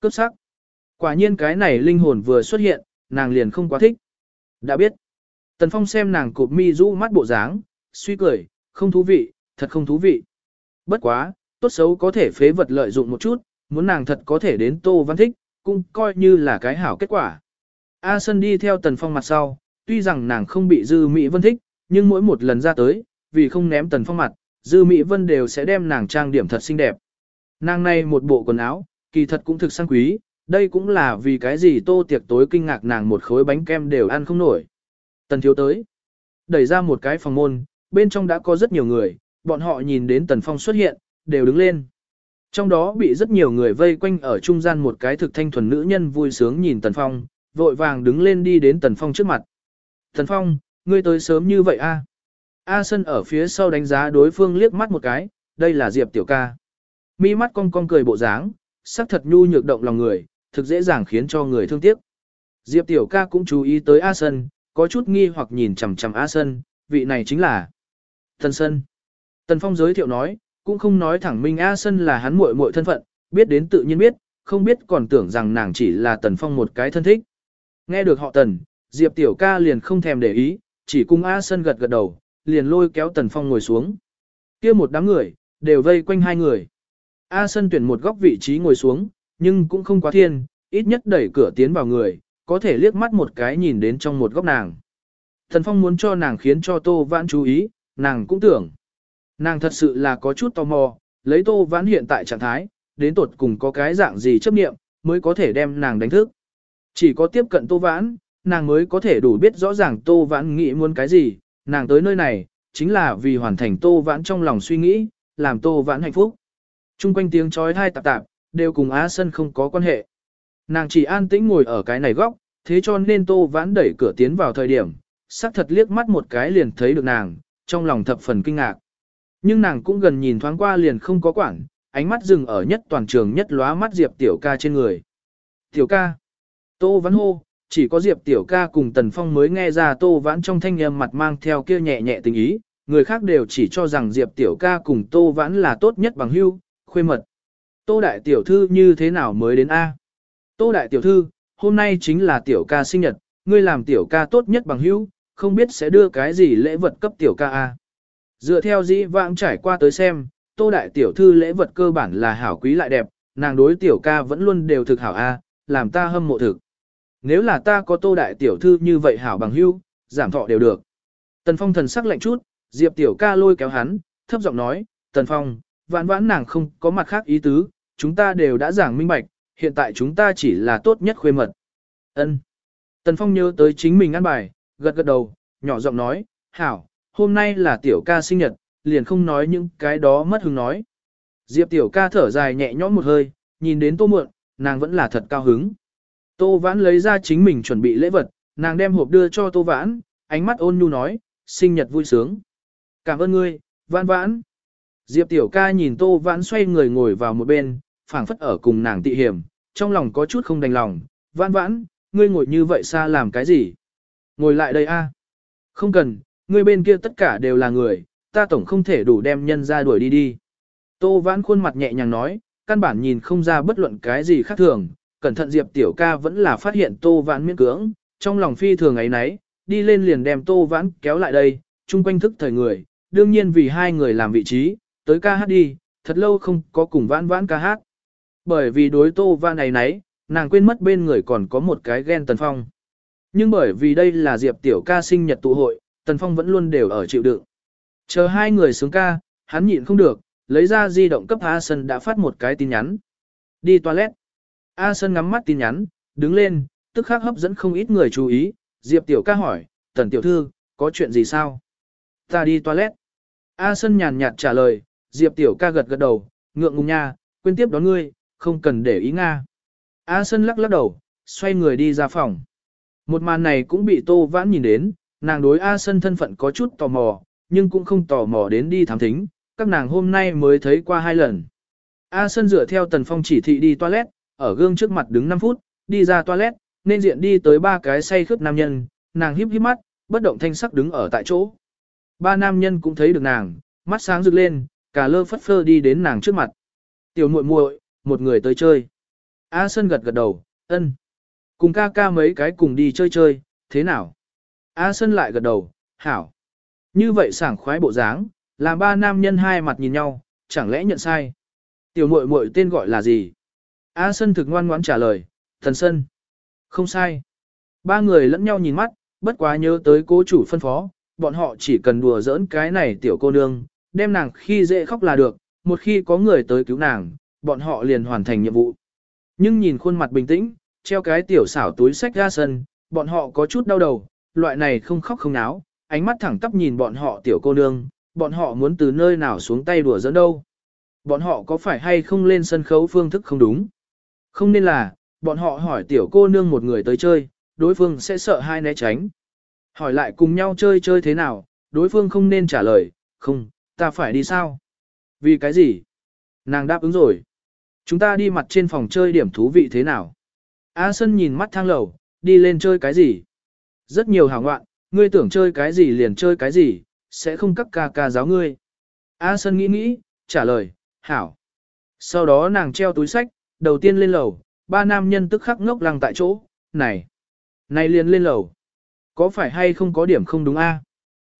cướp sắc. Quả nhiên cái này linh hồn vừa xuất hiện, nàng liền không quá thích. Đã biết. Tần Phong xem nàng cụp mi rũ mắt bộ dáng, suy cười, không thú vị, thật không thú vị. Bất quá, tốt xấu có thể phế vật lợi dụng một chút, muốn nàng thật có thể đến Tô Văn thích, cũng coi như là cái hảo kết quả. A Sân đi theo Tần Phong mặt sau, tuy rằng nàng không bị Dư Mỹ Vân thích, nhưng mỗi một lần ra tới, vì không ném Tần Phong mặt, Dư Mỹ Vân đều sẽ đem nàng trang điểm thật xinh đẹp. Nàng này một bộ quần áo, kỳ thật cũng thực sang quý, đây cũng là vì cái gì tô tiệc tối kinh ngạc nàng một khối bánh kem đều ăn không nổi. Tần thiếu tới, đẩy ra một cái phòng môn, bên trong đã có rất nhiều người, bọn họ nhìn đến Tần Phong xuất hiện, đều đứng lên. Trong đó bị rất nhiều người vây quanh ở trung gian một cái thực thanh thuần nữ nhân vui sướng nhìn Tần Phong, vội vàng đứng lên đi đến Tần Phong trước mặt. Tần Phong, ngươi tới sớm như vậy à? a? A Sân ở phía sau đánh giá đối phương liếc mắt một cái, đây là Diệp tiểu ca. Mi mắt cong cong cười bộ dáng, sắc thật nhu nhược động lòng người, thực dễ dàng khiến cho người thương tiếc. Diệp tiểu ca cũng chú ý tới A Sân, có chút nghi hoặc nhìn chằm chằm A Sân, vị này chính là Tần Sân. Tần Phong giới thiệu nói, cũng không nói thẳng Minh A Sân là hắn muội muội thân phận, biết đến tự nhiên biết, không biết còn tưởng rằng nàng chỉ là Tần Phong một cái thân thích. Nghe được họ Tần, Diệp Tiểu ca liền không thèm để ý, chỉ cùng A Sân gật gật đầu, liền lôi kéo Tần Phong ngồi xuống. kia một đám người, đều vây quanh hai người. A Sân tuyển một góc vị trí ngồi xuống, nhưng cũng không quá thiên, ít nhất đẩy cửa tiến vào người, có thể liếc mắt một cái nhìn đến trong một góc nàng. Tần Phong muốn cho nàng khiến cho Tô Vãn chú ý, nàng cũng tưởng. Nàng thật sự là có chút tò mò, lấy Tô Vãn hiện tại trạng thái, đến tột cùng có cái dạng gì chấp nghiệm, mới có thể đem nàng đánh thức. Chỉ có tiếp cận Tô Vãn, nàng mới có thể đủ biết rõ ràng Tô Vãn nghĩ muốn cái gì, nàng tới nơi này, chính là vì hoàn thành Tô Vãn trong lòng suy nghĩ, làm Tô Vãn hạnh phúc. Trung quanh tiếng chói thai tạp tạp, đều cùng Á Sân không có quan hệ. Nàng chỉ an tĩnh ngồi ở cái này góc, thế cho nên Tô Vãn đẩy cửa tiến vào thời điểm, sắc thật liếc mắt một cái liền thấy được nàng, trong lòng thập phần kinh ngạc. Nhưng nàng cũng gần nhìn thoáng qua liền không có quản, ánh mắt dừng ở nhất toàn trường nhất lóa mắt Diệp Tiểu ca trên người. Tiểu ca. Tô Vãn hô, chỉ có Diệp Tiểu ca cùng Tần Phong mới nghe ra Tô Vãn trong thanh âm mặt mang theo kia nhẹ nhẹ tình ý, người khác đều chỉ cho rằng Diệp Tiểu ca cùng Tô Vãn là tốt nhất bằng hữu, khuê mật. Tô Đại Tiểu Thư như thế nào mới đến A? Tô Đại Tiểu Thư, hôm nay chính là Tiểu ca sinh nhật, ngươi làm Tiểu ca tốt nhất bằng hữu, không biết sẽ đưa cái gì lễ vật cấp Tiểu ca A. Dựa theo dĩ vãng trải qua tới xem, Tô Đại Tiểu Thư lễ vật cơ bản là hảo quý lại đẹp, nàng đối Tiểu ca vẫn luôn đều thực hảo A, làm ta hâm mộ thực. Nếu là ta có Tô Đại Tiểu Thư như vậy hảo bằng hưu, giảm thọ đều được. Tần Phong thần sắc lạnh chút, Diệp Tiểu ca lôi kéo hắn, thấp giọng nói, Tần Phong, vãn vãn nàng không có mặt khác ý tứ, chúng ta đều đã giảng minh bạch, hiện tại chúng ta chỉ là tốt nhất khuê mật. Ân. Tần Phong nhớ tới chính mình ăn bài, gật gật đầu, nhỏ giọng nói, hảo, hôm nay là tiểu ca sinh nhật, liền không nói những cái đó mất hứng nói. Diệp tiểu ca thở dài nhẹ nhõm một hơi, nhìn đến tô muộn, nàng vẫn là thật cao hứng. Tô vãn lấy ra chính mình chuẩn bị lễ vật, nàng đem hộp đưa cho tô vãn, ánh mắt ôn nhu nói, sinh nhật vui sướng. Cảm ơn ngươi, vãn vãn. Diệp tiểu ca nhìn tô vãn xoay người ngồi vào một bên, phảng phất ở cùng nàng tị hiểm, trong lòng có chút không đành lòng, vãn vãn, ngươi ngồi như vậy xa làm cái gì? Ngồi lại đây a. Không cần, ngươi bên kia tất cả đều là người, ta tổng không thể đủ đem nhân ra đuổi đi đi. Tô vãn khuôn mặt nhẹ nhàng nói, căn bản nhìn không ra bất luận cái gì khác thường, cẩn thận Diệp tiểu ca vẫn là phát hiện tô vãn miễn cưỡng, trong lòng phi thường ấy nấy, đi lên liền đem tô vãn kéo lại đây, chung quanh thức thời người, đương nhiên vì hai người làm vị trí, tới ca hát đi, thật lâu không có cùng vãn vãn ca hát. Bởi vì đối tô vãn này nấy, nàng quên mất bên người còn có một cái ghen tần phong. Nhưng bởi vì đây là Diệp tiểu ca sinh nhật tụ hội, tần phong vẫn luôn đều ở chịu đựng. Chờ hai người xuống ca, hắn nhịn không được, lấy ra di động cấp A Sân đã phát một cái tin nhắn. Đi toilet. A Sân ngắm mắt tin nhắn, đứng lên, tức khắc hấp dẫn không ít người chú ý. Diệp tiểu ca hỏi, tần tiểu thư, có chuyện gì sao? Ta đi toilet. A Sân nhàn nhạt trả lời, Diệp tiểu ca gật gật đầu, ngượng ngùng nha, quên tiếp đón ngươi, không cần để ý Nga. A Sân lắc lắc đầu, xoay người đi ra phòng. Một màn này cũng bị Tô Vãn nhìn đến, nàng đối A Sân thân phận có chút tò mò, nhưng cũng không tò mò đến đi thám thính, các nàng hôm nay mới thấy qua hai lần. A Sân dựa theo Tần Phong chỉ thị đi toilet, ở gương trước mặt đứng 5 phút, đi ra toilet, nên diện đi tới ba cái say khướt nam nhân, nàng híp híp mắt, bất động thanh sắc đứng ở tại chỗ. Ba nam nhân cũng thấy được nàng, mắt sáng rực lên, cả lơ phất phơ đi đến nàng trước mặt. Tiểu muội muội, một người tới chơi. A Sân gật gật đầu, ân. Cùng ca ca mấy cái cùng đi chơi chơi, thế nào? A Sân lại gật đầu, hảo. Như vậy sảng khoái bộ dáng, làm ba nam nhân hai mặt nhìn nhau, chẳng lẽ nhận sai? Tiểu muội muội tên gọi là gì? A Sân thực ngoan ngoãn trả lời, Thần Sân. Không sai. Ba người lẫn nhau nhìn mắt, bất quá nhớ tới cố chủ phân phó, bọn họ chỉ cần đùa giỡn cái này tiểu cô nương, đem nàng khi dễ khóc là được, một khi có người tới cứu nàng, bọn họ liền hoàn thành nhiệm vụ. Nhưng nhìn khuôn mặt bình tĩnh, treo cái tiểu xảo túi sách ra sân, bọn họ có chút đau đầu, loại này không khóc không náo, ánh mắt thẳng tắp nhìn bọn họ tiểu cô nương, bọn họ muốn từ nơi nào xuống tay đùa dẫn đâu. Bọn họ có phải hay không lên sân khấu phương thức không đúng? Không nên là, bọn họ hỏi tiểu cô nương một người tới chơi, đối phương sẽ sợ hai né tránh. Hỏi lại cùng nhau chơi chơi thế nào, đối phương không nên trả lời, không, ta phải đi sao? Vì cái gì? Nàng đáp ứng rồi. Chúng ta đi mặt trên phòng chơi điểm thú vị thế nào? A Sân nhìn mắt thang lầu, đi lên chơi cái gì? Rất nhiều hảo ngoạn, ngươi tưởng chơi cái gì liền chơi cái gì, sẽ không cắt ca ca giáo ngươi. A Sân nghĩ nghĩ, trả lời, hảo. Sau đó nàng treo túi sách, đầu tiên lên lầu, ba nam nhân tức khắc ngốc lăng tại chỗ, này, này liền lên lầu. Có phải hay không có điểm không đúng a?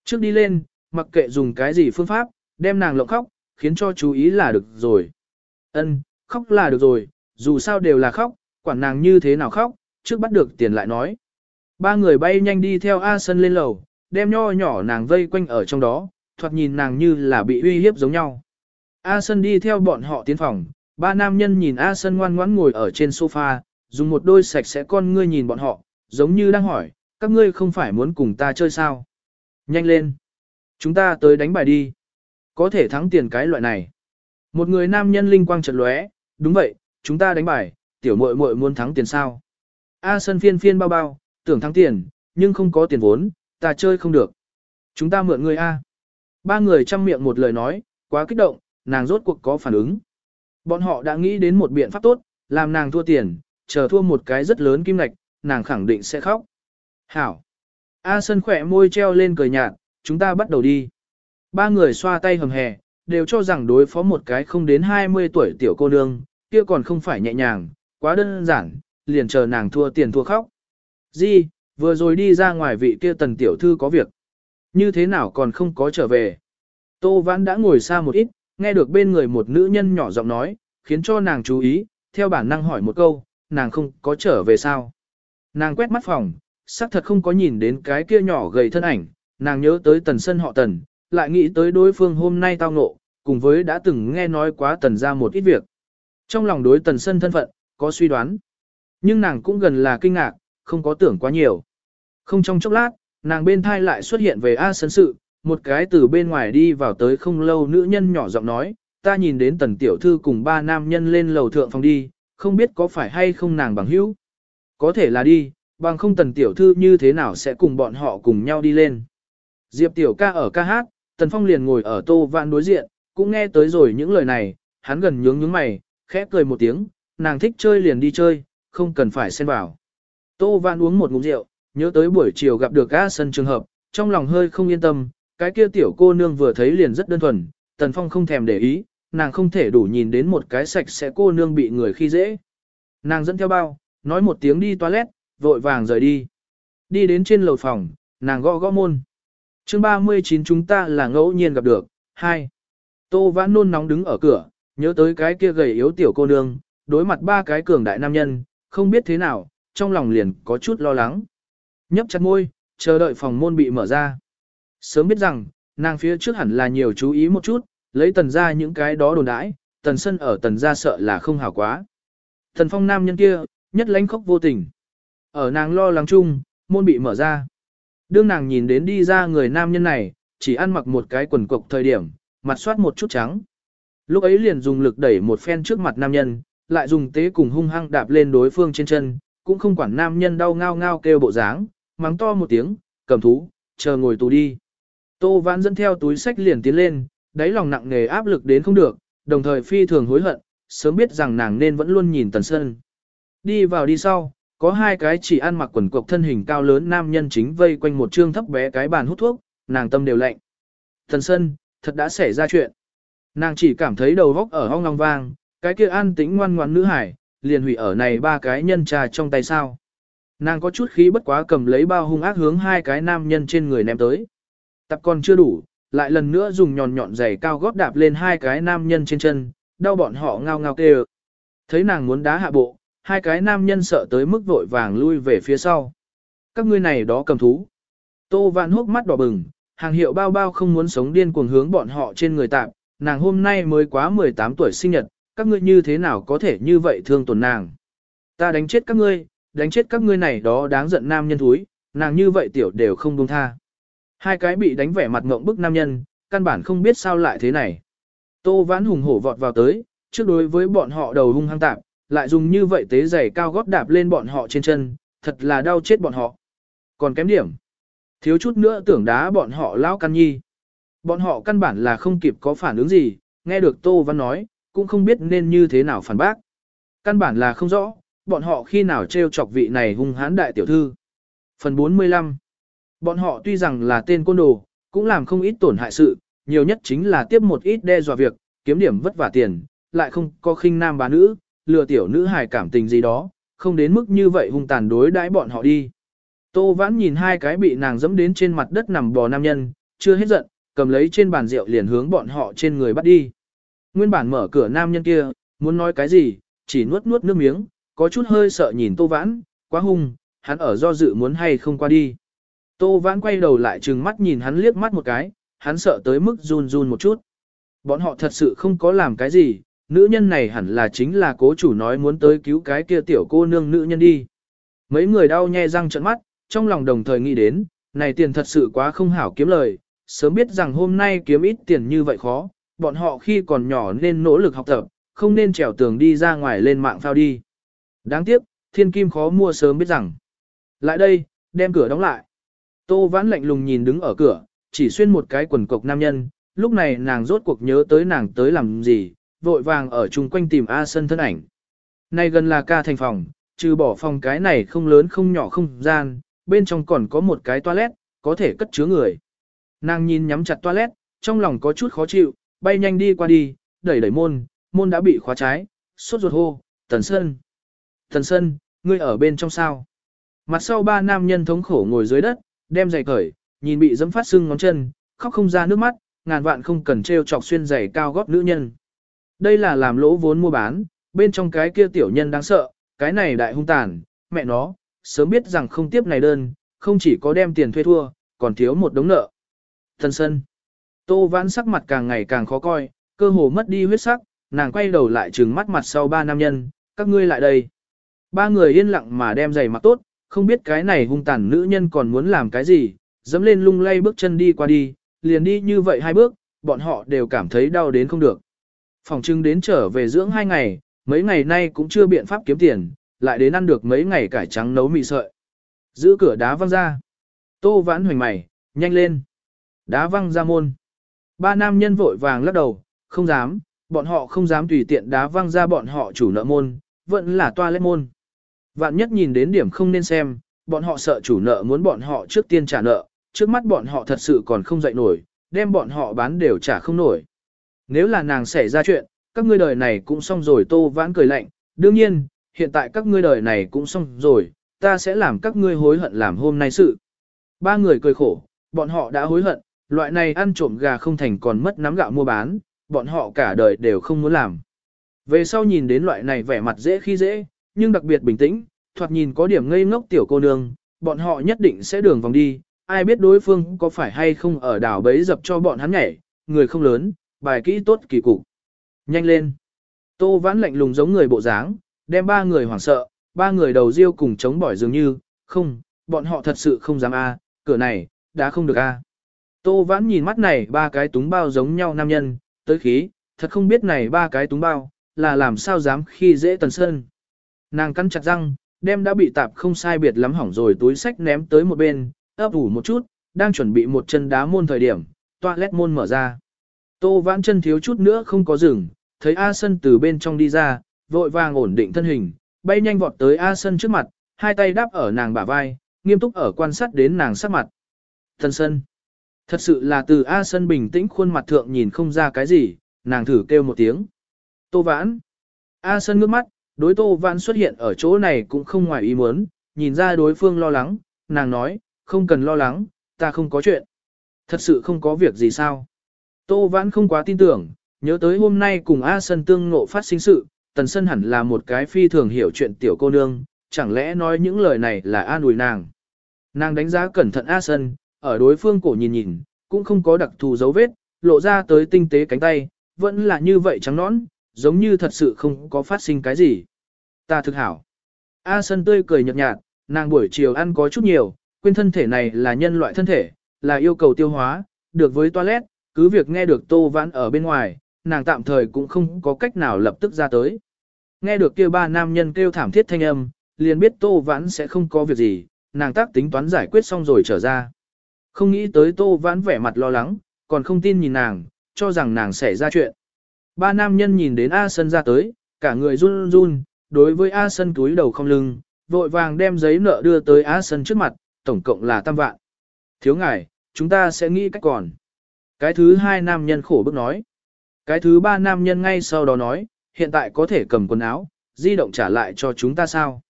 Trước đi lên, mặc kệ dùng cái gì phương pháp, đem nàng lộng khóc, khiến cho chú ý là được rồi. Ân, khóc là được rồi, dù sao đều là khóc, quản nàng như thế nào khóc, trước bắt được tiền lại nói. Ba người bay nhanh đi theo A Sân lên lầu, đem nho nhỏ nàng vây quanh ở trong đó, thoạt nhìn nàng như là bị uy hiếp giống nhau. A Sân đi theo bọn họ tiến phòng, ba nam nhân nhìn A Sân ngoan ngoãn ngồi ở trên sofa, dùng một đôi sạch sẽ con ngươi nhìn bọn họ, giống như đang hỏi, các ngươi không phải muốn cùng ta chơi sao? Nhanh lên! Chúng ta tới đánh bài đi. Có thể thắng tiền cái loại này. Một người nam nhân linh quang chợt lóe, đúng vậy, chúng ta đánh bài, tiểu muội muội muốn thắng tiền sao? A Sân phiên phiên bao bao, tưởng thắng tiền, nhưng không có tiền vốn, ta chơi không được. Chúng ta mượn người A. Ba người chăm miệng một lời nói, quá kích động, nàng rốt cuộc có phản ứng. Bọn họ đã nghĩ đến một biện pháp tốt, làm nàng thua tiền, chờ thua một cái rất lớn kim lạch, nàng khẳng định sẽ khóc. Hảo. A Sân khỏe môi treo lên cười nhạt, chúng ta bắt đầu đi. Ba người xoa tay hầm hè, đều cho rằng đối phó một cái không đến 20 tuổi tiểu cô nương, kia còn không phải nhẹ nhàng, quá đơn giản, liền chờ nàng thua tiền thua khóc. Di, vừa rồi đi ra ngoài vị kia tần tiểu thư có việc. Như thế nào còn không có trở về. Tô Vãn đã ngồi xa một ít, nghe được bên người một nữ nhân nhỏ giọng nói, khiến cho nàng chú ý, theo bản năng hỏi một câu, nàng không có trở về sao. Nàng quét mắt phòng, xác thật không có nhìn đến cái kia nhỏ gầy thân ảnh, nàng nhớ tới tần sân họ tần, lại nghĩ tới đối phương hôm nay tao ngộ, cùng với đã từng nghe nói quá tần ra một ít việc. Trong lòng đối tần sân thân phận, có suy đoán. Nhưng nàng cũng gần là kinh ngạc, không có tưởng quá nhiều. Không trong chốc lát, nàng bên thai lại xuất hiện về A sân sự, một cái từ bên ngoài đi vào tới không lâu nữ nhân nhỏ giọng nói, ta nhìn đến tần tiểu thư cùng ba nam nhân lên lầu thượng phòng đi, không biết có phải hay không nàng bằng hữu. Có thể là đi, bằng không tần tiểu thư như thế nào sẽ cùng bọn họ cùng nhau đi lên. Diệp tiểu ca ở ca hát, tần phong liền ngồi ở tô vạn đối diện, cũng nghe tới rồi những lời này, hắn gần nhướng nhướng mày, khẽ cười một tiếng, nàng thích chơi liền đi chơi, không cần phải xen vào. Tô Văn uống một ngụm rượu, nhớ tới buổi chiều gặp được A sân trường hợp, trong lòng hơi không yên tâm, cái kia tiểu cô nương vừa thấy liền rất đơn thuần, tần phong không thèm để ý, nàng không thể đủ nhìn đến một cái sạch sẽ cô nương bị người khi dễ. Nàng dẫn theo bao, nói một tiếng đi toilet, vội vàng rời đi. Đi đến trên lầu phòng, nàng gõ gõ môn. chương 39 chúng ta là ngẫu nhiên gặp được. 2. Tô vãn nôn nóng đứng ở cửa, nhớ tới cái kia gầy yếu tiểu cô nương, đối mặt ba cái cường đại nam nhân, không biết thế nào, trong lòng liền có chút lo lắng. Nhấp chặt môi, chờ đợi phòng môn bị mở ra. Sớm biết rằng, nàng phía trước hẳn là nhiều chú ý một chút, lấy tần ra những cái đó đồn đãi, tần sân ở tần ra sợ là không hảo quá. Thần phong nam nhân kia, nhất lánh khóc vô tình. Ở nàng lo lắng chung, môn bị mở ra. Đương nàng nhìn đến đi ra người nam nhân này, chỉ ăn mặc một cái quần cộc thời điểm, mặt soát một chút trắng. Lúc ấy liền dùng lực đẩy một phen trước mặt nam nhân, lại dùng tế cùng hung hăng đạp lên đối phương trên chân, cũng không quản nam nhân đau ngao ngao kêu bộ dáng, mắng to một tiếng, cầm thú, chờ ngồi tù đi. Tô Vãn dẫn theo túi sách liền tiến lên, đáy lòng nặng nề áp lực đến không được, đồng thời phi thường hối hận, sớm biết rằng nàng nên vẫn luôn nhìn Tần Sơn. Đi vào đi sau, có hai cái chỉ ăn mặc quần cộc thân hình cao lớn nam nhân chính vây quanh một trương thấp bé cái bàn hút thuốc, nàng tâm đều lạnh. Tần Sơn, thật đã xảy ra chuyện. Nàng chỉ cảm thấy đầu góc ở hong long vang, cái kia an tĩnh ngoan ngoãn nữ hải, liền hủy ở này ba cái nhân trà trong tay sao. Nàng có chút khí bất quá cầm lấy bao hung ác hướng hai cái nam nhân trên người ném tới. Tập còn chưa đủ, lại lần nữa dùng nhọn nhọn giày cao gót đạp lên hai cái nam nhân trên chân, đau bọn họ ngao ngao kêu. Thấy nàng muốn đá hạ bộ, hai cái nam nhân sợ tới mức vội vàng lui về phía sau. Các ngươi này đó cầm thú. Tô Vạn hốc mắt đỏ bừng, hàng hiệu bao bao không muốn sống điên cuồng hướng bọn họ trên người tạm, nàng hôm nay mới quá 18 tuổi sinh nhật, các ngươi như thế nào có thể như vậy thương tổn nàng. Ta đánh chết các ngươi, đánh chết các ngươi này đó đáng giận nam nhân thúi, nàng như vậy tiểu đều không buông tha. Hai cái bị đánh vẻ mặt ngộng bức nam nhân, căn bản không biết sao lại thế này. Tô vãn hùng hổ vọt vào tới, trước đối với bọn họ đầu hung hăng tạp, lại dùng như vậy tế giày cao gót đạp lên bọn họ trên chân, thật là đau chết bọn họ. Còn kém điểm. Thiếu chút nữa tưởng đá bọn họ lao căn nhi. Bọn họ căn bản là không kịp có phản ứng gì, nghe được Tô Văn nói, cũng không biết nên như thế nào phản bác. Căn bản là không rõ, bọn họ khi nào trêu chọc vị này hung hãn đại tiểu thư. Phần 45 Bọn họ tuy rằng là tên côn đồ, cũng làm không ít tổn hại sự, nhiều nhất chính là tiếp một ít đe dọa việc, kiếm điểm vất vả tiền, lại không có khinh nam bá nữ, lừa tiểu nữ hài cảm tình gì đó, không đến mức như vậy hung tàn đối đãi bọn họ đi. Tô Vãn nhìn hai cái bị nàng dẫm đến trên mặt đất nằm bò nam nhân, chưa hết giận, cầm lấy trên bàn rượu liền hướng bọn họ trên người bắt đi. Nguyên bản mở cửa nam nhân kia, muốn nói cái gì, chỉ nuốt nuốt nước miếng, có chút hơi sợ nhìn Tô Vãn, quá hung, hắn ở do dự muốn hay không qua đi. Tô Vãn quay đầu lại trừng mắt nhìn hắn liếc mắt một cái, hắn sợ tới mức run run một chút. Bọn họ thật sự không có làm cái gì, nữ nhân này hẳn là chính là cố chủ nói muốn tới cứu cái kia tiểu cô nương nữ nhân đi. Mấy người đau nhe răng trợn mắt, trong lòng đồng thời nghĩ đến, này tiền thật sự quá không hảo kiếm lời, sớm biết rằng hôm nay kiếm ít tiền như vậy khó, bọn họ khi còn nhỏ nên nỗ lực học tập, không nên trèo tường đi ra ngoài lên mạng phao đi. Đáng tiếc, thiên kim khó mua sớm biết rằng. Lại đây, đem cửa đóng lại. Tô vãn lạnh lùng nhìn đứng ở cửa, chỉ xuyên một cái quần cộc nam nhân, lúc này nàng rốt cuộc nhớ tới nàng tới làm gì, vội vàng ở chung quanh tìm A sân thân ảnh. Nay gần là ca thành phòng, trừ bỏ phòng cái này không lớn không nhỏ không gian, bên trong còn có một cái toilet, có thể cất chứa người. Nàng nhìn nhắm chặt toilet, trong lòng có chút khó chịu, bay nhanh đi qua đi, đẩy đẩy môn, môn đã bị khóa trái, sốt ruột hô, Tần Sơn. Tần Sơn, ngươi ở bên trong sao? Mặt sau ba nam nhân thống khổ ngồi dưới đất, đem giày cởi, nhìn bị dẫm phát sưng ngón chân, khóc không ra nước mắt, ngàn vạn không cần treo chọc xuyên giày cao gót nữ nhân. Đây là làm lỗ vốn mua bán, bên trong cái kia tiểu nhân đáng sợ, cái này đại hung tàn, mẹ nó, sớm biết rằng không tiếp này đơn, không chỉ có đem tiền thuê thua, còn thiếu một đống nợ. Thần sơn. Tô vãn sắc mặt càng ngày càng khó coi, cơ hồ mất đi huyết sắc, nàng quay đầu lại trừng mắt mặt sau ba nam nhân, các ngươi lại đây. Ba người yên lặng mà đem giày mặc tốt, không biết cái này hung tàn nữ nhân còn muốn làm cái gì, dẫm lên lung lay bước chân đi qua đi, liền đi như vậy hai bước, bọn họ đều cảm thấy đau đến không được. Phòng trưng đến trở về dưỡng hai ngày, mấy ngày nay cũng chưa biện pháp kiếm tiền, lại đến ăn được mấy ngày cải trắng nấu mì sợi. Giữ cửa đá văng ra. Tô vãn hoành mày, nhanh lên. Đá văng ra môn. Ba nam nhân vội vàng lắc đầu, không dám, bọn họ không dám tùy tiện đá văng ra bọn họ chủ nợ môn, vẫn là toa lên môn. Vạn nhất nhìn đến điểm không nên xem, bọn họ sợ chủ nợ muốn bọn họ trước tiên trả nợ, trước mắt bọn họ thật sự còn không dậy nổi, đem bọn họ bán đều trả không nổi. Nếu là nàng xảy ra chuyện, các ngươi đời này cũng xong rồi tô vãn cười lạnh, đương nhiên, hiện tại các ngươi đời này cũng xong rồi, ta sẽ làm các ngươi hối hận làm hôm nay sự. Ba người cười khổ, bọn họ đã hối hận, loại này ăn trộm gà không thành còn mất nắm gạo mua bán, bọn họ cả đời đều không muốn làm. Về sau nhìn đến loại này vẻ mặt dễ khi dễ, nhưng đặc biệt bình tĩnh, thoạt nhìn có điểm ngây ngốc tiểu cô nương, bọn họ nhất định sẽ đường vòng đi, ai biết đối phương có phải hay không ở đảo bấy dập cho bọn hắn nhảy, người không lớn, bài kỹ tốt kỳ cục. Nhanh lên. Tô vãn lạnh lùng giống người bộ dáng, đem ba người hoảng sợ, ba người đầu riêu cùng chống bỏi dường như, không, bọn họ thật sự không dám a, cửa này, đã không được a. Tô vãn nhìn mắt này ba cái túng bao giống nhau nam nhân, tới khí, thật không biết này ba cái túng bao, là làm sao dám khi dễ tần sơn. Nàng cắn chặt răng, đem đã bị tạp không sai biệt lắm hỏng rồi túi sách ném tới một bên, ấp ủ một chút, đang chuẩn bị một chân đá môn thời điểm, toilet môn mở ra. Tô vãn chân thiếu chút nữa không có rừng, thấy A Sân từ bên trong đi ra, vội vàng ổn định thân hình, bay nhanh vọt tới A Sân trước mặt, hai tay đáp ở nàng bả vai, nghiêm túc ở quan sát đến nàng sắc mặt. Tần Sân. Thật sự là từ A Sân bình tĩnh khuôn mặt thượng nhìn không ra cái gì, nàng thử kêu một tiếng. Tô vãn. A Sân ngước mắt, đối Tô vãn xuất hiện ở chỗ này cũng không ngoài ý muốn, nhìn ra đối phương lo lắng, nàng nói, không cần lo lắng, ta không có chuyện. Thật sự không có việc gì sao. Tô vãn không quá tin tưởng, nhớ tới hôm nay cùng A Sân tương ngộ phát sinh sự, Tần Sân hẳn là một cái phi thường hiểu chuyện tiểu cô nương, chẳng lẽ nói những lời này là an ủi nàng. Nàng đánh giá cẩn thận A Sân, ở đối phương cổ nhìn nhìn, cũng không có đặc thù dấu vết, lộ ra tới tinh tế cánh tay, vẫn là như vậy trắng nõn, giống như thật sự không có phát sinh cái gì. Ta thực hảo. A Sân tươi cười nhợt nhạt, nàng buổi chiều ăn có chút nhiều, quên thân thể này là nhân loại thân thể, là yêu cầu tiêu hóa, được với toilet, cứ việc nghe được Tô Vãn ở bên ngoài, nàng tạm thời cũng không có cách nào lập tức ra tới. Nghe được kia ba nam nhân kêu thảm thiết thanh âm, liền biết Tô Vãn sẽ không có việc gì, nàng tác tính toán giải quyết xong rồi trở ra. Không nghĩ tới Tô Vãn vẻ mặt lo lắng, còn không tin nhìn nàng, cho rằng nàng sẽ ra chuyện. Ba nam nhân nhìn đến A Sân ra tới, cả người run run, đối với A Sân túi đầu không lưng, vội vàng đem giấy nợ đưa tới A Sân trước mặt, tổng cộng là tam vạn. Thiếu ngài, chúng ta sẽ nghĩ cách còn. Cái thứ hai nam nhân khổ bức nói. Cái thứ ba nam nhân ngay sau đó nói, hiện tại có thể cầm quần áo, di động trả lại cho chúng ta sao.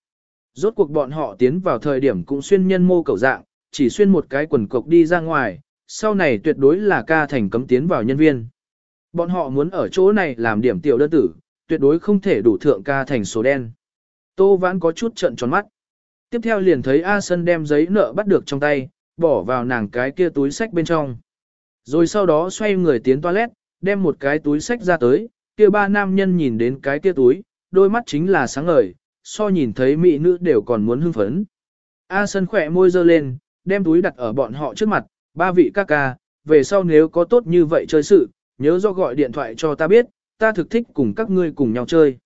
Rốt cuộc bọn họ tiến vào thời điểm cũng xuyên nhân mô cầu dạng, chỉ xuyên một cái quần cộc đi ra ngoài, sau này tuyệt đối là ca thành cấm tiến vào nhân viên. Bọn họ muốn ở chỗ này làm điểm tiểu đơn tử, tuyệt đối không thể đủ thượng ca thành số đen. Tô Vãn có chút trận tròn mắt. Tiếp theo liền thấy A Sân đem giấy nợ bắt được trong tay, bỏ vào nàng cái kia túi sách bên trong. Rồi sau đó xoay người tiến toilet, đem một cái túi sách ra tới, kia ba nam nhân nhìn đến cái kia túi, đôi mắt chính là sáng ngời, so nhìn thấy mỹ nữ đều còn muốn hưng phấn. A Sân khỏe môi dơ lên, đem túi đặt ở bọn họ trước mặt, ba vị ca ca, về sau nếu có tốt như vậy chơi sự, nhớ do gọi điện thoại cho ta biết, ta thực thích cùng các ngươi cùng nhau chơi.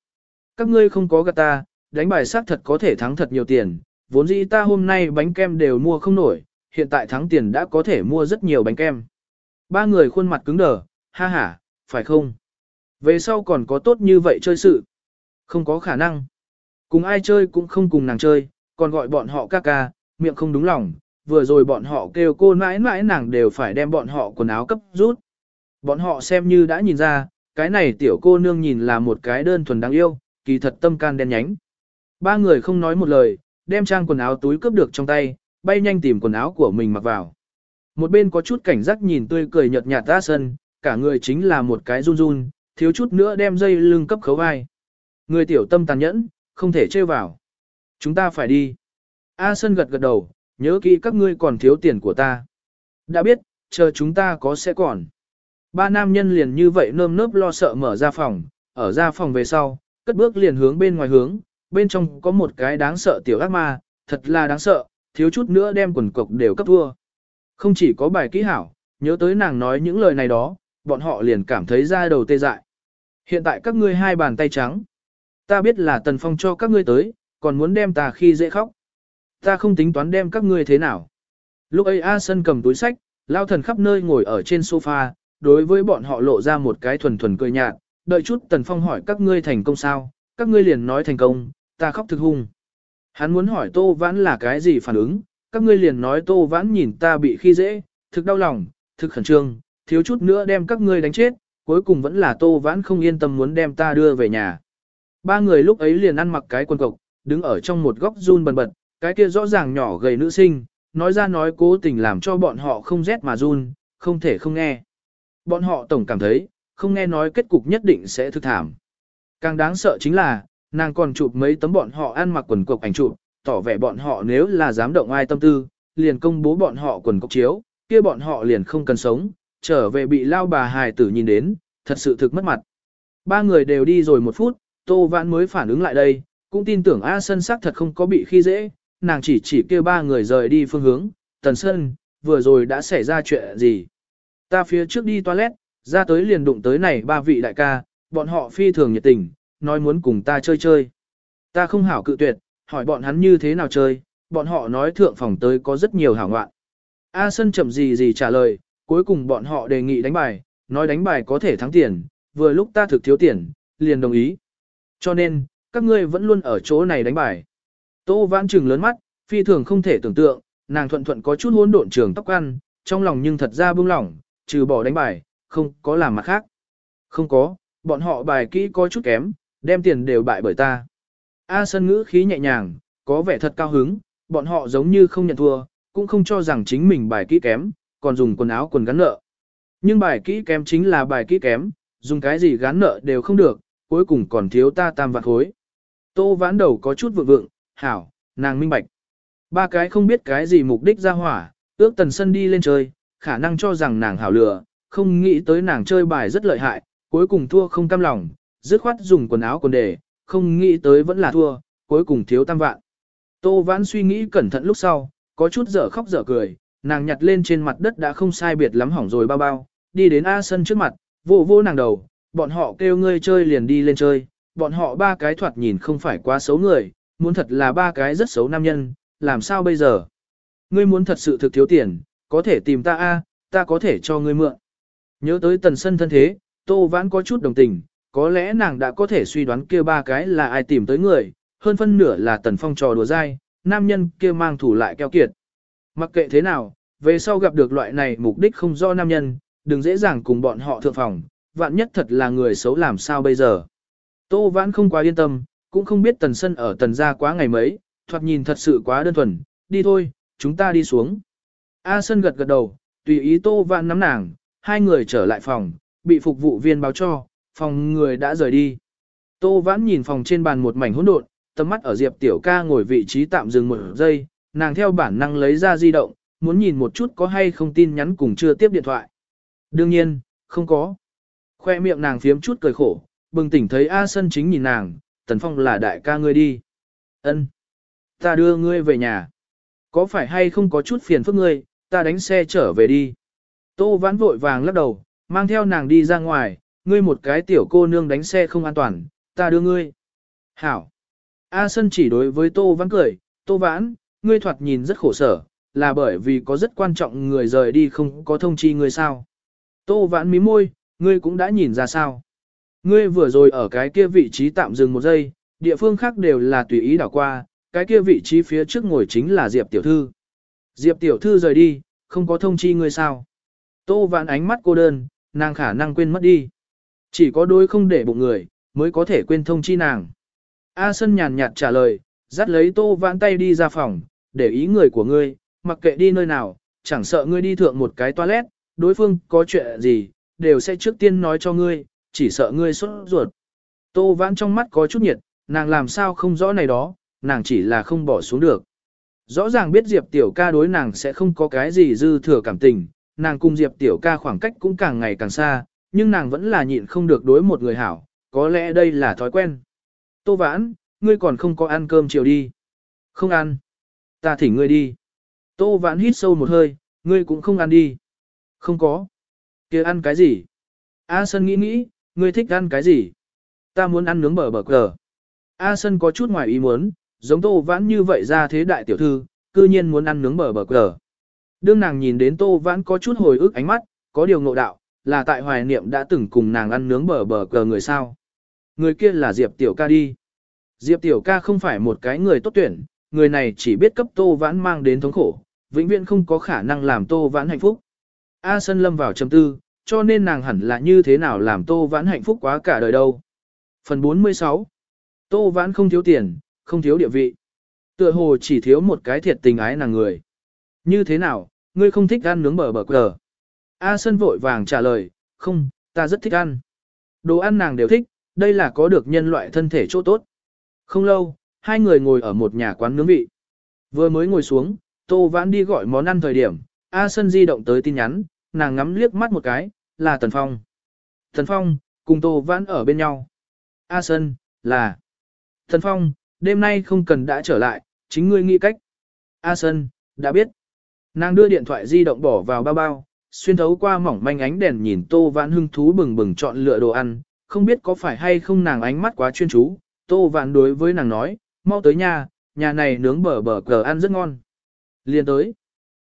Các ngươi không có gạt ta, đánh bài xác thật có thể thắng thật nhiều tiền, vốn dĩ ta hôm nay bánh kem đều mua không nổi, hiện tại thắng tiền đã có thể mua rất nhiều bánh kem. Ba người khuôn mặt cứng đờ, ha ha, phải không? Về sau còn có tốt như vậy chơi sự? Không có khả năng. Cùng ai chơi cũng không cùng nàng chơi, còn gọi bọn họ ca ca, miệng không đúng lòng, vừa rồi bọn họ kêu cô mãi mãi nàng đều phải đem bọn họ quần áo cấp rút. Bọn họ xem như đã nhìn ra, cái này tiểu cô nương nhìn là một cái đơn thuần đáng yêu, kỳ thật tâm can đen nhánh. Ba người không nói một lời, đem trang quần áo túi cướp được trong tay, bay nhanh tìm quần áo của mình mặc vào. Một bên có chút cảnh giác nhìn tươi cười nhợt nhạt ra sân, cả người chính là một cái run run, thiếu chút nữa đem dây lưng cấp khấu vai. Người tiểu tâm tàn nhẫn, không thể chơi vào. Chúng ta phải đi. A Sân gật gật đầu, nhớ kỹ các ngươi còn thiếu tiền của ta. Đã biết, chờ chúng ta có sẽ còn. Ba nam nhân liền như vậy nơm nớp lo sợ mở ra phòng, ở ra phòng về sau, cất bước liền hướng bên ngoài hướng, bên trong có một cái đáng sợ tiểu ác ma, thật là đáng sợ, thiếu chút nữa đem quần cục đều cấp thua. Không chỉ có bài kỹ hảo, nhớ tới nàng nói những lời này đó, bọn họ liền cảm thấy ra đầu tê dại. Hiện tại các ngươi hai bàn tay trắng. Ta biết là Tần Phong cho các ngươi tới, còn muốn đem ta khi dễ khóc. Ta không tính toán đem các ngươi thế nào. Lúc ấy A Sân cầm túi sách, lao thần khắp nơi ngồi ở trên sofa, đối với bọn họ lộ ra một cái thuần thuần cười nhạt, đợi chút Tần Phong hỏi các ngươi thành công sao, các ngươi liền nói thành công, ta khóc thực hung. Hắn muốn hỏi Tô Vãn là cái gì phản ứng, các ngươi liền nói Tô Vãn nhìn ta bị khi dễ, thực đau lòng, thực khẩn trương, thiếu chút nữa đem các ngươi đánh chết, cuối cùng vẫn là Tô Vãn không yên tâm muốn đem ta đưa về nhà. Ba người lúc ấy liền ăn mặc cái quần cộc, đứng ở trong một góc run bần bật, cái kia rõ ràng nhỏ gầy nữ sinh, nói ra nói cố tình làm cho bọn họ không rét mà run, không thể không nghe. Bọn họ tổng cảm thấy, không nghe nói kết cục nhất định sẽ thực thảm. Càng đáng sợ chính là, nàng còn chụp mấy tấm bọn họ ăn mặc quần cục ảnh chụp, tỏ vẻ bọn họ nếu là dám động ai tâm tư, liền công bố bọn họ quần cục chiếu, kia bọn họ liền không cần sống, trở về bị lao bà hài tử nhìn đến, thật sự thực mất mặt. Ba người đều đi rồi một phút, Tô Vãn mới phản ứng lại đây, cũng tin tưởng A Sân sắc thật không có bị khi dễ, nàng chỉ chỉ kêu ba người rời đi phương hướng, Tần Sân, vừa rồi đã xảy ra chuyện gì. Ta phía trước đi toilet, ra tới liền đụng tới này ba vị đại ca, bọn họ phi thường nhiệt tình, nói muốn cùng ta chơi chơi. Ta không hảo cự tuyệt, hỏi bọn hắn như thế nào chơi, bọn họ nói thượng phòng tới có rất nhiều hảo ngoạn. A Sân chậm gì gì trả lời, cuối cùng bọn họ đề nghị đánh bài, nói đánh bài có thể thắng tiền, vừa lúc ta thực thiếu tiền, liền đồng ý. Cho nên, các ngươi vẫn luôn ở chỗ này đánh bài. Tô Vãn trừng lớn mắt, phi thường không thể tưởng tượng, nàng thuận thuận có chút hỗn độn trường tóc ăn, trong lòng nhưng thật ra bưng lỏng, trừ bỏ đánh bài, không có làm mặt khác. Không có, bọn họ bài kỹ có chút kém, đem tiền đều bại bởi ta. A sân ngữ khí nhẹ nhàng, có vẻ thật cao hứng, bọn họ giống như không nhận thua, cũng không cho rằng chính mình bài kỹ kém, còn dùng quần áo quần gắn nợ. Nhưng bài kỹ kém chính là bài kỹ kém, dùng cái gì gắn nợ đều không được, cuối cùng còn thiếu ta tam vạn khối. Tô vãn đầu có chút vượng vượng, hảo, nàng minh bạch. Ba cái không biết cái gì mục đích ra hỏa, ước tần sân đi lên chơi, khả năng cho rằng nàng hảo lừa, không nghĩ tới nàng chơi bài rất lợi hại, cuối cùng thua không cam lòng, dứt khoát dùng quần áo quần đề, không nghĩ tới vẫn là thua, cuối cùng thiếu tam vạn. Tô vãn suy nghĩ cẩn thận lúc sau, có chút dở khóc dở cười, nàng nhặt lên trên mặt đất đã không sai biệt lắm hỏng rồi bao bao, đi đến A sân trước mặt, vô vô nàng đầu, bọn họ kêu ngươi chơi liền đi lên chơi, bọn họ ba cái thoạt nhìn không phải quá xấu người, muốn thật là ba cái rất xấu nam nhân, làm sao bây giờ? Ngươi muốn thật sự thực thiếu tiền, có thể tìm ta a, ta có thể cho ngươi mượn. Nhớ tới tần sân thân thế, Tô Vãn có chút đồng tình, có lẽ nàng đã có thể suy đoán kia ba cái là ai tìm tới người, hơn phân nửa là tần phong trò đùa dai, nam nhân kia mang thủ lại keo kiệt. Mặc kệ thế nào, về sau gặp được loại này mục đích không do nam nhân, đừng dễ dàng cùng bọn họ thượng phòng, vạn nhất thật là người xấu làm sao bây giờ. Tô Vãn không quá yên tâm, cũng không biết tần sân ở tần gia quá ngày mấy, thoạt nhìn thật sự quá đơn thuần, đi thôi, chúng ta đi xuống. A Sân gật gật đầu, tùy ý Tô Vãn nắm nàng, hai người trở lại phòng, bị phục vụ viên báo cho, phòng người đã rời đi. Tô Vãn nhìn phòng trên bàn một mảnh hỗn độn, tầm mắt ở Diệp Tiểu ca ngồi vị trí tạm dừng một giây, nàng theo bản năng lấy ra di động, muốn nhìn một chút có hay không tin nhắn cùng chưa tiếp điện thoại. Đương nhiên, không có. Khoe miệng nàng phiếm chút cười khổ, bừng tỉnh thấy A Sân chính nhìn nàng, Tần Phong là đại ca ngươi đi. Ân, Ta đưa ngươi về nhà. Có phải hay không có chút phiền phức ngươi, ta đánh xe trở về đi. Tô vãn vội vàng lắc đầu, mang theo nàng đi ra ngoài, ngươi một cái tiểu cô nương đánh xe không an toàn, ta đưa ngươi. Hảo. A Sân chỉ đối với Tô vãn cười, Tô vãn, ngươi thoạt nhìn rất khổ sở, là bởi vì có rất quan trọng người rời đi không có thông chi ngươi sao. Tô vãn mí môi, ngươi cũng đã nhìn ra sao. Ngươi vừa rồi ở cái kia vị trí tạm dừng một giây, địa phương khác đều là tùy ý đảo qua, cái kia vị trí phía trước ngồi chính là Diệp Tiểu Thư. Diệp Tiểu Thư rời đi, không có thông chi ngươi sao. Tô vãn ánh mắt cô đơn, nàng khả năng quên mất đi. Chỉ có đôi không để bụng người, mới có thể quên thông chi nàng. A Sân nhàn nhạt trả lời, dắt lấy tô vãn tay đi ra phòng, để ý người của ngươi, mặc kệ đi nơi nào, chẳng sợ ngươi đi thượng một cái toilet, đối phương có chuyện gì, đều sẽ trước tiên nói cho ngươi, chỉ sợ ngươi sốt ruột. Tô vãn trong mắt có chút nhiệt, nàng làm sao không rõ này đó, nàng chỉ là không bỏ xuống được. Rõ ràng biết Diệp Tiểu ca đối nàng sẽ không có cái gì dư thừa cảm tình, nàng cùng Diệp Tiểu ca khoảng cách cũng càng ngày càng xa, nhưng nàng vẫn là nhịn không được đối một người hảo, có lẽ đây là thói quen. Tô vãn, ngươi còn không có ăn cơm chiều đi. Không ăn. Ta thỉnh ngươi đi. Tô vãn hít sâu một hơi, ngươi cũng không ăn đi. Không có. kia ăn cái gì? A Sân nghĩ nghĩ, ngươi thích ăn cái gì? Ta muốn ăn nướng bờ bờ cờ. A Sân có chút ngoài ý muốn, giống Tô Vãn như vậy ra thế đại tiểu thư, cư nhiên muốn ăn nướng bờ bờ cờ. Đương nàng nhìn đến Tô Vãn có chút hồi ức ánh mắt, có điều ngộ đạo, là tại hoài niệm đã từng cùng nàng ăn nướng bờ bờ cờ người sao. Người kia là Diệp Tiểu ca đi. Diệp Tiểu ca không phải một cái người tốt tuyển, người này chỉ biết cấp Tô Vãn mang đến thống khổ, vĩnh viễn không có khả năng làm Tô Vãn hạnh phúc. A Sân lâm vào trầm tư, cho nên nàng hẳn là như thế nào làm Tô Vãn hạnh phúc quá cả đời đâu. Phần 46 Tô Vãn không thiếu tiền, không thiếu địa vị. Tựa hồ chỉ thiếu một cái thiệt tình ái nàng người. Như thế nào, ngươi không thích ăn nướng bờ bờ cờ? A Sơn vội vàng trả lời, không, ta rất thích ăn. Đồ ăn nàng đều thích, đây là có được nhân loại thân thể chỗ tốt. Không lâu, hai người ngồi ở một nhà quán nướng vị. Vừa mới ngồi xuống, Tô Vãn đi gọi món ăn thời điểm, A Sơn di động tới tin nhắn, nàng ngắm liếc mắt một cái, là Tần Phong. Tần Phong, cùng Tô Vãn ở bên nhau. A Sân, là. Tần Phong, đêm nay không cần đã trở lại, chính ngươi nghĩ cách. A Sân, đã biết. Nàng đưa điện thoại di động bỏ vào bao bao, xuyên thấu qua mỏng manh ánh đèn nhìn Tô Vãn hưng thú bừng bừng chọn lựa đồ ăn, không biết có phải hay không nàng ánh mắt quá chuyên chú. Tô Vãn đối với nàng nói, mau tới nhà, nhà này nướng bờ bờ cờ ăn rất ngon. Liên tới.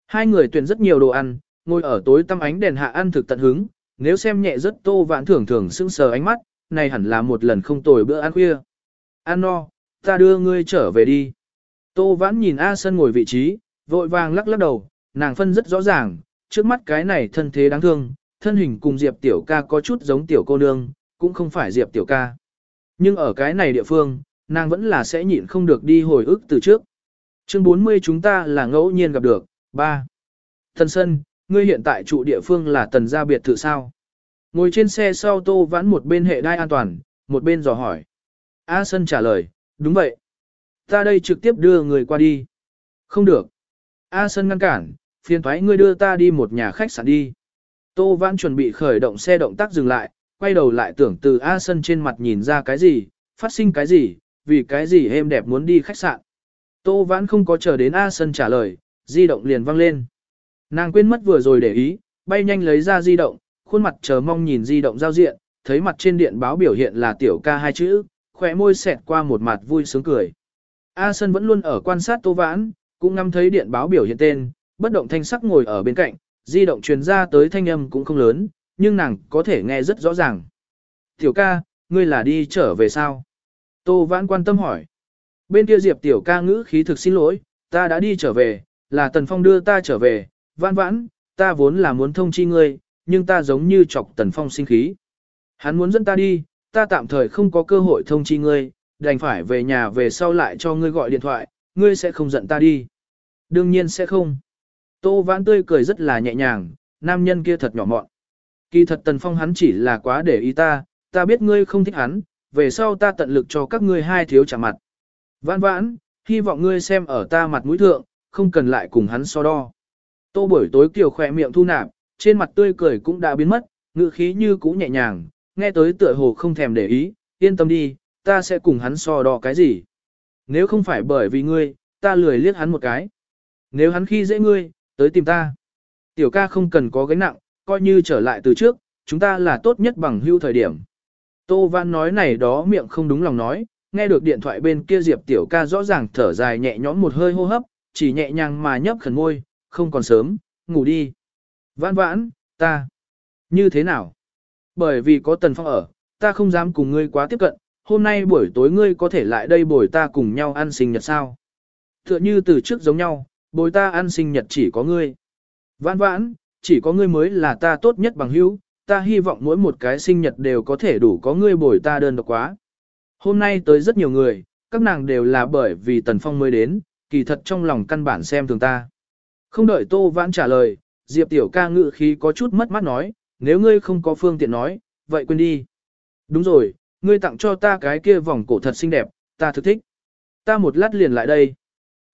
Hai người tuyển rất nhiều đồ ăn, ngồi ở tối tăm ánh đèn hạ ăn thực tận hứng, nếu xem nhẹ rất Tô Vãn thường thường sững sờ ánh mắt, này hẳn là một lần không tồi bữa ăn khuya. Ăn no, ta đưa ngươi trở về đi. Tô Vãn nhìn A Sân ngồi vị trí, vội vàng lắc lắc đầu, nàng phân rất rõ ràng, trước mắt cái này thân thế đáng thương, thân hình cùng Diệp Tiểu ca có chút giống Tiểu cô nương, cũng không phải Diệp Tiểu ca. Nhưng ở cái này địa phương, nàng vẫn là sẽ nhịn không được đi hồi ức từ trước. Chương 40 chúng ta là ngẫu nhiên gặp được. 3. Thần Sân, ngươi hiện tại trụ địa phương là tần gia biệt thự sao? Ngồi trên xe sau tô vãn một bên hệ đai an toàn, một bên dò hỏi. A Sân trả lời, đúng vậy. Ta đây trực tiếp đưa người qua đi. Không được. A Sân ngăn cản, phiền thoái ngươi đưa ta đi một nhà khách sạn đi. Tô Vãn chuẩn bị khởi động xe động tác dừng lại, quay đầu lại tưởng từ A Sân trên mặt nhìn ra cái gì, phát sinh cái gì, vì cái gì êm đẹp muốn đi khách sạn. Tô Vãn không có chờ đến A Sân trả lời, di động liền văng lên. Nàng quên mất vừa rồi để ý, bay nhanh lấy ra di động, khuôn mặt chờ mong nhìn di động giao diện, thấy mặt trên điện báo biểu hiện là tiểu ca hai chữ, khỏe môi xẹt qua một mặt vui sướng cười. A sơn vẫn luôn ở quan sát Tô Vãn, cũng ngắm thấy điện báo biểu hiện tên, bất động thanh sắc ngồi ở bên cạnh, di động truyền ra tới thanh âm cũng không lớn, nhưng nàng có thể nghe rất rõ ràng. Tiểu ca, ngươi là đi trở về sao? Tô Vãn quan tâm hỏi. Bên kia Diệp tiểu ca ngữ khí thực xin lỗi, ta đã đi trở về, là Tần Phong đưa ta trở về, vãn vãn, ta vốn là muốn thông chi ngươi, nhưng ta giống như chọc Tần Phong sinh khí. Hắn muốn dẫn ta đi, ta tạm thời không có cơ hội thông chi ngươi, đành phải về nhà về sau lại cho ngươi gọi điện thoại, ngươi sẽ không giận ta đi. Đương nhiên sẽ không. Tô vãn tươi cười rất là nhẹ nhàng, nam nhân kia thật nhỏ mọn. Kỳ thật Tần Phong hắn chỉ là quá để ý ta, ta biết ngươi không thích hắn, về sau ta tận lực cho các ngươi hai thiếu trả mặt. Vãn vãn, hy vọng ngươi xem ở ta mặt mũi thượng, không cần lại cùng hắn so đo. Tô buổi tối kiều khỏe miệng thu nạp, trên mặt tươi cười cũng đã biến mất, ngữ khí như cũ nhẹ nhàng, nghe tới tựa hồ không thèm để ý, yên tâm đi, ta sẽ cùng hắn so đo cái gì. Nếu không phải bởi vì ngươi, ta lười liếc hắn một cái. Nếu hắn khi dễ ngươi, tới tìm ta. Tiểu ca không cần có gánh nặng, coi như trở lại từ trước, chúng ta là tốt nhất bằng hưu thời điểm. Tô Văn nói này đó miệng không đúng lòng nói, nghe được điện thoại bên kia Diệp Tiểu ca rõ ràng thở dài nhẹ nhõm một hơi hô hấp, chỉ nhẹ nhàng mà nhấp khẩn môi, không còn sớm, ngủ đi. Vãn vãn, ta. Như thế nào? Bởi vì có Tần Phong ở, ta không dám cùng ngươi quá tiếp cận, hôm nay buổi tối ngươi có thể lại đây bồi ta cùng nhau ăn sinh nhật sao? Tựa như từ trước giống nhau, bồi ta ăn sinh nhật chỉ có ngươi. Vãn vãn, chỉ có ngươi mới là ta tốt nhất bằng hữu, ta hy vọng mỗi một cái sinh nhật đều có thể đủ có ngươi bồi ta đơn độc quá. Hôm nay tới rất nhiều người, các nàng đều là bởi vì Tần Phong mới đến, kỳ thật trong lòng căn bản xem thường ta. Không đợi Tô Vãn trả lời, Diệp Tiểu ca ngự khí có chút mất mắt nói, nếu ngươi không có phương tiện nói, vậy quên đi. Đúng rồi, ngươi tặng cho ta cái kia vòng cổ thật xinh đẹp, ta thực thích. Ta một lát liền lại đây.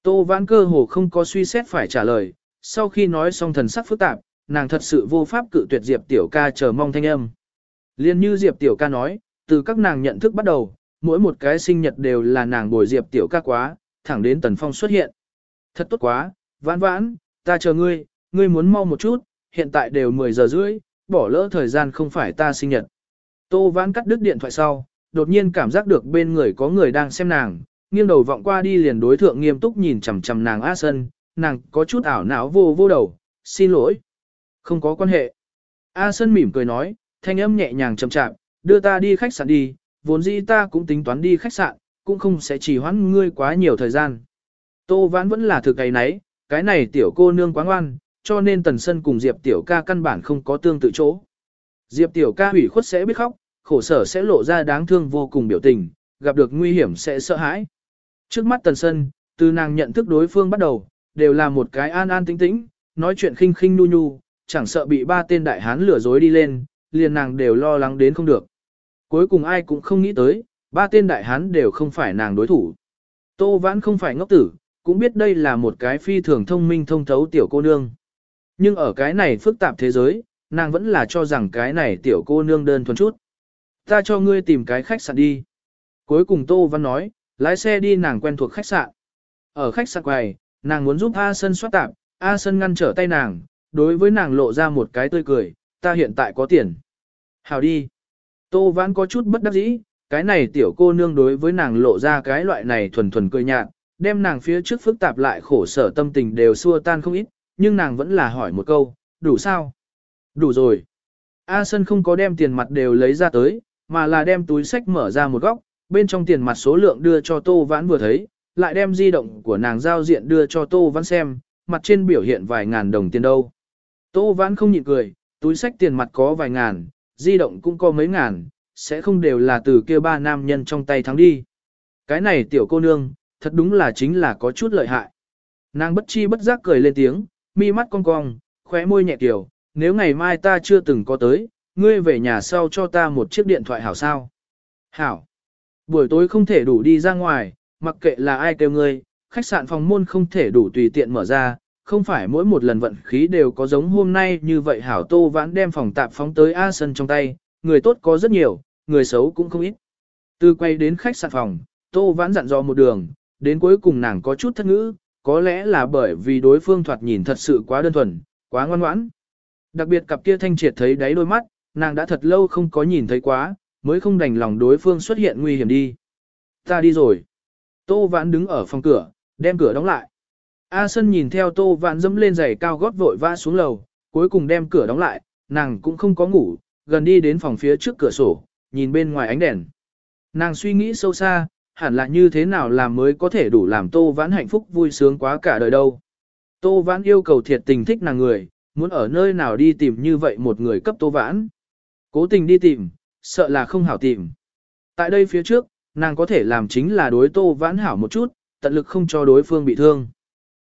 Tô Vãn cơ hồ không có suy xét phải trả lời, sau khi nói xong thần sắc phức tạp, nàng thật sự vô pháp cự tuyệt Diệp Tiểu ca chờ mong thanh âm. Liên như Diệp Tiểu ca nói, từ các nàng nhận thức bắt đầu, mỗi một cái sinh nhật đều là nàng bồi Diệp Tiểu ca quá, thẳng đến Tần Phong xuất hiện. Thật tốt quá, vãn vãn, ta chờ ngươi, ngươi muốn mau một chút, hiện tại đều 10 giờ rưỡi, bỏ lỡ thời gian không phải ta sinh nhật. Tô vãn cắt đứt điện thoại sau, đột nhiên cảm giác được bên người có người đang xem nàng, nghiêng đầu vọng qua đi liền đối thượng nghiêm túc nhìn chằm chằm nàng A Sân, nàng có chút ảo não vô vô đầu, xin lỗi. Không có quan hệ. A Sân mỉm cười nói, thanh âm nhẹ nhàng chậm chạp, đưa ta đi khách sạn đi, vốn dĩ ta cũng tính toán đi khách sạn, cũng không sẽ chỉ hoãn ngươi quá nhiều thời gian. Tô Vãn vẫn là thực cái nấy, cái này tiểu cô nương quá ngoan, cho nên Tần Sân cùng Diệp tiểu ca căn bản không có tương tự chỗ. Diệp tiểu ca hủy khuất sẽ biết khóc, khổ sở sẽ lộ ra đáng thương vô cùng biểu tình, gặp được nguy hiểm sẽ sợ hãi. Trước mắt Tần Sân, từ nàng nhận thức đối phương bắt đầu, đều là một cái an an tĩnh tĩnh, nói chuyện khinh khinh nu nhu, chẳng sợ bị ba tên đại hán lừa dối đi lên, liền nàng đều lo lắng đến không được. Cuối cùng ai cũng không nghĩ tới, ba tên đại hán đều không phải nàng đối thủ. Tô Vãn không phải ngốc tử, cũng biết đây là một cái phi thường thông minh thông thấu tiểu cô nương. Nhưng ở cái này phức tạp thế giới, nàng vẫn là cho rằng cái này tiểu cô nương đơn thuần chút. Ta cho ngươi tìm cái khách sạn đi. Cuối cùng Tô Văn nói, lái xe đi nàng quen thuộc khách sạn. Ở khách sạn quầy, nàng muốn giúp A Sân soát tạp, A Sân ngăn trở tay nàng, đối với nàng lộ ra một cái tươi cười, ta hiện tại có tiền. Hào đi. Tô văn có chút bất đắc dĩ, cái này tiểu cô nương đối với nàng lộ ra cái loại này thuần thuần cười nhạt, đem nàng phía trước phức tạp lại khổ sở tâm tình đều xua tan không ít, nhưng nàng vẫn là hỏi một câu, đủ sao? Đủ rồi. A Sân không có đem tiền mặt đều lấy ra tới, mà là đem túi sách mở ra một góc, bên trong tiền mặt số lượng đưa cho Tô Vãn vừa thấy, lại đem di động của nàng giao diện đưa cho Tô Vãn xem, mặt trên biểu hiện vài ngàn đồng tiền đâu. Tô Vãn không nhịn cười, túi sách tiền mặt có vài ngàn, di động cũng có mấy ngàn, sẽ không đều là từ kia ba nam nhân trong tay thắng đi. Cái này tiểu cô nương, thật đúng là chính là có chút lợi hại. Nàng bất chi bất giác cười lên tiếng, mi mắt cong cong, khóe môi nhẹ tiểu, nếu ngày mai ta chưa từng có tới, ngươi về nhà sau cho ta một chiếc điện thoại hảo sao. Hảo. Buổi tối không thể đủ đi ra ngoài, mặc kệ là ai kêu ngươi, khách sạn phòng môn không thể đủ tùy tiện mở ra, không phải mỗi một lần vận khí đều có giống hôm nay như vậy hảo tô vãn đem phòng tạp phóng tới A sân trong tay, người tốt có rất nhiều, người xấu cũng không ít. Từ quay đến khách sạn phòng, tô vãn dặn dò một đường, đến cuối cùng nàng có chút thất ngữ, có lẽ là bởi vì đối phương thoạt nhìn thật sự quá đơn thuần, quá ngoan ngoãn. Đặc biệt cặp kia thanh triệt thấy đáy đôi mắt, nàng đã thật lâu không có nhìn thấy quá, mới không đành lòng đối phương xuất hiện nguy hiểm đi. Ta đi rồi. Tô Vãn đứng ở phòng cửa, đem cửa đóng lại. A Sân nhìn theo Tô Vãn dẫm lên giày cao gót vội vã xuống lầu, cuối cùng đem cửa đóng lại, nàng cũng không có ngủ, gần đi đến phòng phía trước cửa sổ, nhìn bên ngoài ánh đèn. Nàng suy nghĩ sâu xa, hẳn là như thế nào làm mới có thể đủ làm Tô Vãn hạnh phúc vui sướng quá cả đời đâu. Tô Vãn yêu cầu thiệt tình thích nàng người, muốn ở nơi nào đi tìm như vậy một người cấp Tô Vãn. Cố tình đi tìm, sợ là không hảo tìm. Tại đây phía trước, nàng có thể làm chính là đối Tô Vãn hảo một chút, tận lực không cho đối phương bị thương.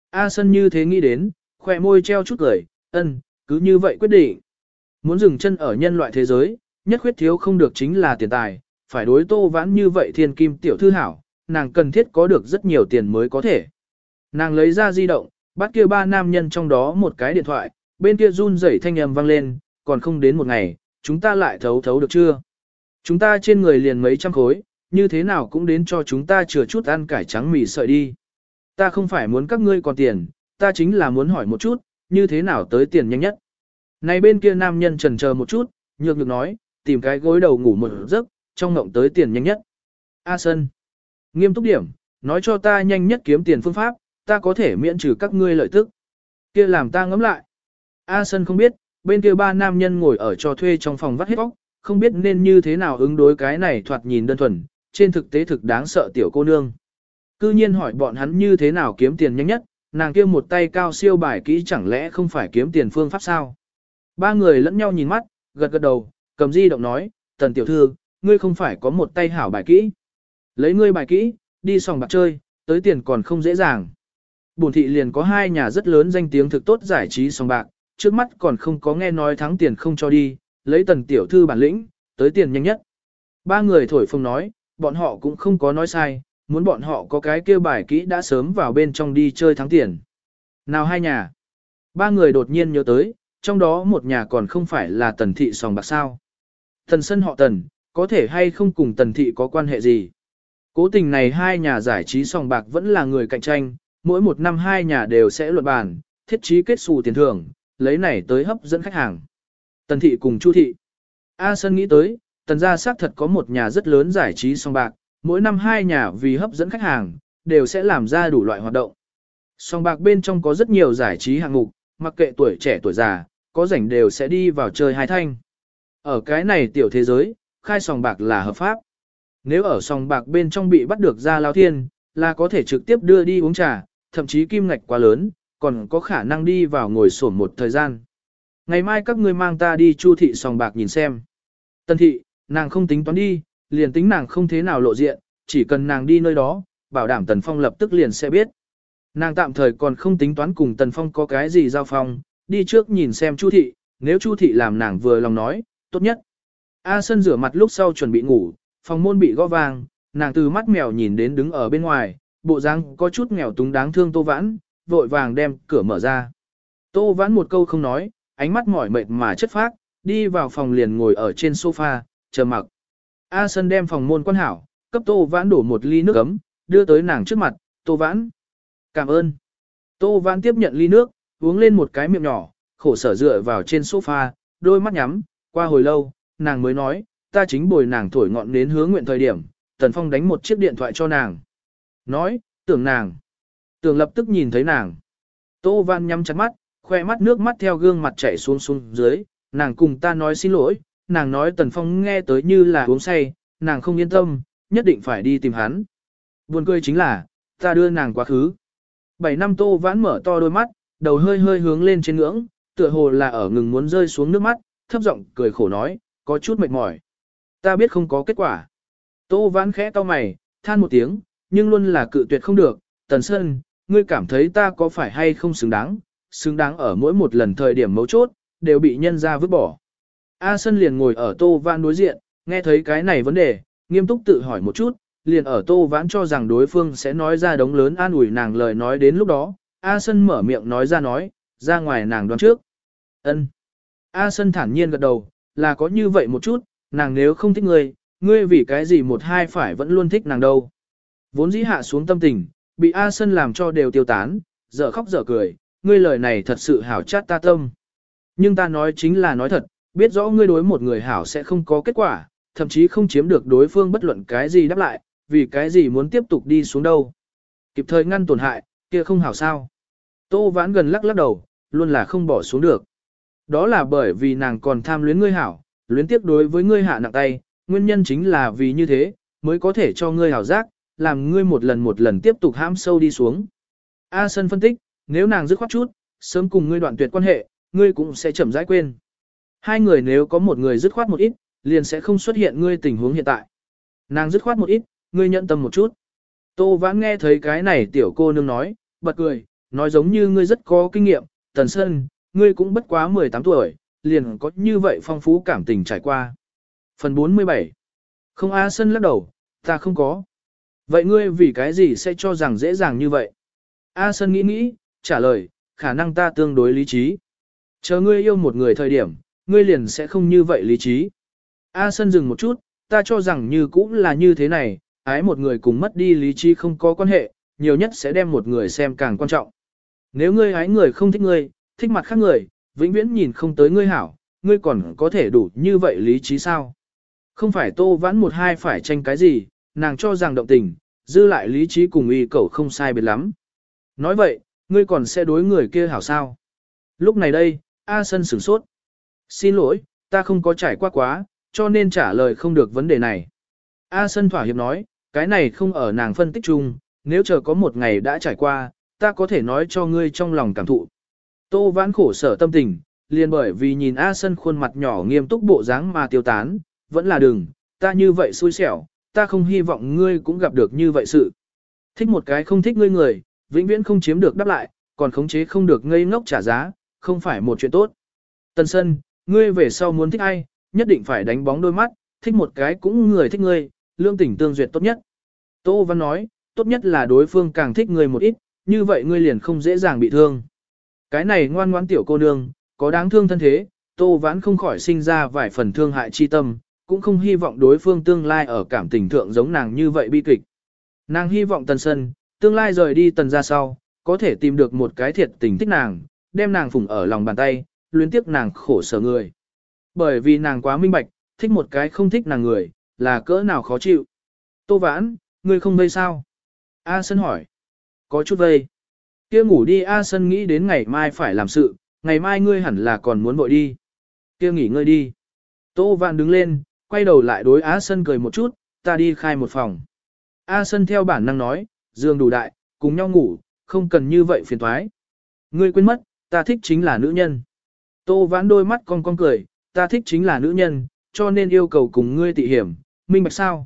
A Sân như thế nghĩ đến, khỏe môi treo chút cười, ân, cứ như vậy quyết định. Muốn dừng chân ở nhân loại thế giới, nhất khuyết thiếu không được chính là tiền tài, phải đối tô vãn như vậy thiên kim tiểu thư hảo, nàng cần thiết có được rất nhiều tiền mới có thể. Nàng lấy ra di động, bắt kia ba nam nhân trong đó một cái điện thoại, bên kia run rẩy thanh âm vang lên, còn không đến một ngày, chúng ta lại thấu thấu được chưa? Chúng ta trên người liền mấy trăm khối, như thế nào cũng đến cho chúng ta chừa chút ăn cải trắng mì sợi đi. Ta không phải muốn các ngươi còn tiền, ta chính là muốn hỏi một chút, như thế nào tới tiền nhanh nhất. Này bên kia nam nhân trần chờ một chút, nhược được nói, tìm cái gối đầu ngủ một giấc, trong ngộng tới tiền nhanh nhất. A Sân. Nghiêm túc điểm, nói cho ta nhanh nhất kiếm tiền phương pháp, ta có thể miễn trừ các ngươi lợi tức. Kia làm ta ngẫm lại. A Sân không biết, bên kia ba nam nhân ngồi ở cho thuê trong phòng vắt hết óc, không biết nên như thế nào ứng đối cái này thoạt nhìn đơn thuần, trên thực tế thực đáng sợ tiểu cô nương. Cư nhiên hỏi bọn hắn như thế nào kiếm tiền nhanh nhất, nàng kia một tay cao siêu bài kỹ chẳng lẽ không phải kiếm tiền phương pháp sao? Ba người lẫn nhau nhìn mắt, gật gật đầu, cầm di động nói, tần tiểu thư, ngươi không phải có một tay hảo bài kỹ. Lấy ngươi bài kỹ, đi sòng bạc chơi, tới tiền còn không dễ dàng. Bổn thị liền có hai nhà rất lớn danh tiếng thực tốt giải trí sòng bạc, trước mắt còn không có nghe nói thắng tiền không cho đi, lấy tần tiểu thư bản lĩnh, tới tiền nhanh nhất. Ba người thổi phồng nói, bọn họ cũng không có nói sai, muốn bọn họ có cái kêu bài kỹ đã sớm vào bên trong đi chơi thắng tiền. Nào hai nhà? Ba người đột nhiên nhớ tới, trong đó một nhà còn không phải là tần thị sòng bạc sao. Thần sân họ tần, có thể hay không cùng tần thị có quan hệ gì? Cố tình này hai nhà giải trí sòng bạc vẫn là người cạnh tranh, mỗi một năm hai nhà đều sẽ luận bàn, thiết trí kết xù tiền thưởng, lấy này tới hấp dẫn khách hàng. Tần thị cùng Chu thị. A Sơn nghĩ tới, tần gia xác thật có một nhà rất lớn giải trí song bạc, mỗi năm hai nhà vì hấp dẫn khách hàng, đều sẽ làm ra đủ loại hoạt động. Song bạc bên trong có rất nhiều giải trí hạng mục, mặc kệ tuổi trẻ tuổi già, có rảnh đều sẽ đi vào chơi hai thanh. Ở cái này tiểu thế giới, khai sòng bạc là hợp pháp. Nếu ở sòng bạc bên trong bị bắt được ra lao thiên, là có thể trực tiếp đưa đi uống trà, thậm chí kim ngạch quá lớn, còn có khả năng đi vào ngồi sổn một thời gian. Ngày mai các ngươi mang ta đi chu thị sòng bạc nhìn xem. Tân thị, nàng không tính toán đi, liền tính nàng không thế nào lộ diện, chỉ cần nàng đi nơi đó, bảo đảm Tần Phong lập tức liền sẽ biết. Nàng tạm thời còn không tính toán cùng Tần Phong có cái gì giao phong, đi trước nhìn xem Chu thị, nếu Chu thị làm nàng vừa lòng nói, tốt nhất. A Sân rửa mặt lúc sau chuẩn bị ngủ, phòng môn bị gõ vang, nàng từ mắt mèo nhìn đến đứng ở bên ngoài, bộ dáng có chút nghèo túng đáng thương Tô Vãn, vội vàng đem cửa mở ra. Tô Vãn một câu không nói, ánh mắt mỏi mệt mà chất phác, đi vào phòng liền ngồi ở trên sofa, chờ mặc. A Sân đem phòng môn quan hảo, cấp Tô Vãn đổ một ly nước ấm, đưa tới nàng trước mặt, Tô Vãn. Cảm ơn. Tô Vãn tiếp nhận ly nước, uống lên một cái miệng nhỏ, khổ sở dựa vào trên sofa, đôi mắt nhắm, qua hồi lâu, nàng mới nói, ta chính bồi nàng thổi ngọn đến hướng nguyện thời điểm, Tần Phong đánh một chiếc điện thoại cho nàng. Nói, tưởng nàng. Tưởng lập tức nhìn thấy nàng. Tô Văn nhắm chặt mắt, khoe mắt nước mắt theo gương mặt chảy xuống xuống dưới, nàng cùng ta nói xin lỗi, nàng nói Tần Phong nghe tới như là uống say, nàng không yên tâm, nhất định phải đi tìm hắn. Buồn cười chính là, ta đưa nàng quá khứ. Bảy năm tô vãn mở to đôi mắt, đầu hơi hơi hướng lên trên ngưỡng, tựa hồ là ở ngừng muốn rơi xuống nước mắt, thấp giọng cười khổ nói, có chút mệt mỏi. Ta biết không có kết quả. Tô vãn khẽ to mày, than một tiếng, nhưng luôn là cự tuyệt không được. Tần Sơn, ngươi cảm thấy ta có phải hay không xứng đáng, xứng đáng ở mỗi một lần thời điểm mấu chốt, đều bị nhân ra vứt bỏ. A Sân liền ngồi ở Tô Vãn đối diện, nghe thấy cái này vấn đề, nghiêm túc tự hỏi một chút, liền ở Tô Vãn cho rằng đối phương sẽ nói ra đống lớn an ủi nàng lời nói đến lúc đó, A Sân mở miệng nói ra nói, ra ngoài nàng đoán trước. Ân. A Sân thản nhiên gật đầu, là có như vậy một chút, nàng nếu không thích ngươi, ngươi vì cái gì một hai phải vẫn luôn thích nàng đâu. Vốn dĩ hạ xuống tâm tình, bị A Sân làm cho đều tiêu tán, dở khóc dở cười, ngươi lời này thật sự hảo chát ta tâm. Nhưng ta nói chính là nói thật, biết rõ ngươi đối một người hảo sẽ không có kết quả, thậm chí không chiếm được đối phương bất luận cái gì đáp lại, vì cái gì muốn tiếp tục đi xuống đâu. Kịp thời ngăn tổn hại, kia không hảo sao. Tô vãn gần lắc lắc đầu, luôn là không bỏ xuống được. Đó là bởi vì nàng còn tham luyến ngươi hảo, luyến tiếc đối với ngươi hạ nặng tay, nguyên nhân chính là vì như thế, mới có thể cho ngươi hảo giác, làm ngươi một lần một lần tiếp tục hãm sâu đi xuống. A Sân phân tích, nếu nàng dứt khoát chút, sớm cùng ngươi đoạn tuyệt quan hệ, ngươi cũng sẽ chậm rãi quên. Hai người nếu có một người dứt khoát một ít, liền sẽ không xuất hiện ngươi tình huống hiện tại. Nàng dứt khoát một ít, ngươi nhận tâm một chút. Tô Vãn nghe thấy cái này tiểu cô nương nói, bật cười, nói giống như ngươi rất có kinh nghiệm, Tần Sơn, ngươi cũng bất quá 18 tuổi, liền có như vậy phong phú cảm tình trải qua. Phần 47 Không A Sân lắc đầu, ta không có. Vậy ngươi vì cái gì sẽ cho rằng dễ dàng như vậy? A Sân nghĩ nghĩ, trả lời, khả năng ta tương đối lý trí. Chờ ngươi yêu một người thời điểm, ngươi liền sẽ không như vậy lý trí. A Sân dừng một chút, ta cho rằng như cũng là như thế này, ái một người cùng mất đi lý trí không có quan hệ, nhiều nhất sẽ đem một người xem càng quan trọng. Nếu ngươi ái người không thích ngươi, thích mặt khác người, vĩnh viễn nhìn không tới ngươi hảo, ngươi còn có thể đủ như vậy lý trí sao? Không phải tô vãn một hai phải tranh cái gì, nàng cho rằng động tình, dư lại lý trí cùng y cậu không sai biệt lắm. Nói vậy, ngươi còn sẽ đối người kia hảo sao? Lúc này đây, A Sân sửng sốt. Xin lỗi, ta không có trải qua quá, cho nên trả lời không được vấn đề này. A Sân thỏa hiệp nói, cái này không ở nàng phân tích chung, nếu chờ có một ngày đã trải qua, ta có thể nói cho ngươi trong lòng cảm thụ. Tô vãn khổ sở tâm tình, liền bởi vì nhìn A Sân khuôn mặt nhỏ nghiêm túc bộ dáng mà tiêu tán, vẫn là đừng, ta như vậy xui xẻo, ta không hy vọng ngươi cũng gặp được như vậy sự. Thích một cái không thích ngươi người, vĩnh viễn không chiếm được đáp lại, còn khống chế không được ngây ngốc trả giá, không phải một chuyện tốt. Tần Sân, ngươi về sau muốn thích ai, nhất định phải đánh bóng đôi mắt, thích một cái cũng người thích ngươi, lương tình tương duyệt tốt nhất. Tô Văn nói, tốt nhất là đối phương càng thích ngươi một ít, như vậy ngươi liền không dễ dàng bị thương. Cái này ngoan ngoãn tiểu cô nương, có đáng thương thân thế, Tô Vãn không khỏi sinh ra vài phần thương hại chi tâm, cũng không hy vọng đối phương tương lai ở cảm tình thượng giống nàng như vậy bi kịch. Nàng hy vọng Tần Sân, tương lai rời đi Tần ra sau, có thể tìm được một cái thiệt tình thích nàng, đem nàng phụng ở lòng bàn tay, luyến tiếc nàng khổ sở người. Bởi vì nàng quá minh bạch, thích một cái không thích nàng người, là cỡ nào khó chịu. Tô Vãn, ngươi không vây sao? A Sân hỏi. Có chút vây. Kia ngủ đi A Sân nghĩ đến ngày mai phải làm sự, ngày mai ngươi hẳn là còn muốn vội đi. Kia nghỉ ngơi đi. Tô vạn đứng lên, quay đầu lại đối A Sân cười một chút, ta đi khai một phòng. A Sân theo bản năng nói, giường đủ đại, cùng nhau ngủ, không cần như vậy phiền thoái. Ngươi quên mất, ta thích chính là nữ nhân. Tô vãn đôi mắt con con cười, ta thích chính là nữ nhân, cho nên yêu cầu cùng ngươi tị hiểm, minh bạch sao.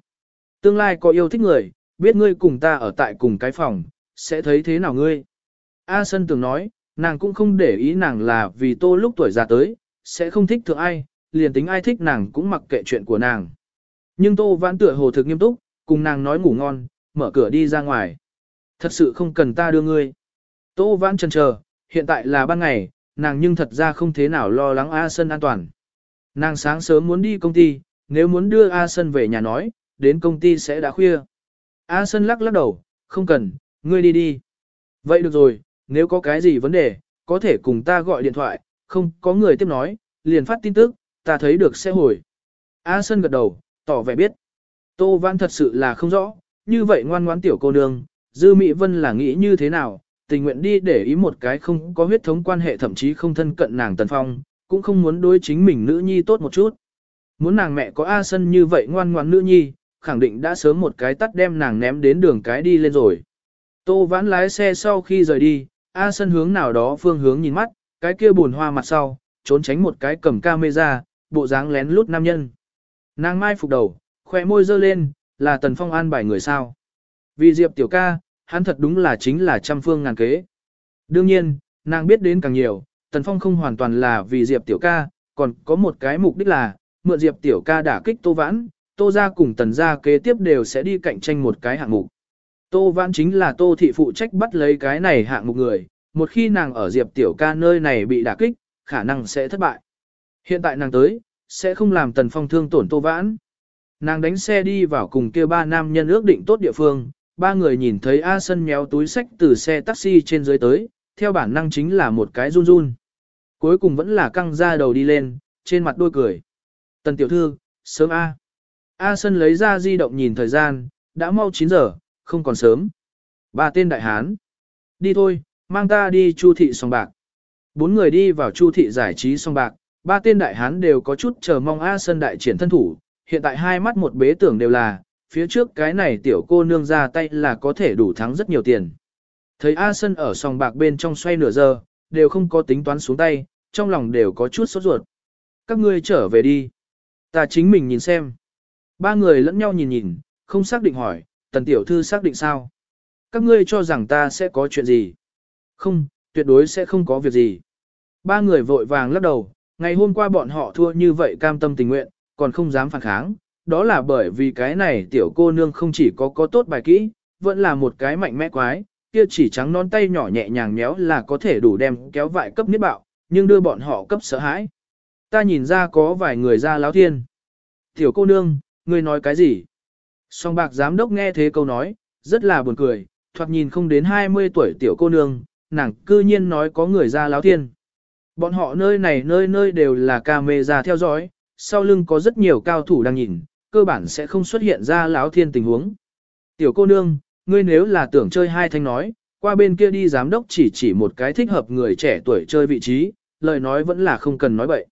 Tương lai có yêu thích người, biết ngươi cùng ta ở tại cùng cái phòng, sẽ thấy thế nào ngươi. A Sân từng nói, nàng cũng không để ý nàng là vì tô lúc tuổi già tới, sẽ không thích thượng ai, liền tính ai thích nàng cũng mặc kệ chuyện của nàng. Nhưng tô vãn tựa hồ thực nghiêm túc, cùng nàng nói ngủ ngon, mở cửa đi ra ngoài. Thật sự không cần ta đưa ngươi. Tô vãn chần chờ, hiện tại là ban ngày, nàng nhưng thật ra không thế nào lo lắng A Sân an toàn. Nàng sáng sớm muốn đi công ty, nếu muốn đưa A Sân về nhà nói, đến công ty sẽ đã khuya. A Sân lắc lắc đầu, không cần, ngươi đi đi. Vậy được rồi, nếu có cái gì vấn đề, có thể cùng ta gọi điện thoại, không có người tiếp nói, liền phát tin tức, ta thấy được sẽ hồi. A Sơn gật đầu, tỏ vẻ biết. Tô Văn thật sự là không rõ, như vậy ngoan ngoãn tiểu cô nương, Dư Mỹ Vân là nghĩ như thế nào, tình nguyện đi để ý một cái không có huyết thống quan hệ thậm chí không thân cận nàng Tần Phong, cũng không muốn đối chính mình nữ nhi tốt một chút. Muốn nàng mẹ có A Sân như vậy ngoan ngoãn nữ nhi, khẳng định đã sớm một cái tắt đem nàng ném đến đường cái đi lên rồi. Tô vãn lái xe sau khi rời đi, A Sân hướng nào đó phương hướng nhìn mắt, cái kia buồn hoa mặt sau, trốn tránh một cái cầm camera, bộ dáng lén lút nam nhân. Nàng mai phục đầu, khỏe môi dơ lên, là Tần Phong an bài người sao. Vì Diệp tiểu ca, hắn thật đúng là chính là trăm phương ngàn kế. Đương nhiên, nàng biết đến càng nhiều, Tần Phong không hoàn toàn là vì Diệp tiểu ca, còn có một cái mục đích là, mượn Diệp tiểu ca đả kích Tô Vãn, Tô gia cùng Tần gia kế tiếp đều sẽ đi cạnh tranh một cái hạng mục. Tô Vãn chính là Tô thị phụ trách bắt lấy cái này hạng mục người, một khi nàng ở Diệp tiểu ca nơi này bị đả kích, khả năng sẽ thất bại. Hiện tại nàng tới, sẽ không làm Tần Phong thương tổn Tô Vãn. Nàng đánh xe đi vào cùng kia ba nam nhân ước định tốt địa phương, ba người nhìn thấy A Sân méo túi sách từ xe taxi trên dưới tới, theo bản năng chính là một cái run run. Cuối cùng vẫn là căng ra đầu đi lên, trên mặt đôi cười. Tần tiểu thư, sớm A. A Sân lấy ra di động nhìn thời gian, đã mau 9 giờ, không còn sớm. Ba tên đại hán. Đi thôi, mang ta đi chu thị song bạc. Bốn người đi vào chu thị giải trí song bạc, ba tên đại hán đều có chút chờ mong A Sân đại triển thân thủ, hiện tại hai mắt một bế tưởng đều là, phía trước cái này tiểu cô nương ra tay là có thể đủ thắng rất nhiều tiền. Thấy A Sân ở sòng bạc bên trong xoay nửa giờ, đều không có tính toán xuống tay, trong lòng đều có chút sốt ruột. Các ngươi trở về đi. Ta chính mình nhìn xem. Ba người lẫn nhau nhìn nhìn, không xác định hỏi, tần tiểu thư xác định sao? Các ngươi cho rằng ta sẽ có chuyện gì? Không, tuyệt đối sẽ không có việc gì. Ba người vội vàng lắc đầu, ngày hôm qua bọn họ thua như vậy cam tâm tình nguyện, còn không dám phản kháng, đó là bởi vì cái này tiểu cô nương không chỉ có có tốt bài kỹ, vẫn là một cái mạnh mẽ quái, kia chỉ trắng non tay nhỏ nhẹ nhàng méo là có thể đủ đem kéo vại cấp niết bạo, nhưng đưa bọn họ cấp sợ hãi. Ta nhìn ra có vài người ra láo thiên. Tiểu cô nương, ngươi nói cái gì? Song bạc giám đốc nghe thế câu nói, rất là buồn cười, thoạt nhìn không đến 20 tuổi tiểu cô nương, nàng cư nhiên nói có người ra láo thiên. Bọn họ nơi này nơi nơi đều là camera theo dõi, sau lưng có rất nhiều cao thủ đang nhìn, cơ bản sẽ không xuất hiện ra láo thiên tình huống. Tiểu cô nương, ngươi nếu là tưởng chơi hai thanh nói, qua bên kia đi giám đốc chỉ chỉ một cái thích hợp người trẻ tuổi chơi vị trí, lời nói vẫn là không cần nói bậy.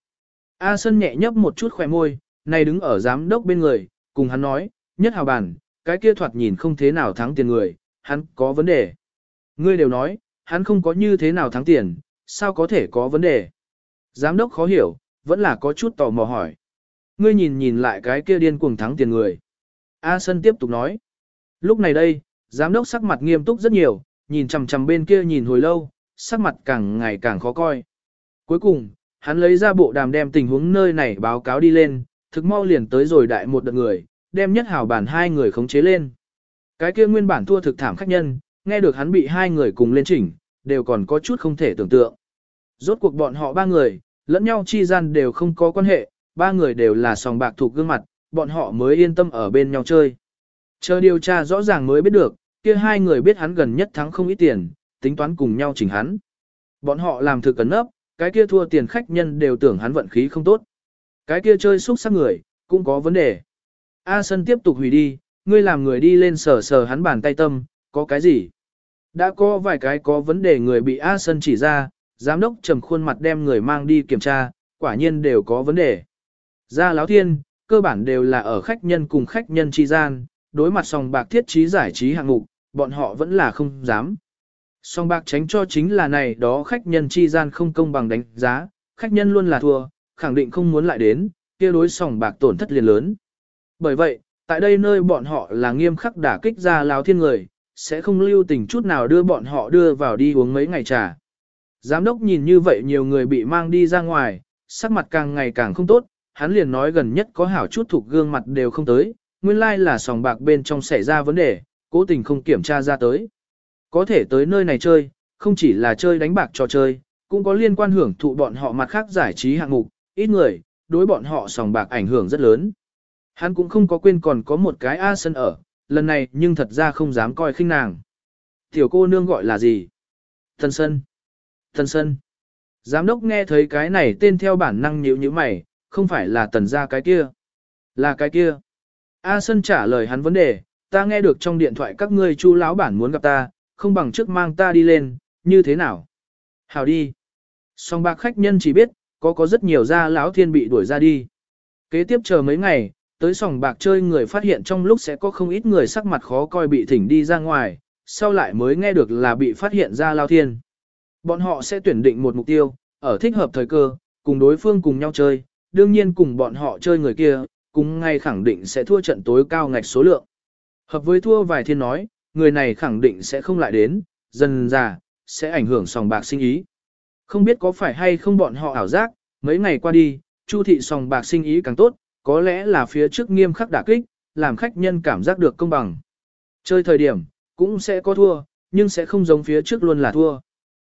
A Sân nhẹ nhấp một chút khỏe môi, này đứng ở giám đốc bên người, cùng hắn nói, nhất hào bản, cái kia thoạt nhìn không thế nào thắng tiền người, hắn có vấn đề. Ngươi đều nói, hắn không có như thế nào thắng tiền, sao có thể có vấn đề. Giám đốc khó hiểu, vẫn là có chút tò mò hỏi. Ngươi nhìn nhìn lại cái kia điên cuồng thắng tiền người. A Sân tiếp tục nói. Lúc này đây, giám đốc sắc mặt nghiêm túc rất nhiều, nhìn chằm chằm bên kia nhìn hồi lâu, sắc mặt càng ngày càng khó coi. Cuối cùng, hắn lấy ra bộ đàm đem tình huống nơi này báo cáo đi lên, thực mau liền tới rồi đại một đợt người, đem nhất hảo bản hai người khống chế lên. Cái kia nguyên bản thua thực thảm khách nhân, nghe được hắn bị hai người cùng lên chỉnh, đều còn có chút không thể tưởng tượng. Rốt cuộc bọn họ ba người, lẫn nhau chi gian đều không có quan hệ, ba người đều là sòng bạc thuộc gương mặt, bọn họ mới yên tâm ở bên nhau chơi. Chờ điều tra rõ ràng mới biết được, kia hai người biết hắn gần nhất thắng không ít tiền, tính toán cùng nhau chỉnh hắn. Bọn họ làm thực cấn ấp, cái kia thua tiền khách nhân đều tưởng hắn vận khí không tốt. Cái kia chơi xúc sắc người, cũng có vấn đề. A Sân tiếp tục hủy đi, ngươi làm người đi lên sờ sờ hắn bàn tay tâm, có cái gì? Đã có vài cái có vấn đề người bị A Sân chỉ ra, giám đốc trầm khuôn mặt đem người mang đi kiểm tra, quả nhiên đều có vấn đề. Ra láo thiên, cơ bản đều là ở khách nhân cùng khách nhân chi gian, đối mặt sòng bạc thiết trí giải trí hạng mục, bọn họ vẫn là không dám. Song bạc tránh cho chính là này đó khách nhân chi gian không công bằng đánh giá, khách nhân luôn là thua, khẳng định không muốn lại đến, kia đối sòng bạc tổn thất liền lớn. Bởi vậy, tại đây nơi bọn họ là nghiêm khắc đả kích ra lao thiên người, sẽ không lưu tình chút nào đưa bọn họ đưa vào đi uống mấy ngày trà. Giám đốc nhìn như vậy nhiều người bị mang đi ra ngoài, sắc mặt càng ngày càng không tốt, hắn liền nói gần nhất có hảo chút thuộc gương mặt đều không tới, nguyên lai là sòng bạc bên trong xảy ra vấn đề, cố tình không kiểm tra ra tới. Có thể tới nơi này chơi, không chỉ là chơi đánh bạc trò chơi, cũng có liên quan hưởng thụ bọn họ mặt khác giải trí hạng mục, ít người, đối bọn họ sòng bạc ảnh hưởng rất lớn. Hắn cũng không có quên còn có một cái A sân ở, lần này nhưng thật ra không dám coi khinh nàng. Tiểu cô nương gọi là gì? Thần Sân. Thần Sân. Giám đốc nghe thấy cái này tên theo bản năng nhíu như mày, không phải là tần gia cái kia. Là cái kia. A Sân trả lời hắn vấn đề, ta nghe được trong điện thoại các ngươi chu lão bản muốn gặp ta, không bằng trước mang ta đi lên, như thế nào? Hào đi. Song bạc khách nhân chỉ biết, có có rất nhiều gia lão thiên bị đuổi ra đi. Kế tiếp chờ mấy ngày, tới sòng bạc chơi người phát hiện trong lúc sẽ có không ít người sắc mặt khó coi bị thỉnh đi ra ngoài, sau lại mới nghe được là bị phát hiện ra lao thiên. Bọn họ sẽ tuyển định một mục tiêu, ở thích hợp thời cơ, cùng đối phương cùng nhau chơi, đương nhiên cùng bọn họ chơi người kia, cùng ngay khẳng định sẽ thua trận tối cao ngạch số lượng. Hợp với thua vài thiên nói, người này khẳng định sẽ không lại đến, dần già, sẽ ảnh hưởng sòng bạc sinh ý. Không biết có phải hay không bọn họ ảo giác, mấy ngày qua đi, chu thị sòng bạc sinh ý càng tốt, có lẽ là phía trước nghiêm khắc đả kích, làm khách nhân cảm giác được công bằng. Chơi thời điểm, cũng sẽ có thua, nhưng sẽ không giống phía trước luôn là thua.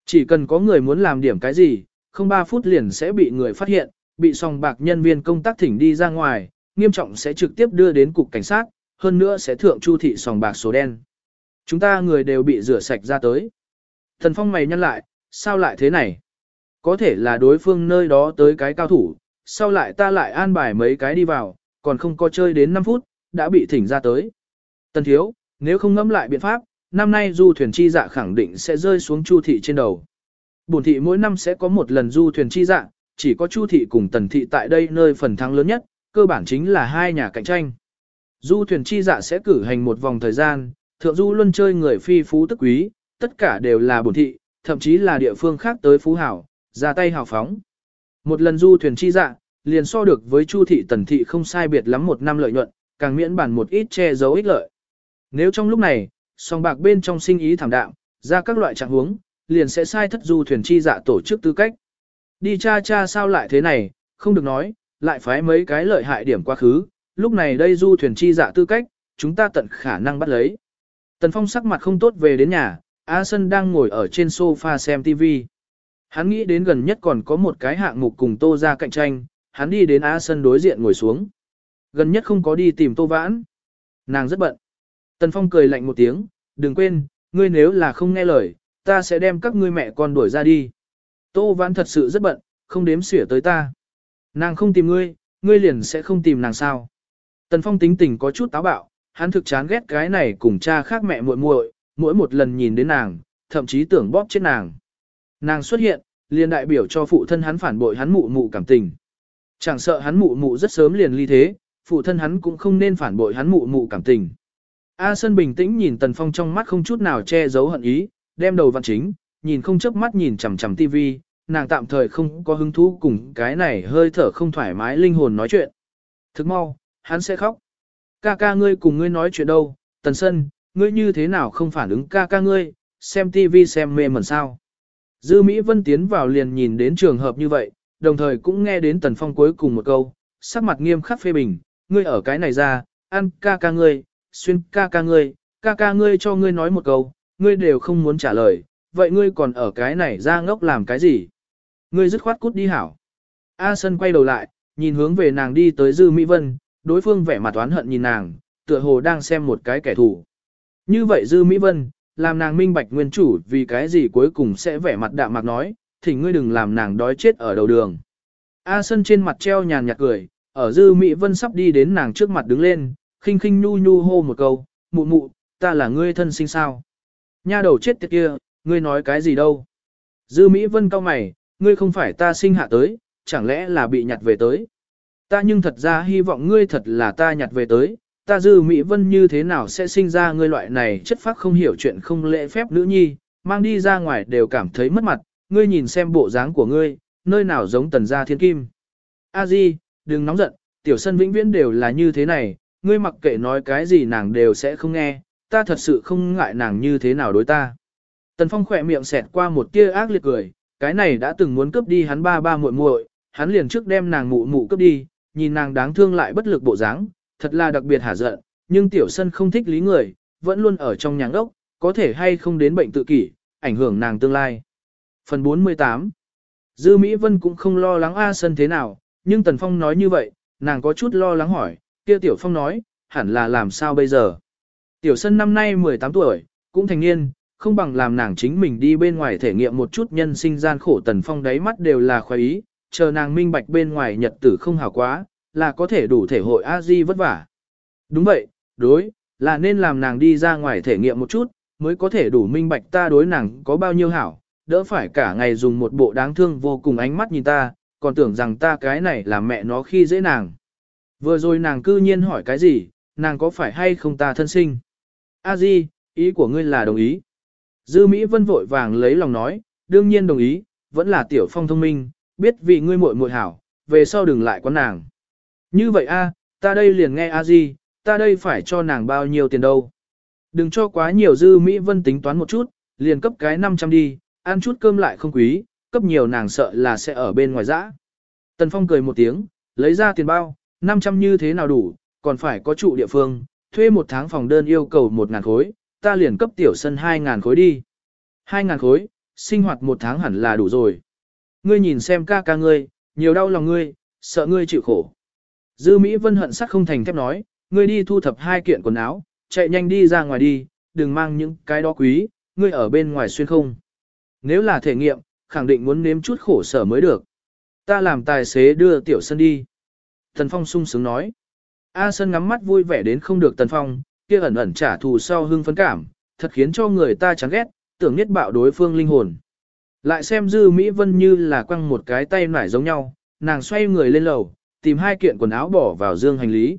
Chỉ cần có người muốn làm điểm cái gì, không 3 phút liền sẽ bị người phát hiện, bị sòng bạc nhân viên công tác thỉnh đi ra ngoài, nghiêm trọng sẽ trực tiếp đưa đến cục cảnh sát, hơn nữa sẽ thượng chu thị sòng bạc số đen. Chúng ta người đều bị rửa sạch ra tới. Thần phong mày nhăn lại, sao lại thế này? Có thể là đối phương nơi đó tới cái cao thủ, sau lại ta lại an bài mấy cái đi vào, còn không có chơi đến 5 phút, đã bị thỉnh ra tới. Tần thiếu, nếu không ngẫm lại biện pháp, năm nay du thuyền chi dạ khẳng định sẽ rơi xuống chu thị trên đầu. Bổn thị mỗi năm sẽ có một lần du thuyền chi dạ, chỉ có chu thị cùng tần thị tại đây nơi phần thắng lớn nhất, cơ bản chính là hai nhà cạnh tranh. Du thuyền chi dạ sẽ cử hành một vòng thời gian, thượng du luân chơi người phi phú tức quý, tất cả đều là bổn thị, thậm chí là địa phương khác tới phú hảo, ra tay hào phóng. Một lần du thuyền chi dạ, liền so được với chu thị tần thị không sai biệt lắm một năm lợi nhuận, càng miễn bản một ít che giấu ích lợi. Nếu trong lúc này, song bạc bên trong sinh ý thảm đạm, ra các loại trạng huống, liền sẽ sai thất du thuyền chi dạ tổ chức tư cách. Đi cha cha sao lại thế này, không được nói, lại phái mấy cái lợi hại điểm quá khứ, lúc này đây du thuyền chi dạ tư cách, chúng ta tận khả năng bắt lấy. Tần Phong sắc mặt không tốt về đến nhà, A Sân đang ngồi ở trên sofa xem TV. Hắn nghĩ đến gần nhất còn có một cái hạng mục cùng Tô ra cạnh tranh, hắn đi đến A Sân đối diện ngồi xuống. Gần nhất không có đi tìm Tô Vãn. Nàng rất bận. Tần Phong cười lạnh một tiếng, đừng quên, ngươi nếu là không nghe lời, ta sẽ đem các ngươi mẹ con đuổi ra đi. Tô Vãn thật sự rất bận, không đếm xỉa tới ta. Nàng không tìm ngươi, ngươi liền sẽ không tìm nàng sao. Tần Phong tính tình có chút táo bạo, hắn thực chán ghét cái này cùng cha khác mẹ muội muội, mỗi một lần nhìn đến nàng, thậm chí tưởng bóp chết nàng. Nàng xuất hiện, liền đại biểu cho phụ thân hắn phản bội hắn mụ mụ cảm tình. Chẳng sợ hắn mụ mụ rất sớm liền ly thế, phụ thân hắn cũng không nên phản bội hắn mụ mụ cảm tình. A sơn bình tĩnh nhìn Tần Phong trong mắt không chút nào che giấu hận ý, đem đầu vặn chính, nhìn không chớp mắt nhìn chằm chằm tivi, nàng tạm thời không có hứng thú cùng cái này hơi thở không thoải mái linh hồn nói chuyện. Thức mau, hắn sẽ khóc. Ca ca ngươi cùng ngươi nói chuyện đâu, Tần Sân, ngươi như thế nào không phản ứng ca ca ngươi, xem tivi xem mê mẩn sao. Dư Mỹ Vân tiến vào liền nhìn đến trường hợp như vậy, đồng thời cũng nghe đến Tần Phong cuối cùng một câu, sắc mặt nghiêm khắc phê bình, ngươi ở cái này ra, ăn ca ca ngươi, xuyên ca ca ngươi, ca ca ngươi cho ngươi nói một câu, ngươi đều không muốn trả lời, vậy ngươi còn ở cái này ra ngốc làm cái gì? Ngươi dứt khoát cút đi hảo. A Sân quay đầu lại, nhìn hướng về nàng đi tới Dư Mỹ Vân, đối phương vẻ mặt oán hận nhìn nàng, tựa hồ đang xem một cái kẻ thù. Như vậy Dư Mỹ Vân, làm nàng minh bạch nguyên chủ vì cái gì cuối cùng sẽ vẻ mặt đạm mạc nói, thì ngươi đừng làm nàng đói chết ở đầu đường. A Sân trên mặt treo nhàn nhạt cười, ở Dư Mỹ Vân sắp đi đến nàng trước mặt đứng lên, khinh khinh nhu nhu hô một câu, mụ mụ, ta là ngươi thân sinh sao. Nha đầu chết tiệt kia, ngươi nói cái gì đâu. Dư Mỹ Vân cao mày, ngươi không phải ta sinh hạ tới, chẳng lẽ là bị nhặt về tới. Ta nhưng thật ra hy vọng ngươi thật là ta nhặt về tới, ta dư Mỹ Vân như thế nào sẽ sinh ra ngươi loại này chất phác không hiểu chuyện không lễ phép nữ nhi, mang đi ra ngoài đều cảm thấy mất mặt, ngươi nhìn xem bộ dáng của ngươi, nơi nào giống tần gia thiên kim. A Di, đừng nóng giận, tiểu sân vĩnh viễn đều là như thế này, ngươi mặc kệ nói cái gì nàng đều sẽ không nghe, ta thật sự không ngại nàng như thế nào đối ta. Tần Phong khỏe miệng xẹt qua một tia ác liệt cười, cái này đã từng muốn cướp đi hắn ba ba muội muội, hắn liền trước đem nàng mụ mụ cướp đi, nhìn nàng đáng thương lại bất lực bộ dáng, thật là đặc biệt hả giận, nhưng tiểu sân không thích lý người, vẫn luôn ở trong nhà ngốc, có thể hay không đến bệnh tự kỷ, ảnh hưởng nàng tương lai. Phần 48 Dư Mỹ Vân cũng không lo lắng A Sân thế nào, nhưng Tần Phong nói như vậy, nàng có chút lo lắng hỏi, kia Tiểu Phong nói, hẳn là làm sao bây giờ. Tiểu Sân năm nay 18 tuổi, cũng thành niên, không bằng làm nàng chính mình đi bên ngoài thể nghiệm một chút nhân sinh gian khổ Tần Phong đáy mắt đều là khoái ý, chờ nàng minh bạch bên ngoài nhật tử không hảo quá, là có thể đủ thể hội a di vất vả. Đúng vậy, đối, là nên làm nàng đi ra ngoài thể nghiệm một chút, mới có thể đủ minh bạch ta đối nàng có bao nhiêu hảo, đỡ phải cả ngày dùng một bộ đáng thương vô cùng ánh mắt nhìn ta, còn tưởng rằng ta cái này là mẹ nó khi dễ nàng. Vừa rồi nàng cư nhiên hỏi cái gì, nàng có phải hay không ta thân sinh? A Di, ý của ngươi là đồng ý. Dư Mỹ Vân vội vàng lấy lòng nói, đương nhiên đồng ý, vẫn là tiểu phong thông minh, biết vì ngươi muội muội hảo, về sau đừng lại quán nàng. Như vậy a, ta đây liền nghe a gì, ta đây phải cho nàng bao nhiêu tiền đâu. Đừng cho quá nhiều Dư Mỹ Vân tính toán một chút, liền cấp cái 500 đi, ăn chút cơm lại không quý, cấp nhiều nàng sợ là sẽ ở bên ngoài dã. Tần Phong cười một tiếng, lấy ra tiền bao, 500 như thế nào đủ, còn phải có trụ địa phương, thuê một tháng phòng đơn yêu cầu 1.000 khối, ta liền cấp tiểu sân 2.000 khối đi. 2.000 khối, sinh hoạt một tháng hẳn là đủ rồi. Ngươi nhìn xem ca ca ngươi, nhiều đau lòng ngươi, sợ ngươi chịu khổ. Dư Mỹ Vân hận sắc không thành thép nói, ngươi đi thu thập hai kiện quần áo, chạy nhanh đi ra ngoài đi, đừng mang những cái đó quý, ngươi ở bên ngoài xuyên không. Nếu là thể nghiệm, khẳng định muốn nếm chút khổ sở mới được. Ta làm tài xế đưa tiểu sân đi. Tần Phong sung sướng nói. A Sân ngắm mắt vui vẻ đến không được Tần Phong, kia ẩn ẩn trả thù sau hưng phấn cảm, thật khiến cho người ta chán ghét, tưởng nhất bạo đối phương linh hồn. Lại xem Dư Mỹ Vân như là quăng một cái tay nải giống nhau, nàng xoay người lên lầu, tìm hai kiện quần áo bỏ vào dương hành lý.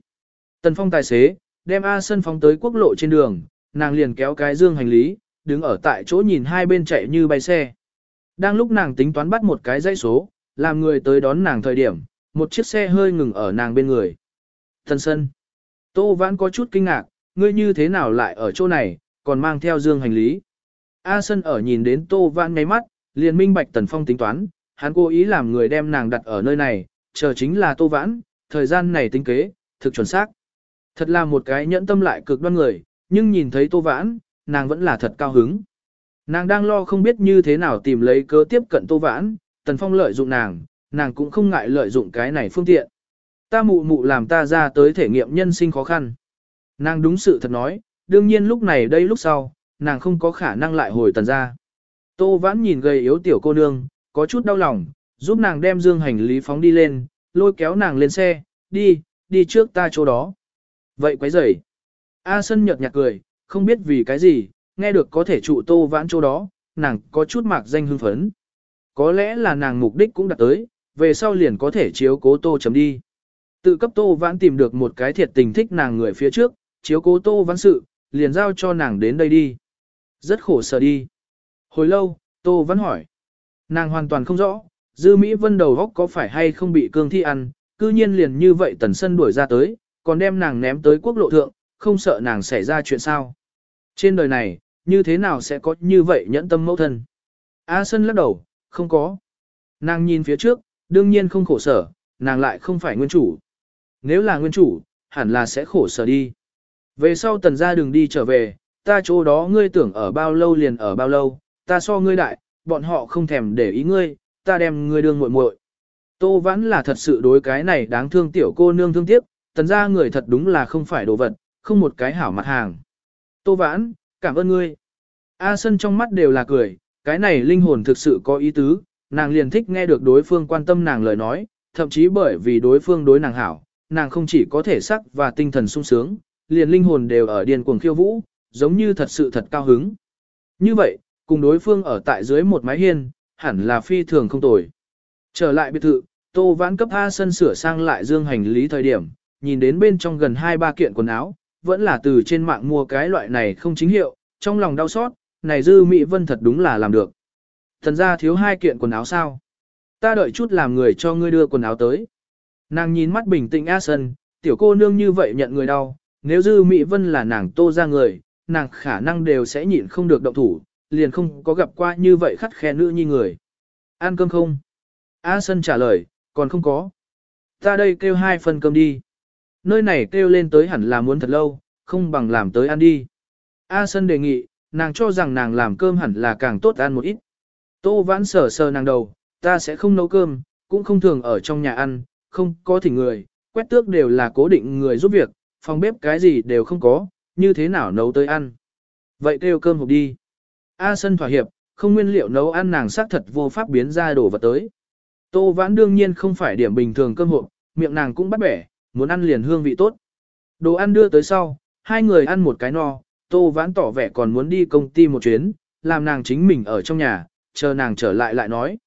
Tần Phong tài xế, đem A Sân phóng tới quốc lộ trên đường, nàng liền kéo cái dương hành lý, đứng ở tại chỗ nhìn hai bên chạy như bay xe. Đang lúc nàng tính toán bắt một cái dãy số, làm người tới đón nàng thời điểm, một chiếc xe hơi ngừng ở nàng bên người. Tần Sân. Tô Vãn có chút kinh ngạc, ngươi như thế nào lại ở chỗ này, còn mang theo dương hành lý. A Sân ở nhìn đến Tô Vãn ngay mắt, liền minh bạch Tần Phong tính toán, hắn cố ý làm người đem nàng đặt ở nơi này, chờ chính là Tô Vãn, thời gian này tính kế, thực chuẩn xác. Thật là một cái nhẫn tâm lại cực đoan người, nhưng nhìn thấy Tô Vãn, nàng vẫn là thật cao hứng. Nàng đang lo không biết như thế nào tìm lấy cớ tiếp cận Tô Vãn, Tần Phong lợi dụng nàng, nàng cũng không ngại lợi dụng cái này phương tiện. Ta mụ mụ làm ta ra tới thể nghiệm nhân sinh khó khăn. Nàng đúng sự thật nói, đương nhiên lúc này đây lúc sau, nàng không có khả năng lại hồi tần ra. Tô Vãn nhìn gầy yếu tiểu cô nương, có chút đau lòng, giúp nàng đem dương hành lý phóng đi lên, lôi kéo nàng lên xe, đi, đi trước ta chỗ đó. Vậy quấy rầy. A Sân nhợt nhạt cười, không biết vì cái gì, nghe được có thể trụ tô vãn chỗ đó, nàng có chút mạc danh hưng phấn. Có lẽ là nàng mục đích cũng đạt tới, về sau liền có thể chiếu cố tô chấm đi. Tự cấp tô vãn tìm được một cái thiệt tình thích nàng người phía trước, chiếu cố tô vãn sự, liền giao cho nàng đến đây đi. Rất khổ sở đi. Hồi lâu, tô vãn hỏi. Nàng hoàn toàn không rõ, dư Mỹ Vân đầu góc có phải hay không bị cương thi ăn, cư nhiên liền như vậy tần sân đuổi ra tới, còn đem nàng ném tới quốc lộ thượng, không sợ nàng xảy ra chuyện sao. Trên đời này, như thế nào sẽ có như vậy nhẫn tâm mẫu thân? A Sân lắc đầu, không có. Nàng nhìn phía trước, đương nhiên không khổ sở, nàng lại không phải nguyên chủ. Nếu là nguyên chủ, hẳn là sẽ khổ sở đi. Về sau tần gia đường đi trở về, ta chỗ đó ngươi tưởng ở bao lâu liền ở bao lâu, ta so ngươi đại, bọn họ không thèm để ý ngươi, ta đem ngươi đương muội muội. Tô Vãn là thật sự đối cái này đáng thương tiểu cô nương thương tiếc, tần gia người thật đúng là không phải đồ vật, không một cái hảo mặt hàng. Tô Vãn, cảm ơn ngươi. A Sân trong mắt đều là cười, cái này linh hồn thực sự có ý tứ, nàng liền thích nghe được đối phương quan tâm nàng lời nói, thậm chí bởi vì đối phương đối nàng hảo, nàng không chỉ có thể sắc và tinh thần sung sướng, liền linh hồn đều ở điên cuồng khiêu vũ, giống như thật sự thật cao hứng. Như vậy, cùng đối phương ở tại dưới một mái hiên, hẳn là phi thường không tồi. Trở lại biệt thự, Tô Vãn cấp A Sân sửa sang lại dương hành lý thời điểm, nhìn đến bên trong gần 2-3 kiện quần áo, vẫn là từ trên mạng mua cái loại này không chính hiệu, trong lòng đau xót, này dư Mỹ Vân thật đúng là làm được. Thần ra thiếu hai kiện quần áo sao? Ta đợi chút làm người cho ngươi đưa quần áo tới. Nàng nhìn mắt bình tĩnh A Sân, tiểu cô nương như vậy nhận người đau, nếu dư Mỹ Vân là nàng tô ra người, nàng khả năng đều sẽ nhịn không được động thủ, liền không có gặp qua như vậy khắt khe nữ như người. Ăn cơm không? A Sân trả lời, còn không có. Ta đây kêu hai phần cơm đi. Nơi này kêu lên tới hẳn là muốn thật lâu, không bằng làm tới ăn đi. A Sân đề nghị, nàng cho rằng nàng làm cơm hẳn là càng tốt ăn một ít. Tô vãn sờ sờ nàng đầu, ta sẽ không nấu cơm, cũng không thường ở trong nhà ăn, không có thỉnh người, quét tước đều là cố định người giúp việc, phòng bếp cái gì đều không có, như thế nào nấu tới ăn. Vậy kêu cơm hộp đi. A Sân thỏa hiệp, không nguyên liệu nấu ăn nàng xác thật vô pháp biến ra đồ vật tới. Tô vãn đương nhiên không phải điểm bình thường cơm hộp, miệng nàng cũng bắt bẻ, muốn ăn liền hương vị tốt. Đồ ăn đưa tới sau, hai người ăn một cái no, Tô Vãn tỏ vẻ còn muốn đi công ty một chuyến, làm nàng chính mình ở trong nhà, chờ nàng trở lại lại nói.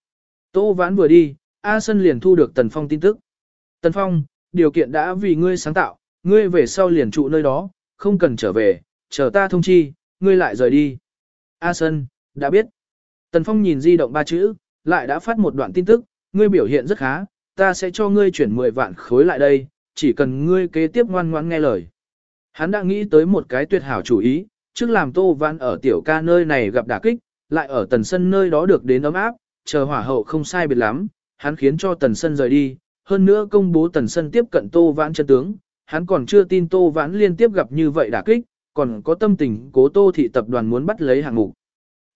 Tô Vãn vừa đi, A Sân liền thu được Tần Phong tin tức. Tần Phong, điều kiện đã vì ngươi sáng tạo, ngươi về sau liền trụ nơi đó, không cần trở về, chờ ta thông chi, ngươi lại rời đi. A Sơn đã biết. Tần Phong nhìn di động ba chữ, lại đã phát một đoạn tin tức, ngươi biểu hiện rất khá, ta sẽ cho ngươi chuyển 10 vạn khối lại đây, chỉ cần ngươi kế tiếp ngoan ngoãn nghe lời. Hắn đã nghĩ tới một cái tuyệt hảo chủ ý, trước làm Tô Văn ở tiểu ca nơi này gặp đả kích, lại ở tần sân nơi đó được đến ấm áp, chờ hỏa hậu không sai biệt lắm, hắn khiến cho tần sân rời đi, hơn nữa công bố tần sân tiếp cận Tô Văn chân tướng, hắn còn chưa tin Tô Văn liên tiếp gặp như vậy đả kích, còn có tâm tình cố Tô thị tập đoàn muốn bắt lấy hạng mục.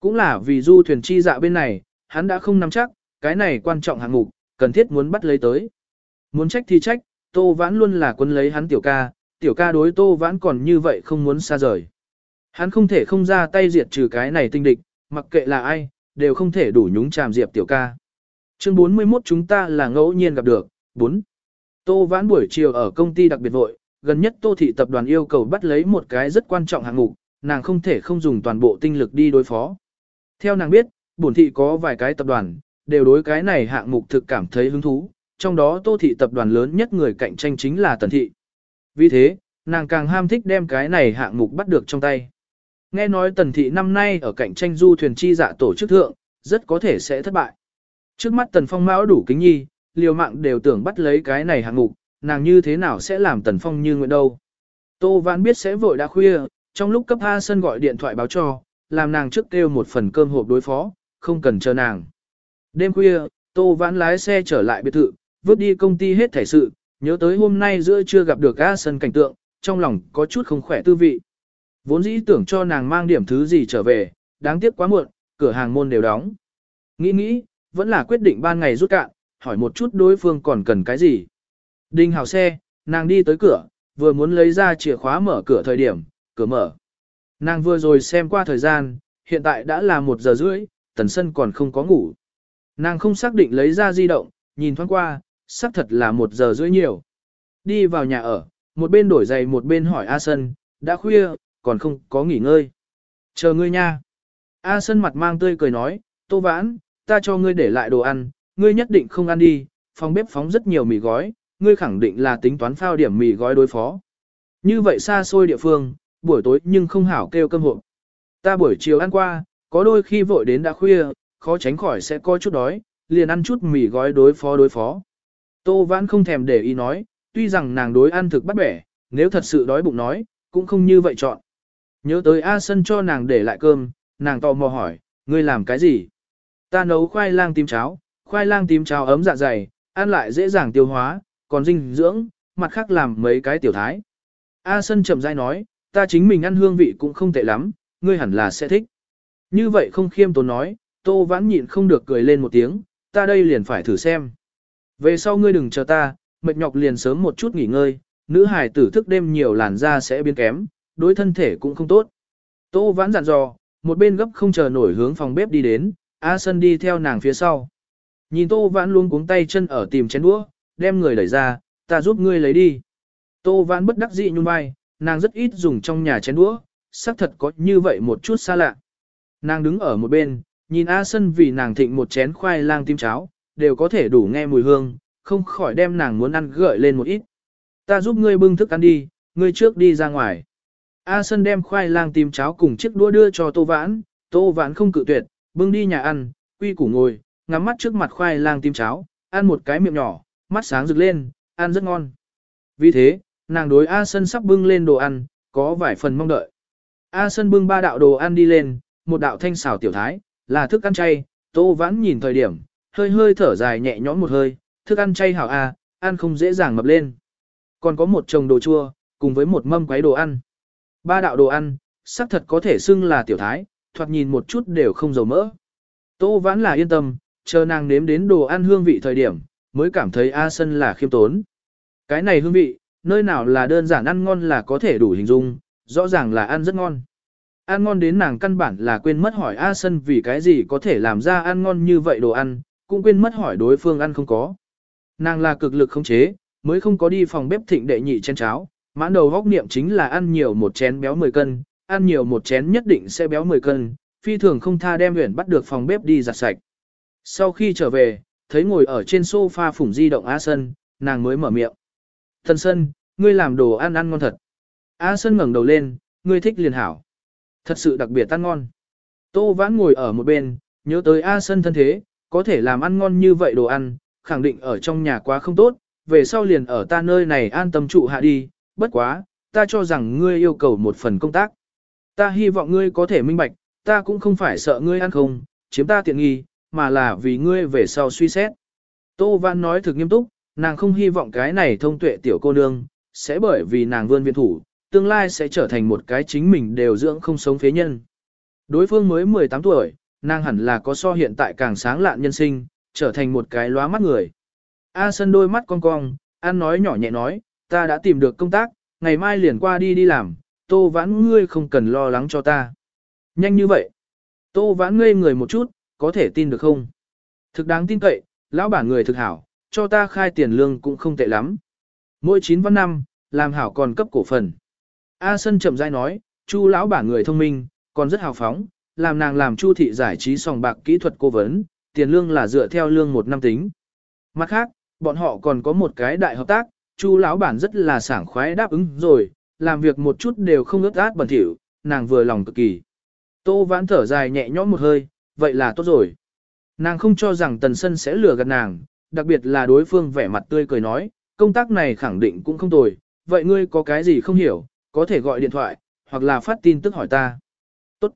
Cũng là vì du thuyền chi dạ bên này, hắn đã không nắm chắc, cái này quan trọng hạng mục, cần thiết muốn bắt lấy tới. Muốn trách thì trách, Tô Vãn luôn là quân lấy hắn tiểu ca, tiểu ca đối Tô Vãn còn như vậy không muốn xa rời. Hắn không thể không ra tay diệt trừ cái này tinh địch, mặc kệ là ai, đều không thể đủ nhúng chàm diệp tiểu ca. Chương 41 chúng ta là ngẫu nhiên gặp được. 4. Tô Vãn buổi chiều ở công ty đặc biệt vội, gần nhất Tô Thị Tập đoàn yêu cầu bắt lấy một cái rất quan trọng hạng mục, nàng không thể không dùng toàn bộ tinh lực đi đối phó. Theo nàng biết, bổn thị có vài cái tập đoàn, đều đối cái này hạng mục thực cảm thấy hứng thú, trong đó Tô Thị Tập đoàn lớn nhất người cạnh tranh chính là Tần Thị. Vì thế, nàng càng ham thích đem cái này hạng mục bắt được trong tay. Nghe nói tần thị năm nay ở cạnh tranh du thuyền chi dạ tổ chức thượng, rất có thể sẽ thất bại. Trước mắt tần phong mão đủ kính nhi, liều mạng đều tưởng bắt lấy cái này hạng mục, nàng như thế nào sẽ làm tần phong như nguyện đâu. Tô Vãn biết sẽ vội đã khuya, trong lúc cấp A Sân gọi điện thoại báo cho, làm nàng trước kêu một phần cơm hộp đối phó, không cần chờ nàng. Đêm khuya, Tô Vãn lái xe trở lại biệt thự, vứt đi công ty hết thảy sự, nhớ tới hôm nay giữa chưa gặp được A Sân cảnh tượng, trong lòng có chút không khỏe tư vị. Vốn dĩ tưởng cho nàng mang điểm thứ gì trở về, đáng tiếc quá muộn, cửa hàng môn đều đóng. Nghĩ nghĩ, vẫn là quyết định ban ngày rút cạn, hỏi một chút đối phương còn cần cái gì. Đinh hào xe, nàng đi tới cửa, vừa muốn lấy ra chìa khóa mở cửa thời điểm, cửa mở. Nàng vừa rồi xem qua thời gian, hiện tại đã là một giờ rưỡi, tần sân còn không có ngủ. Nàng không xác định lấy ra di động, nhìn thoáng qua, xác thật là một giờ rưỡi nhiều. Đi vào nhà ở, một bên đổi giày một bên hỏi A Sân, đã khuya, còn không có nghỉ ngơi. Chờ ngươi nha. A Sân mặt mang tươi cười nói, tô vãn, ta cho ngươi để lại đồ ăn, ngươi nhất định không ăn đi, phòng bếp phóng rất nhiều mì gói, ngươi khẳng định là tính toán phao điểm mì gói đối phó. Như vậy xa xôi địa phương, buổi tối nhưng không hảo kêu cơm hộp. Ta buổi chiều ăn qua, có đôi khi vội đến đã khuya, khó tránh khỏi sẽ có chút đói, liền ăn chút mì gói đối phó đối phó. Tô Vãn không thèm để ý nói, tuy rằng nàng đối ăn thực bắt bẻ, nếu thật sự đói bụng nói, cũng không như vậy chọn. Nhớ tới A Sân cho nàng để lại cơm, nàng tò mò hỏi, ngươi làm cái gì? Ta nấu khoai lang tím cháo, khoai lang tím cháo ấm dạ dày, ăn lại dễ dàng tiêu hóa, còn dinh dưỡng, mặt khác làm mấy cái tiểu thái. A Sân chậm rãi nói, ta chính mình ăn hương vị cũng không tệ lắm, ngươi hẳn là sẽ thích. Như vậy không khiêm tốn nói, Tô Vãn nhịn không được cười lên một tiếng, ta đây liền phải thử xem. Về sau ngươi đừng chờ ta, mệt nhọc liền sớm một chút nghỉ ngơi, nữ hài tử thức đêm nhiều làn da sẽ biến kém, đối thân thể cũng không tốt. Tô Vãn dặn dò, một bên gấp không chờ nổi hướng phòng bếp đi đến, A Sân đi theo nàng phía sau. Nhìn Tô Vãn luôn cuống tay chân ở tìm chén đũa, đem người đẩy ra, ta giúp ngươi lấy đi. Tô Vãn bất đắc dĩ nhún vai, nàng rất ít dùng trong nhà chén đũa, xác thật có như vậy một chút xa lạ. Nàng đứng ở một bên, nhìn A Sân vì nàng thịnh một chén khoai lang tim cháo, đều có thể đủ nghe mùi hương, không khỏi đem nàng muốn ăn gợi lên một ít. Ta giúp ngươi bưng thức ăn đi, ngươi trước đi ra ngoài. A Sân đem khoai lang tim cháo cùng chiếc đũa đưa cho Tô Vãn, Tô Vãn không cự tuyệt, bưng đi nhà ăn, quy củ ngồi, ngắm mắt trước mặt khoai lang tim cháo, ăn một cái miệng nhỏ, mắt sáng rực lên, ăn rất ngon. Vì thế, nàng đối A Sân sắp bưng lên đồ ăn, có vài phần mong đợi. A Sân bưng ba đạo đồ ăn đi lên, một đạo thanh xào tiểu thái, là thức ăn chay, Tô Vãn nhìn thời điểm, hơi hơi thở dài nhẹ nhõm một hơi, thức ăn chay hảo A, ăn không dễ dàng mập lên. Còn có một chồng đồ chua, cùng với một mâm quấy đồ ăn. Ba đạo đồ ăn, xác thật có thể xưng là tiểu thái, thoạt nhìn một chút đều không dầu mỡ. Tô Vãn là yên tâm, chờ nàng nếm đến đồ ăn hương vị thời điểm, mới cảm thấy A Sân là khiêm tốn. Cái này hương vị, nơi nào là đơn giản ăn ngon là có thể đủ hình dung, rõ ràng là ăn rất ngon. Ăn ngon đến nàng căn bản là quên mất hỏi A Sân vì cái gì có thể làm ra ăn ngon như vậy đồ ăn, cũng quên mất hỏi đối phương ăn không có. Nàng là cực lực không chế, mới không có đi phòng bếp thịnh đệ nhị chén cháo, mãn đầu góc niệm chính là ăn nhiều một chén béo 10 cân, ăn nhiều một chén nhất định sẽ béo 10 cân, phi thường không tha đem huyền bắt được phòng bếp đi giặt sạch. Sau khi trở về, thấy ngồi ở trên sofa phủng di động A Sân, nàng mới mở miệng. Thần Sân, ngươi làm đồ ăn ăn ngon thật. A Sân ngẩng đầu lên, ngươi thích liền hảo. Thật sự đặc biệt ăn ngon. Tô Vãn ngồi ở một bên, nhớ tới A Sân thân thế, có thể làm ăn ngon như vậy đồ ăn, khẳng định ở trong nhà quá không tốt, về sau liền ở ta nơi này an tâm trụ hạ đi, bất quá, ta cho rằng ngươi yêu cầu một phần công tác. Ta hy vọng ngươi có thể minh bạch, ta cũng không phải sợ ngươi ăn không, chiếm ta tiện nghi, mà là vì ngươi về sau suy xét. Tô Văn nói thực nghiêm túc, nàng không hy vọng cái này thông tuệ tiểu cô nương, sẽ bởi vì nàng vươn viện thủ, tương lai sẽ trở thành một cái chính mình đều dưỡng không sống phế nhân. Đối phương mới 18 tuổi, nàng hẳn là có so hiện tại càng sáng lạn nhân sinh, trở thành một cái lóa mắt người. A sân đôi mắt cong cong, An nói nhỏ nhẹ nói, ta đã tìm được công tác, ngày mai liền qua đi đi làm, tô vãn ngươi không cần lo lắng cho ta. Nhanh như vậy. Tô vãn ngây người một chút, có thể tin được không? Thực đáng tin cậy, lão bản người thực hảo, cho ta khai tiền lương cũng không tệ lắm. Mỗi 9 văn năm, làm hảo còn cấp cổ phần. A Sân chậm rãi nói, Chu lão bản người thông minh, còn rất hào phóng, làm nàng làm Chu thị giải trí sòng bạc kỹ thuật cố vấn, tiền lương là dựa theo lương một năm tính. Mặt khác, bọn họ còn có một cái đại hợp tác, Chu lão bản rất là sảng khoái đáp ứng rồi, làm việc một chút đều không ướt át bẩn thỉu, nàng vừa lòng cực kỳ. Tô Vãn thở dài nhẹ nhõm một hơi, vậy là tốt rồi. Nàng không cho rằng Tần Sân sẽ lừa gạt nàng, đặc biệt là đối phương vẻ mặt tươi cười nói, công tác này khẳng định cũng không tồi, vậy ngươi có cái gì không hiểu, có thể gọi điện thoại, hoặc là phát tin tức hỏi ta. Tốt.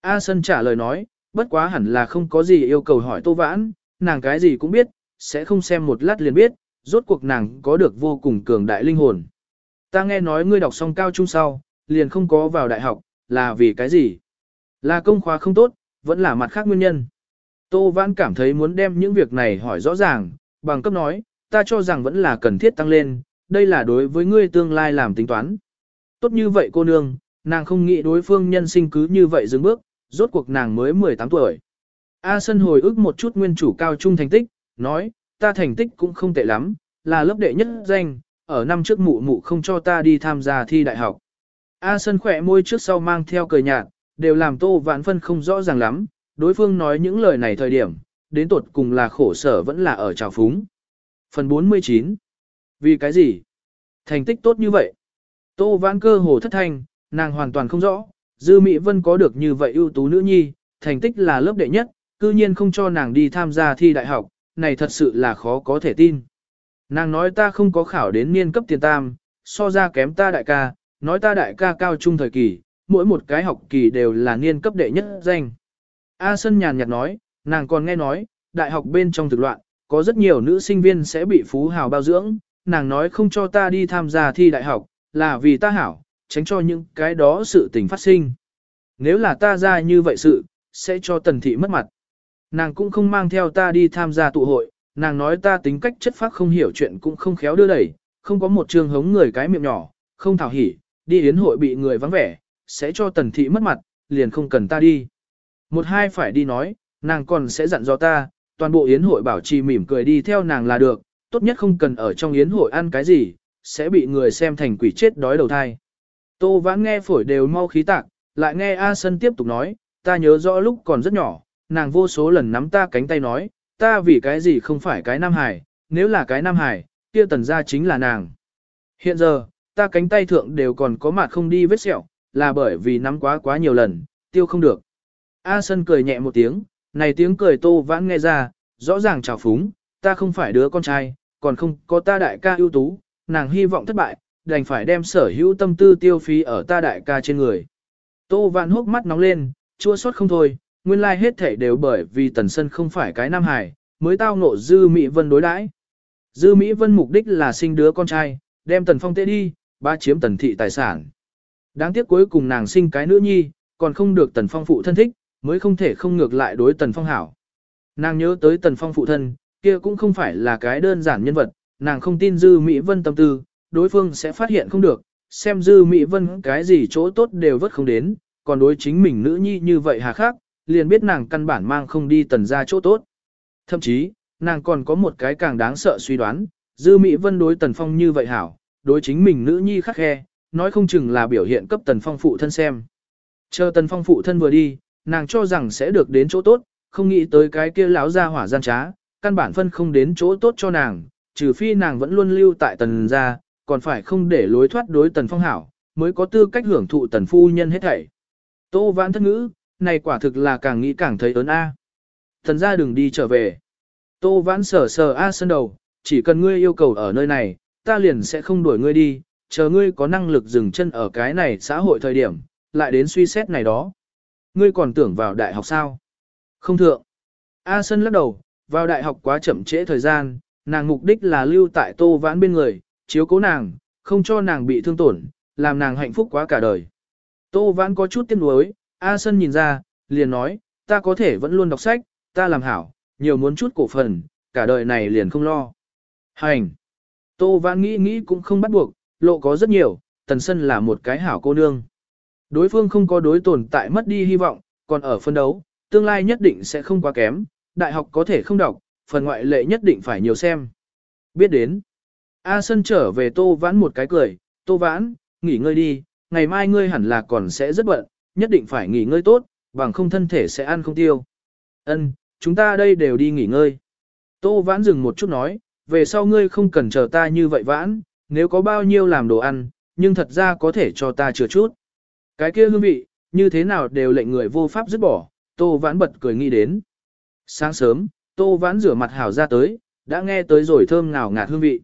A Sân trả lời nói, bất quá hẳn là không có gì yêu cầu hỏi Tô Vãn, nàng cái gì cũng biết, sẽ không xem một lát liền biết, rốt cuộc nàng có được vô cùng cường đại linh hồn. Ta nghe nói ngươi đọc xong cao trung sau, liền không có vào đại học, là vì cái gì? Là công khóa không tốt, vẫn là mặt khác nguyên nhân. Tô Vãn cảm thấy muốn đem những việc này hỏi rõ ràng, bằng cấp nói, ta cho rằng vẫn là cần thiết tăng lên, đây là đối với ngươi tương lai làm tính toán. Tốt như vậy cô nương, nàng không nghĩ đối phương nhân sinh cứ như vậy dừng bước, rốt cuộc nàng mới 18 tuổi. A Sân hồi ức một chút nguyên chủ cao trung thành tích, nói, ta thành tích cũng không tệ lắm, là lớp đệ nhất danh, ở năm trước mụ mụ không cho ta đi tham gia thi đại học. A Sân khỏe môi trước sau mang theo cười nhạt, đều làm tô vạn phân không rõ ràng lắm, đối phương nói những lời này thời điểm, đến tột cùng là khổ sở vẫn là ở trào phúng. Phần 49 Vì cái gì? Thành tích tốt như vậy. Tô vãn cơ hồ thất thanh, nàng hoàn toàn không rõ, Dư Mỹ Vân có được như vậy ưu tú nữ nhi, thành tích là lớp đệ nhất, cư nhiên không cho nàng đi tham gia thi đại học, này thật sự là khó có thể tin. Nàng nói ta không có khảo đến niên cấp tiền tam, so ra kém ta đại ca, nói ta đại ca cao trung thời kỳ, mỗi một cái học kỳ đều là niên cấp đệ nhất danh. A Sân nhàn nhạt nói, nàng còn nghe nói, đại học bên trong thực loạn, có rất nhiều nữ sinh viên sẽ bị phú hào bao dưỡng, nàng nói không cho ta đi tham gia thi đại học, là vì ta hảo, tránh cho những cái đó sự tình phát sinh. Nếu là ta ra như vậy sự, sẽ cho tần thị mất mặt. Nàng cũng không mang theo ta đi tham gia tụ hội, nàng nói ta tính cách chất phác không hiểu chuyện cũng không khéo đưa đẩy, không có một trường hống người cái miệng nhỏ, không thảo hỉ, đi yến hội bị người vắng vẻ, sẽ cho tần thị mất mặt, liền không cần ta đi. Một hai phải đi nói, nàng còn sẽ dặn dò ta, toàn bộ yến hội bảo trì mỉm cười đi theo nàng là được, tốt nhất không cần ở trong yến hội ăn cái gì, sẽ bị người xem thành quỷ chết đói đầu thai. Tô vãn nghe phổi đều mau khí tạc, lại nghe A Sân tiếp tục nói, ta nhớ rõ lúc còn rất nhỏ, nàng vô số lần nắm ta cánh tay nói, ta vì cái gì không phải cái Nam Hải, nếu là cái Nam Hải, kia tần gia chính là nàng. Hiện giờ, ta cánh tay thượng đều còn có mặt không đi vết sẹo, là bởi vì nắm quá quá nhiều lần, tiêu không được. A Sân cười nhẹ một tiếng, này tiếng cười tô vãn nghe ra, rõ ràng trào phúng, ta không phải đứa con trai, còn không có ta đại ca ưu tú, nàng hy vọng thất bại, đành phải đem sở hữu tâm tư tiêu phí ở ta đại ca trên người. Tô vãn hốc mắt nóng lên, chua xót không thôi, nguyên lai hết thể đều bởi vì tần sân không phải cái nam hải, mới tao nộ dư Mỹ Vân đối đãi. Dư Mỹ Vân mục đích là sinh đứa con trai, đem tần phong tế đi, ba chiếm tần thị tài sản. Đáng tiếc cuối cùng nàng sinh cái nữ nhi, còn không được tần phong phụ thân thích, mới không thể không ngược lại đối tần phong hảo. Nàng nhớ tới tần phong phụ thân, kia cũng không phải là cái đơn giản nhân vật, nàng không tin dư Mỹ Vân tâm tư, đối phương sẽ phát hiện không được, xem dư Mỹ Vân cái gì chỗ tốt đều vất không đến, còn đối chính mình nữ nhi như vậy hà khắc, liền biết nàng căn bản mang không đi tần ra chỗ tốt. Thậm chí, nàng còn có một cái càng đáng sợ suy đoán, dư Mỹ Vân đối tần phong như vậy hảo, đối chính mình nữ nhi khắc khe, nói không chừng là biểu hiện cấp tần phong phụ thân xem. Chờ tần phong phụ thân vừa đi, nàng cho rằng sẽ được đến chỗ tốt, không nghĩ tới cái kia lão ra hỏa gian trá, căn bản phân không đến chỗ tốt cho nàng, trừ phi nàng vẫn luôn lưu tại tần gia, còn phải không để lối thoát đối tần phong hảo, mới có tư cách hưởng thụ tần phu nhân hết thảy. Tô vãn thất ngữ, này quả thực là càng nghĩ càng thấy ớn A. Thần gia đừng đi trở về. Tô vãn sờ sờ A sân đầu, chỉ cần ngươi yêu cầu ở nơi này, ta liền sẽ không đuổi ngươi đi, chờ ngươi có năng lực dừng chân ở cái này xã hội thời điểm, lại đến suy xét này đó. Ngươi còn tưởng vào đại học sao? Không thượng. A sân lắc đầu, vào đại học quá chậm trễ thời gian, nàng mục đích là lưu tại tô vãn bên người, chiếu cố nàng, không cho nàng bị thương tổn, làm nàng hạnh phúc quá cả đời. Tô vãn có chút tiếc nuối, A Sân nhìn ra, liền nói, ta có thể vẫn luôn đọc sách, ta làm hảo, nhiều muốn chút cổ phần, cả đời này liền không lo. Hành! Tô vãn nghĩ nghĩ cũng không bắt buộc, lộ có rất nhiều, tần sân là một cái hảo cô nương. Đối phương không có đối tồn tại mất đi hy vọng, còn ở phân đấu, tương lai nhất định sẽ không quá kém, đại học có thể không đọc, phần ngoại lệ nhất định phải nhiều xem. Biết đến. A Sân trở về Tô Vãn một cái cười, Tô Vãn, nghỉ ngơi đi, ngày mai ngươi hẳn là còn sẽ rất bận, nhất định phải nghỉ ngơi tốt, bằng không thân thể sẽ ăn không tiêu. Ân, chúng ta đây đều đi nghỉ ngơi. Tô Vãn dừng một chút nói, về sau ngươi không cần chờ ta như vậy Vãn, nếu có bao nhiêu làm đồ ăn, nhưng thật ra có thể cho ta chừa chút. Cái kia hương vị, như thế nào đều lệnh người vô pháp dứt bỏ, Tô Vãn bật cười nghĩ đến. Sáng sớm, Tô Vãn rửa mặt hảo ra tới, đã nghe tới rồi thơm ngào ngạt hương vị.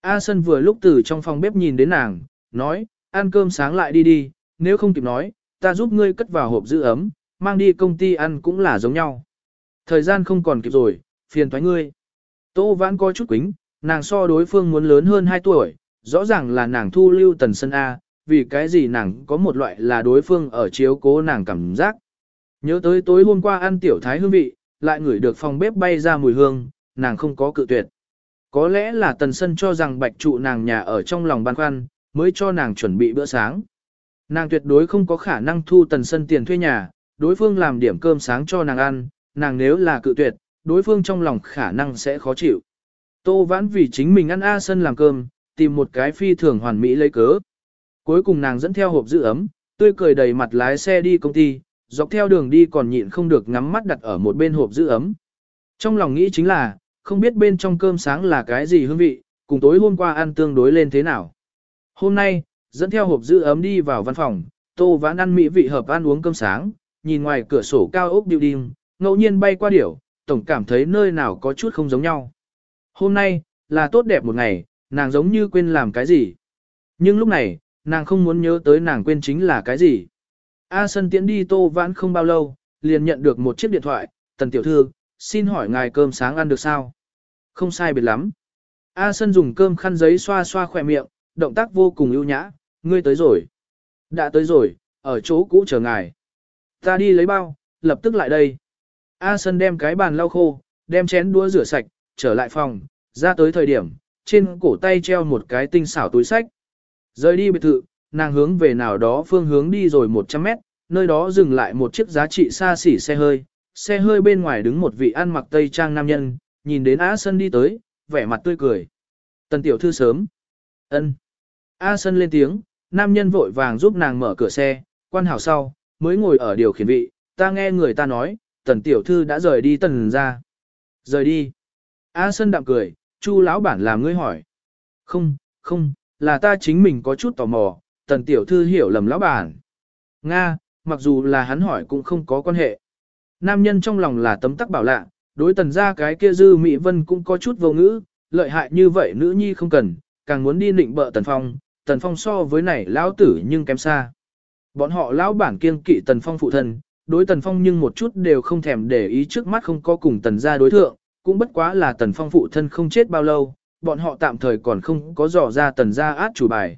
A Sân vừa lúc từ trong phòng bếp nhìn đến nàng, nói, ăn cơm sáng lại đi đi, nếu không kịp nói, ta giúp ngươi cất vào hộp giữ ấm, mang đi công ty ăn cũng là giống nhau. Thời gian không còn kịp rồi, phiền thoái ngươi. Tô Vãn coi chút quính, nàng so đối phương muốn lớn hơn 2 tuổi, rõ ràng là nàng thu lưu tần sân A, vì cái gì nàng có một loại là đối phương ở chiếu cố nàng cảm giác. Nhớ tới tối hôm qua ăn tiểu thái hương vị, lại ngửi được phòng bếp bay ra mùi hương, nàng không có cự tuyệt. Có lẽ là tần sân cho rằng bạch trụ nàng nhà ở trong lòng băn khoăn, mới cho nàng chuẩn bị bữa sáng. Nàng tuyệt đối không có khả năng thu tần sân tiền thuê nhà, đối phương làm điểm cơm sáng cho nàng ăn, nàng nếu là cự tuyệt, đối phương trong lòng khả năng sẽ khó chịu. Tô vãn vì chính mình ăn A sân làm cơm, tìm một cái phi thường hoàn mỹ lấy cớ. Cuối cùng nàng dẫn theo hộp giữ ấm, tươi cười đầy mặt lái xe đi công ty, dọc theo đường đi còn nhịn không được ngắm mắt đặt ở một bên hộp giữ ấm. Trong lòng nghĩ chính là, không biết bên trong cơm sáng là cái gì hương vị, cùng tối hôm qua ăn tương đối lên thế nào. Hôm nay, dẫn theo hộp giữ ấm đi vào văn phòng, Tô Vãn ăn mỹ vị hợp ăn uống cơm sáng, nhìn ngoài cửa sổ cao ốc building, ngẫu nhiên bay qua điểu, tổng cảm thấy nơi nào có chút không giống nhau. Hôm nay, là tốt đẹp một ngày, nàng giống như quên làm cái gì. Nhưng lúc này, nàng không muốn nhớ tới nàng quên chính là cái gì. A Sân tiễn đi Tô Vãn không bao lâu, liền nhận được một chiếc điện thoại, tần tiểu thư, xin hỏi ngài cơm sáng ăn được sao? Không sai biệt lắm. A Sân dùng cơm khăn giấy xoa xoa khỏe miệng, động tác vô cùng ưu nhã, ngươi tới rồi. Đã tới rồi, ở chỗ cũ chờ ngài. Ta đi lấy bao, lập tức lại đây. A Sân đem cái bàn lau khô, đem chén đũa rửa sạch, trở lại phòng, ra tới thời điểm, trên cổ tay treo một cái tinh xảo túi sách. Rời đi biệt thự, nàng hướng về nào đó phương hướng đi rồi 100 mét, nơi đó dừng lại một chiếc giá trị xa xỉ xe hơi. Xe hơi bên ngoài đứng một vị ăn mặc tây trang nam nhân, nhìn đến A Sân đi tới, vẻ mặt tươi cười. Tần tiểu thư sớm. ân. A Sân lên tiếng, nam nhân vội vàng giúp nàng mở cửa xe, quan hảo sau, mới ngồi ở điều khiển vị, ta nghe người ta nói, tần tiểu thư đã rời đi tần ra. Rời đi. A Sân đạm cười, chu lão bản làm ngươi hỏi. Không, không, là ta chính mình có chút tò mò, tần tiểu thư hiểu lầm lão bản. Nga, mặc dù là hắn hỏi cũng không có quan hệ. Nam nhân trong lòng là tấm tắc bảo lạ, đối tần ra cái kia dư mỹ vân cũng có chút vô ngữ, lợi hại như vậy nữ nhi không cần, càng muốn đi nịnh bợ tần phong, tần phong so với này lão tử nhưng kém xa. Bọn họ lão bản kiêng kỵ tần phong phụ thân, đối tần phong nhưng một chút đều không thèm để ý trước mắt không có cùng tần ra đối thượng, cũng bất quá là tần phong phụ thân không chết bao lâu, bọn họ tạm thời còn không có dò ra tần gia át chủ bài.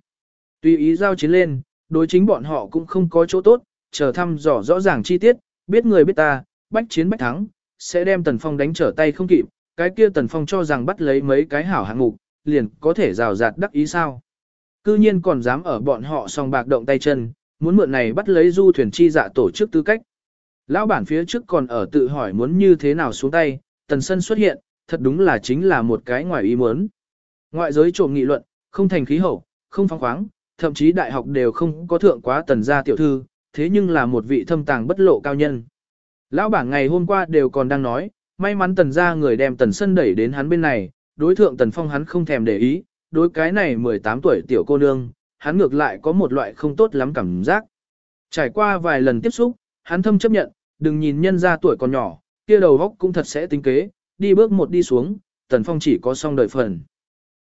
Tùy ý giao chiến lên, đối chính bọn họ cũng không có chỗ tốt, chờ thăm dò rõ ràng chi tiết, biết người biết ta, bách chiến bách thắng, sẽ đem tần phong đánh trở tay không kịp, cái kia tần phong cho rằng bắt lấy mấy cái hảo hạng mục, liền có thể rào rạt đắc ý sao. Cư nhiên còn dám ở bọn họ song bạc động tay chân, muốn mượn này bắt lấy du thuyền chi dạ tổ chức tư cách. Lão bản phía trước còn ở tự hỏi muốn như thế nào xuống tay, tần sân xuất hiện, thật đúng là chính là một cái ngoài ý muốn. Ngoại giới trộm nghị luận, không thành khí hậu, không phóng khoáng, thậm chí đại học đều không có thượng quá tần gia tiểu thư, thế nhưng là một vị thâm tàng bất lộ cao nhân. Lão bảng ngày hôm qua đều còn đang nói, may mắn tần gia người đem tần sân đẩy đến hắn bên này, đối thượng tần phong hắn không thèm để ý, đối cái này 18 tuổi tiểu cô nương, hắn ngược lại có một loại không tốt lắm cảm giác. Trải qua vài lần tiếp xúc, hắn thâm chấp nhận, đừng nhìn nhân ra tuổi còn nhỏ, kia đầu góc cũng thật sẽ tính kế, đi bước một đi xuống, tần phong chỉ có song đợi phần.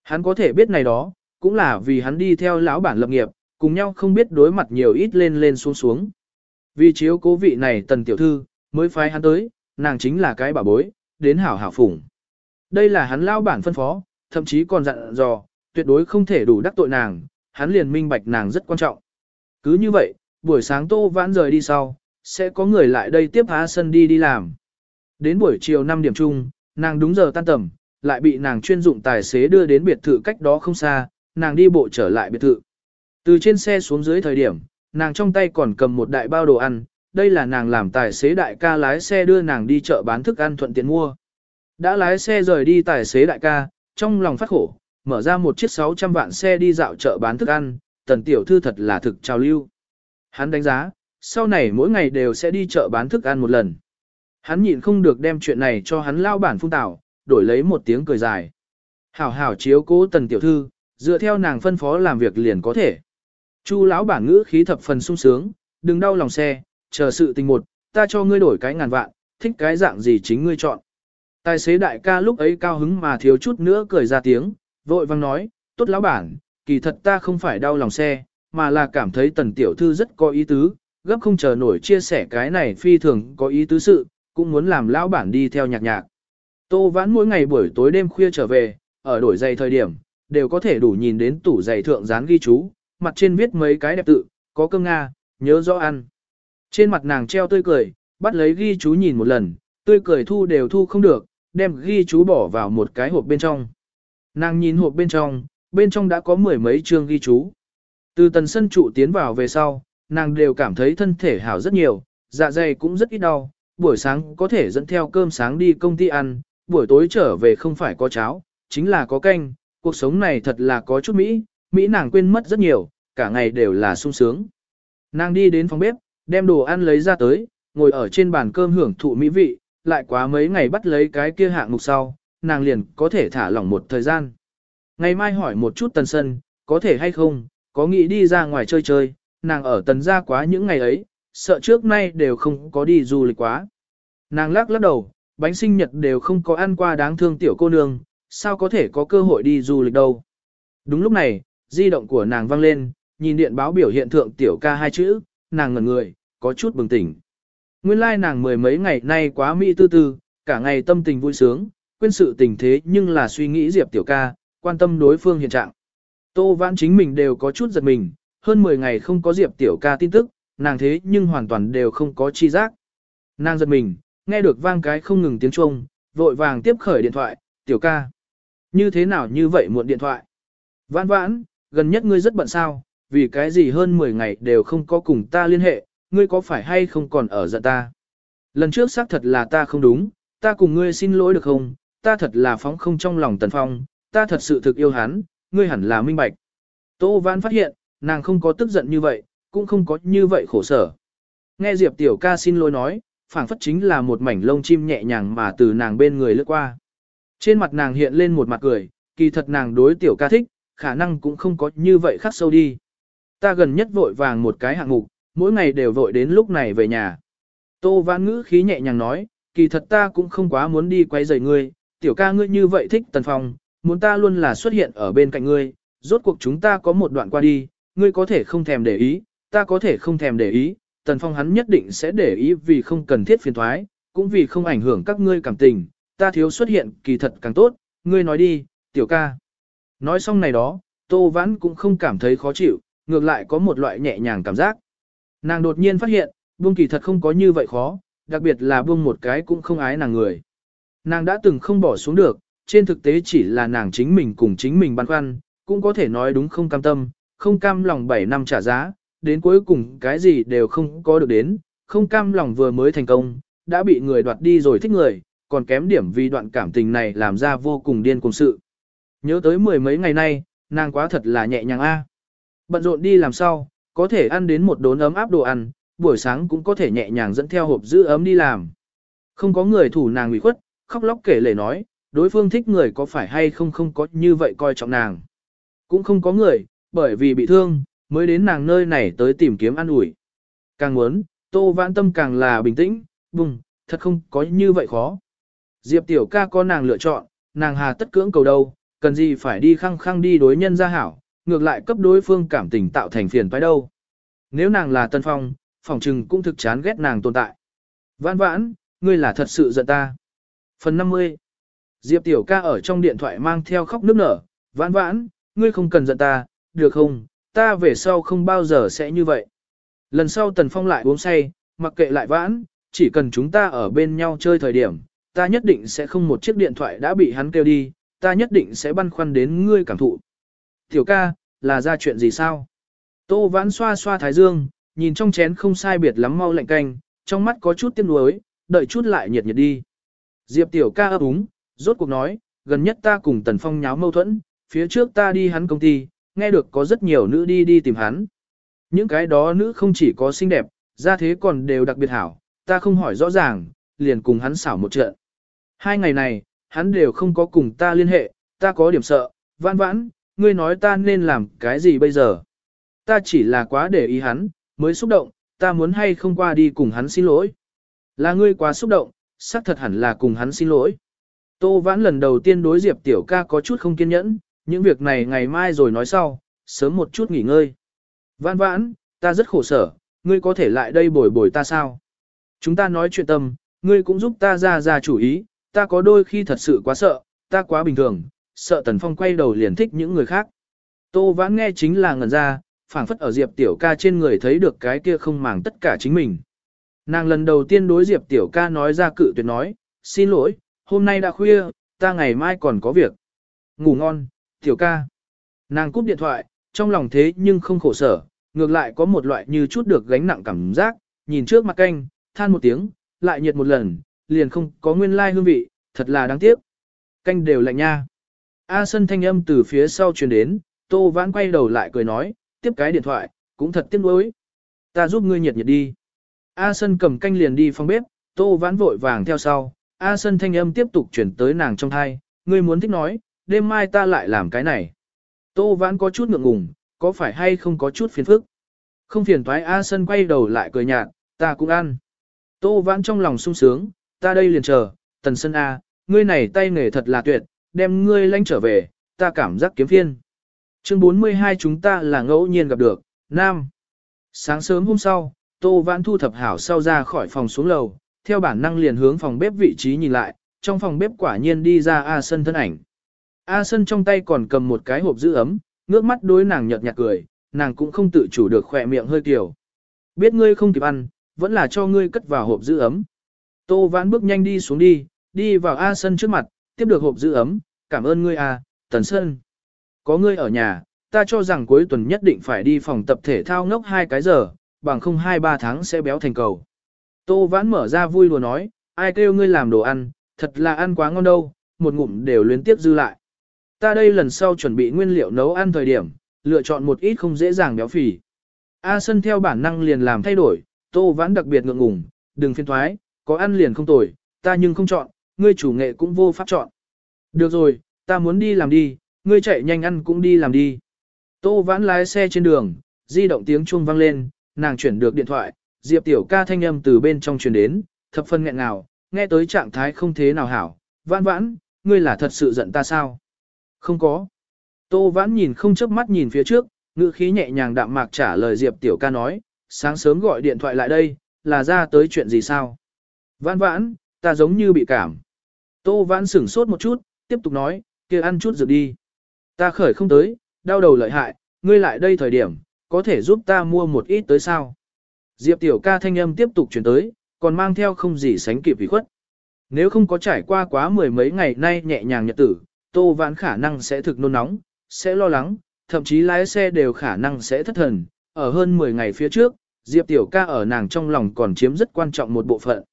Hắn có thể biết này đó, cũng là vì hắn đi theo lão bản lập nghiệp, cùng nhau không biết đối mặt nhiều ít lên lên xuống xuống. Vì chiếu cố vị này tần tiểu thư, mới phái hắn tới, nàng chính là cái bà bối, đến hảo hảo phủng. Đây là hắn lão bản phân phó, thậm chí còn dặn dò, tuyệt đối không thể đủ đắc tội nàng, hắn liền minh bạch nàng rất quan trọng. Cứ như vậy, buổi sáng tô vãn rời đi sau, sẽ có người lại đây tiếp há sân đi đi làm. Đến buổi chiều 5 điểm chung, nàng đúng giờ tan tầm, lại bị nàng chuyên dụng tài xế đưa đến biệt thự cách đó không xa, nàng đi bộ trở lại biệt thự. Từ trên xe xuống dưới thời điểm, nàng trong tay còn cầm một đại bao đồ ăn, đây là nàng làm tài xế đại ca lái xe đưa nàng đi chợ bán thức ăn thuận tiện mua. Đã lái xe rời đi tài xế đại ca, trong lòng phát khổ, mở ra một chiếc 600 vạn xe đi dạo chợ bán thức ăn, tần tiểu thư thật là thực trào lưu. Hắn đánh giá, sau này mỗi ngày đều sẽ đi chợ bán thức ăn một lần. Hắn nhịn không được đem chuyện này cho hắn lao bản phung tảo, đổi lấy một tiếng cười dài. Hảo hảo chiếu cố tần tiểu thư, dựa theo nàng phân phó làm việc liền có thể. Chu lão bản ngữ khí thập phần sung sướng, đừng đau lòng xe, chờ sự tình một, ta cho ngươi đổi cái ngàn vạn, thích cái dạng gì chính ngươi chọn. Tài xế đại ca lúc ấy cao hứng mà thiếu chút nữa cười ra tiếng, vội vang nói, tốt lão bản, kỳ thật ta không phải đau lòng xe, mà là cảm thấy tần tiểu thư rất có ý tứ, gấp không chờ nổi chia sẻ cái này phi thường có ý tứ sự, cũng muốn làm lão bản đi theo nhạc nhạc. Tô vãn mỗi ngày buổi tối đêm khuya trở về, ở đổi giày thời điểm, đều có thể đủ nhìn đến tủ giày thượng dán ghi chú, mặt trên viết mấy cái đẹp tự, có cơm Nga, nhớ rõ ăn. Trên mặt nàng treo tươi cười, bắt lấy ghi chú nhìn một lần, tươi cười thu đều thu không được, đem ghi chú bỏ vào một cái hộp bên trong. Nàng nhìn hộp bên trong, bên trong đã có mười mấy chương ghi chú. Từ tần sân trụ tiến vào về sau, nàng đều cảm thấy thân thể hảo rất nhiều, dạ dày cũng rất ít đau, buổi sáng có thể dẫn theo cơm sáng đi công ty ăn, buổi tối trở về không phải có cháo, chính là có canh, cuộc sống này thật là có chút Mỹ, Mỹ nàng quên mất rất nhiều, cả ngày đều là sung sướng. Nàng đi đến phòng bếp, đem đồ ăn lấy ra tới, ngồi ở trên bàn cơm hưởng thụ mỹ vị, lại quá mấy ngày bắt lấy cái kia hạng mục sau, nàng liền có thể thả lỏng một thời gian. Ngày mai hỏi một chút tần sân, có thể hay không, có nghĩ đi ra ngoài chơi chơi, nàng ở tần gia quá những ngày ấy, sợ trước nay đều không có đi du lịch quá. Nàng lắc lắc đầu, bánh sinh nhật đều không có ăn qua đáng thương tiểu cô nương, sao có thể có cơ hội đi du lịch đâu. Đúng lúc này, di động của nàng vang lên, nhìn điện báo biểu hiện thượng tiểu ca hai chữ, nàng ngẩn người, có chút bừng tỉnh. Nguyên lai like nàng mười mấy ngày nay quá mỹ tư tư, cả ngày tâm tình vui sướng, quên sự tình thế nhưng là suy nghĩ Diệp tiểu ca, quan tâm đối phương hiện trạng. Tô Vãn chính mình đều có chút giật mình, hơn 10 ngày không có Diệp tiểu ca tin tức, nàng thế nhưng hoàn toàn đều không có chi giác. Nàng giật mình, nghe được vang cái không ngừng tiếng chuông, vội vàng tiếp khởi điện thoại, tiểu ca. Như thế nào như vậy muộn điện thoại? Vãn vãn, gần nhất ngươi rất bận sao, vì cái gì hơn 10 ngày đều không có cùng ta liên hệ, ngươi có phải hay không còn ở giận ta? Lần trước xác thật là ta không đúng, ta cùng ngươi xin lỗi được không? Ta thật là phóng không trong lòng tần phong, ta thật sự thực yêu hắn, ngươi hẳn là minh bạch. Tô Vãn phát hiện, nàng không có tức giận như vậy, cũng không có như vậy khổ sở. Nghe Diệp tiểu ca xin lỗi nói, phảng phất chính là một mảnh lông chim nhẹ nhàng mà từ nàng bên người lướt qua. Trên mặt nàng hiện lên một mặt cười, kỳ thật nàng đối tiểu ca thích, khả năng cũng không có như vậy khắc sâu đi. Ta gần nhất vội vàng một cái hạng mục, mỗi ngày đều vội đến lúc này về nhà. Tô Vãn ngữ khí nhẹ nhàng nói, kỳ thật ta cũng không quá muốn đi quay rời ngươi, tiểu ca ngươi như vậy thích tần phong, muốn ta luôn là xuất hiện ở bên cạnh ngươi, rốt cuộc chúng ta có một đoạn qua đi, ngươi có thể không thèm để ý, ta có thể không thèm để ý, tần phong hắn nhất định sẽ để ý vì không cần thiết phiền thoái, cũng vì không ảnh hưởng các ngươi cảm tình, ta thiếu xuất hiện kỳ thật càng tốt, ngươi nói đi, tiểu ca. Nói xong này đó, Tô Vãn cũng không cảm thấy khó chịu, ngược lại có một loại nhẹ nhàng cảm giác. Nàng đột nhiên phát hiện, buông kỳ thật không có như vậy khó, đặc biệt là buông một cái cũng không ái nàng người. Nàng đã từng không bỏ xuống được, trên thực tế chỉ là nàng chính mình cùng chính mình băn khoăn, cũng có thể nói đúng không cam tâm, không cam lòng 7 năm trả giá, đến cuối cùng cái gì đều không có được đến, không cam lòng vừa mới thành công, đã bị người đoạt đi rồi thích người, còn kém điểm vì đoạn cảm tình này làm ra vô cùng điên cùng sự. Nhớ tới mười mấy ngày nay, nàng quá thật là nhẹ nhàng a. Bận rộn đi làm sao, có thể ăn đến một đốn ấm áp đồ ăn, buổi sáng cũng có thể nhẹ nhàng dẫn theo hộp giữ ấm đi làm. Không có người thủ nàng ủy khuất, khóc lóc kể lể nói, đối phương thích người có phải hay không không có như vậy coi trọng nàng. Cũng không có người, bởi vì bị thương, mới đến nàng nơi này tới tìm kiếm ăn ủi. Càng muốn, tô vãn tâm càng là bình tĩnh, bùng, thật không có như vậy khó. Diệp tiểu ca có nàng lựa chọn, nàng hà tất cưỡng cầu đâu, cần gì phải đi khăng khăng đi đối nhân ra hảo, ngược lại cấp đối phương cảm tình tạo thành phiền phải đâu. Nếu nàng là Tân Phong, phòng trừng cũng thực chán ghét nàng tồn tại. Vãn vãn, ngươi là thật sự giận ta. Phần 50 Diệp Tiểu ca ở trong điện thoại mang theo khóc nước nở, vãn vãn, ngươi không cần giận ta, được không, ta về sau không bao giờ sẽ như vậy. Lần sau Tần Phong lại uống say, mặc kệ lại vãn, chỉ cần chúng ta ở bên nhau chơi thời điểm, ta nhất định sẽ không một chiếc điện thoại đã bị hắn kêu đi, ta nhất định sẽ băn khoăn đến ngươi cảm thụ. Tiểu ca, là ra chuyện gì sao? Tô vãn xoa xoa thái dương, nhìn trong chén không sai biệt lắm mau lạnh canh, trong mắt có chút tiếc nuối, đợi chút lại nhiệt nhiệt đi. Diệp tiểu ca ấp úng, rốt cuộc nói, gần nhất ta cùng Tần Phong nháo mâu thuẫn, phía trước ta đi hắn công ty, nghe được có rất nhiều nữ đi đi tìm hắn. Những cái đó nữ không chỉ có xinh đẹp, ra thế còn đều đặc biệt hảo, ta không hỏi rõ ràng, liền cùng hắn xảo một trận. Hai ngày này, hắn đều không có cùng ta liên hệ, ta có điểm sợ, vãn vãn, ngươi nói ta nên làm cái gì bây giờ? Ta chỉ là quá để ý hắn, mới xúc động, ta muốn hay không qua đi cùng hắn xin lỗi. Là ngươi quá xúc động, xác thật hẳn là cùng hắn xin lỗi. Tô vãn lần đầu tiên đối Diệp tiểu ca có chút không kiên nhẫn, những việc này ngày mai rồi nói sau, sớm một chút nghỉ ngơi. Vãn vãn, ta rất khổ sở, ngươi có thể lại đây bồi bồi ta sao? Chúng ta nói chuyện tâm, ngươi cũng giúp ta ra ra chủ ý, ta có đôi khi thật sự quá sợ, ta quá bình thường, sợ Tần Phong quay đầu liền thích những người khác. Tô Vãn nghe chính là ngẩn ra, phảng phất ở Diệp Tiểu ca trên người thấy được cái kia không màng tất cả chính mình. Nàng lần đầu tiên đối Diệp Tiểu ca nói ra cự tuyệt nói, xin lỗi, hôm nay đã khuya, ta ngày mai còn có việc. Ngủ ngon, Tiểu ca. Nàng cúp điện thoại, trong lòng thế nhưng không khổ sở, ngược lại có một loại như chút được gánh nặng cảm giác, nhìn trước mặt canh, than một tiếng, lại nhiệt một lần, liền không có nguyên lai hương vị, thật là đáng tiếc. Canh đều lạnh nha. A sân thanh âm từ phía sau truyền đến, Tô Vãn quay đầu lại cười nói, tiếp cái điện thoại, cũng thật tiếc nuối. Ta giúp ngươi nhiệt nhiệt đi. A sân cầm canh liền đi phòng bếp, Tô Vãn vội vàng theo sau. A sân thanh âm tiếp tục chuyển tới nàng trong thai, ngươi muốn thích nói, đêm mai ta lại làm cái này. Tô Vãn có chút ngượng ngùng, có phải hay không có chút phiền phức? Không phiền toái A sân quay đầu lại cười nhạt, ta cũng ăn. Tô Vãn trong lòng sung sướng, ta đây liền chờ, tần sân A, ngươi này tay nghề thật là tuyệt, đem ngươi lanh trở về, ta cảm giác kiếm phiên. Chương 42 chúng ta là ngẫu nhiên gặp được, Nam. Sáng sớm hôm sau, Tô Vãn thu thập hảo sau ra khỏi phòng xuống lầu, theo bản năng liền hướng phòng bếp vị trí nhìn lại, trong phòng bếp quả nhiên đi ra A Sân thân ảnh. A Sân trong tay còn cầm một cái hộp giữ ấm, ngước mắt đối nàng nhợt nhạt cười, nàng cũng không tự chủ được khỏe miệng hơi kiểu. Biết ngươi không kịp ăn, vẫn là cho ngươi cất vào hộp giữ ấm. Tô Vãn bước nhanh đi xuống đi, đi vào A Sân trước mặt, tiếp được hộp giữ ấm, cảm ơn ngươi A, Tần Sân. Có ngươi ở nhà, ta cho rằng cuối tuần nhất định phải đi phòng tập thể thao ngốc hai cái giờ, bằng không hai ba tháng sẽ béo thành cầu. Tô Vãn mở ra vui lùa nói, ai kêu ngươi làm đồ ăn, thật là ăn quá ngon đâu, một ngụm đều luyến tiếp dư lại. Ta đây lần sau chuẩn bị nguyên liệu nấu ăn thời điểm, lựa chọn một ít không dễ dàng béo phì. A Sân theo bản năng liền làm thay đổi, Tô Vãn đặc biệt ngượng ngùng, đừng phiên thoái, có ăn liền không tồi, ta nhưng không chọn, ngươi chủ nghệ cũng vô pháp chọn. Được rồi, ta muốn đi làm đi, ngươi chạy nhanh ăn cũng đi làm đi. Tô Vãn lái xe trên đường, di động tiếng chuông vang lên, nàng chuyển được điện thoại, Diệp Tiểu ca thanh âm từ bên trong truyền đến, thập phân nghẹn ngào, nghe tới trạng thái không thế nào hảo. Vãn vãn, ngươi là thật sự giận ta sao? Không có. Tô Vãn nhìn không chớp mắt nhìn phía trước, ngữ khí nhẹ nhàng đạm mạc trả lời Diệp Tiểu ca nói, sáng sớm gọi điện thoại lại đây, là ra tới chuyện gì sao? Vãn vãn, ta giống như bị cảm. Tô Vãn sửng sốt một chút, tiếp tục nói, kia ăn chút dược đi. Ta khởi không tới, đau đầu lợi hại, ngươi lại đây thời điểm, có thể giúp ta mua một ít tới sao? Diệp tiểu ca thanh âm tiếp tục chuyển tới, còn mang theo không gì sánh kịp vì khuất. Nếu không có trải qua quá mười mấy ngày nay nhẹ nhàng nhật tử, Tô Vãn khả năng sẽ thực nôn nóng, sẽ lo lắng, thậm chí lái xe đều khả năng sẽ thất thần. Ở hơn 10 ngày phía trước, Diệp tiểu ca ở nàng trong lòng còn chiếm rất quan trọng một bộ phận.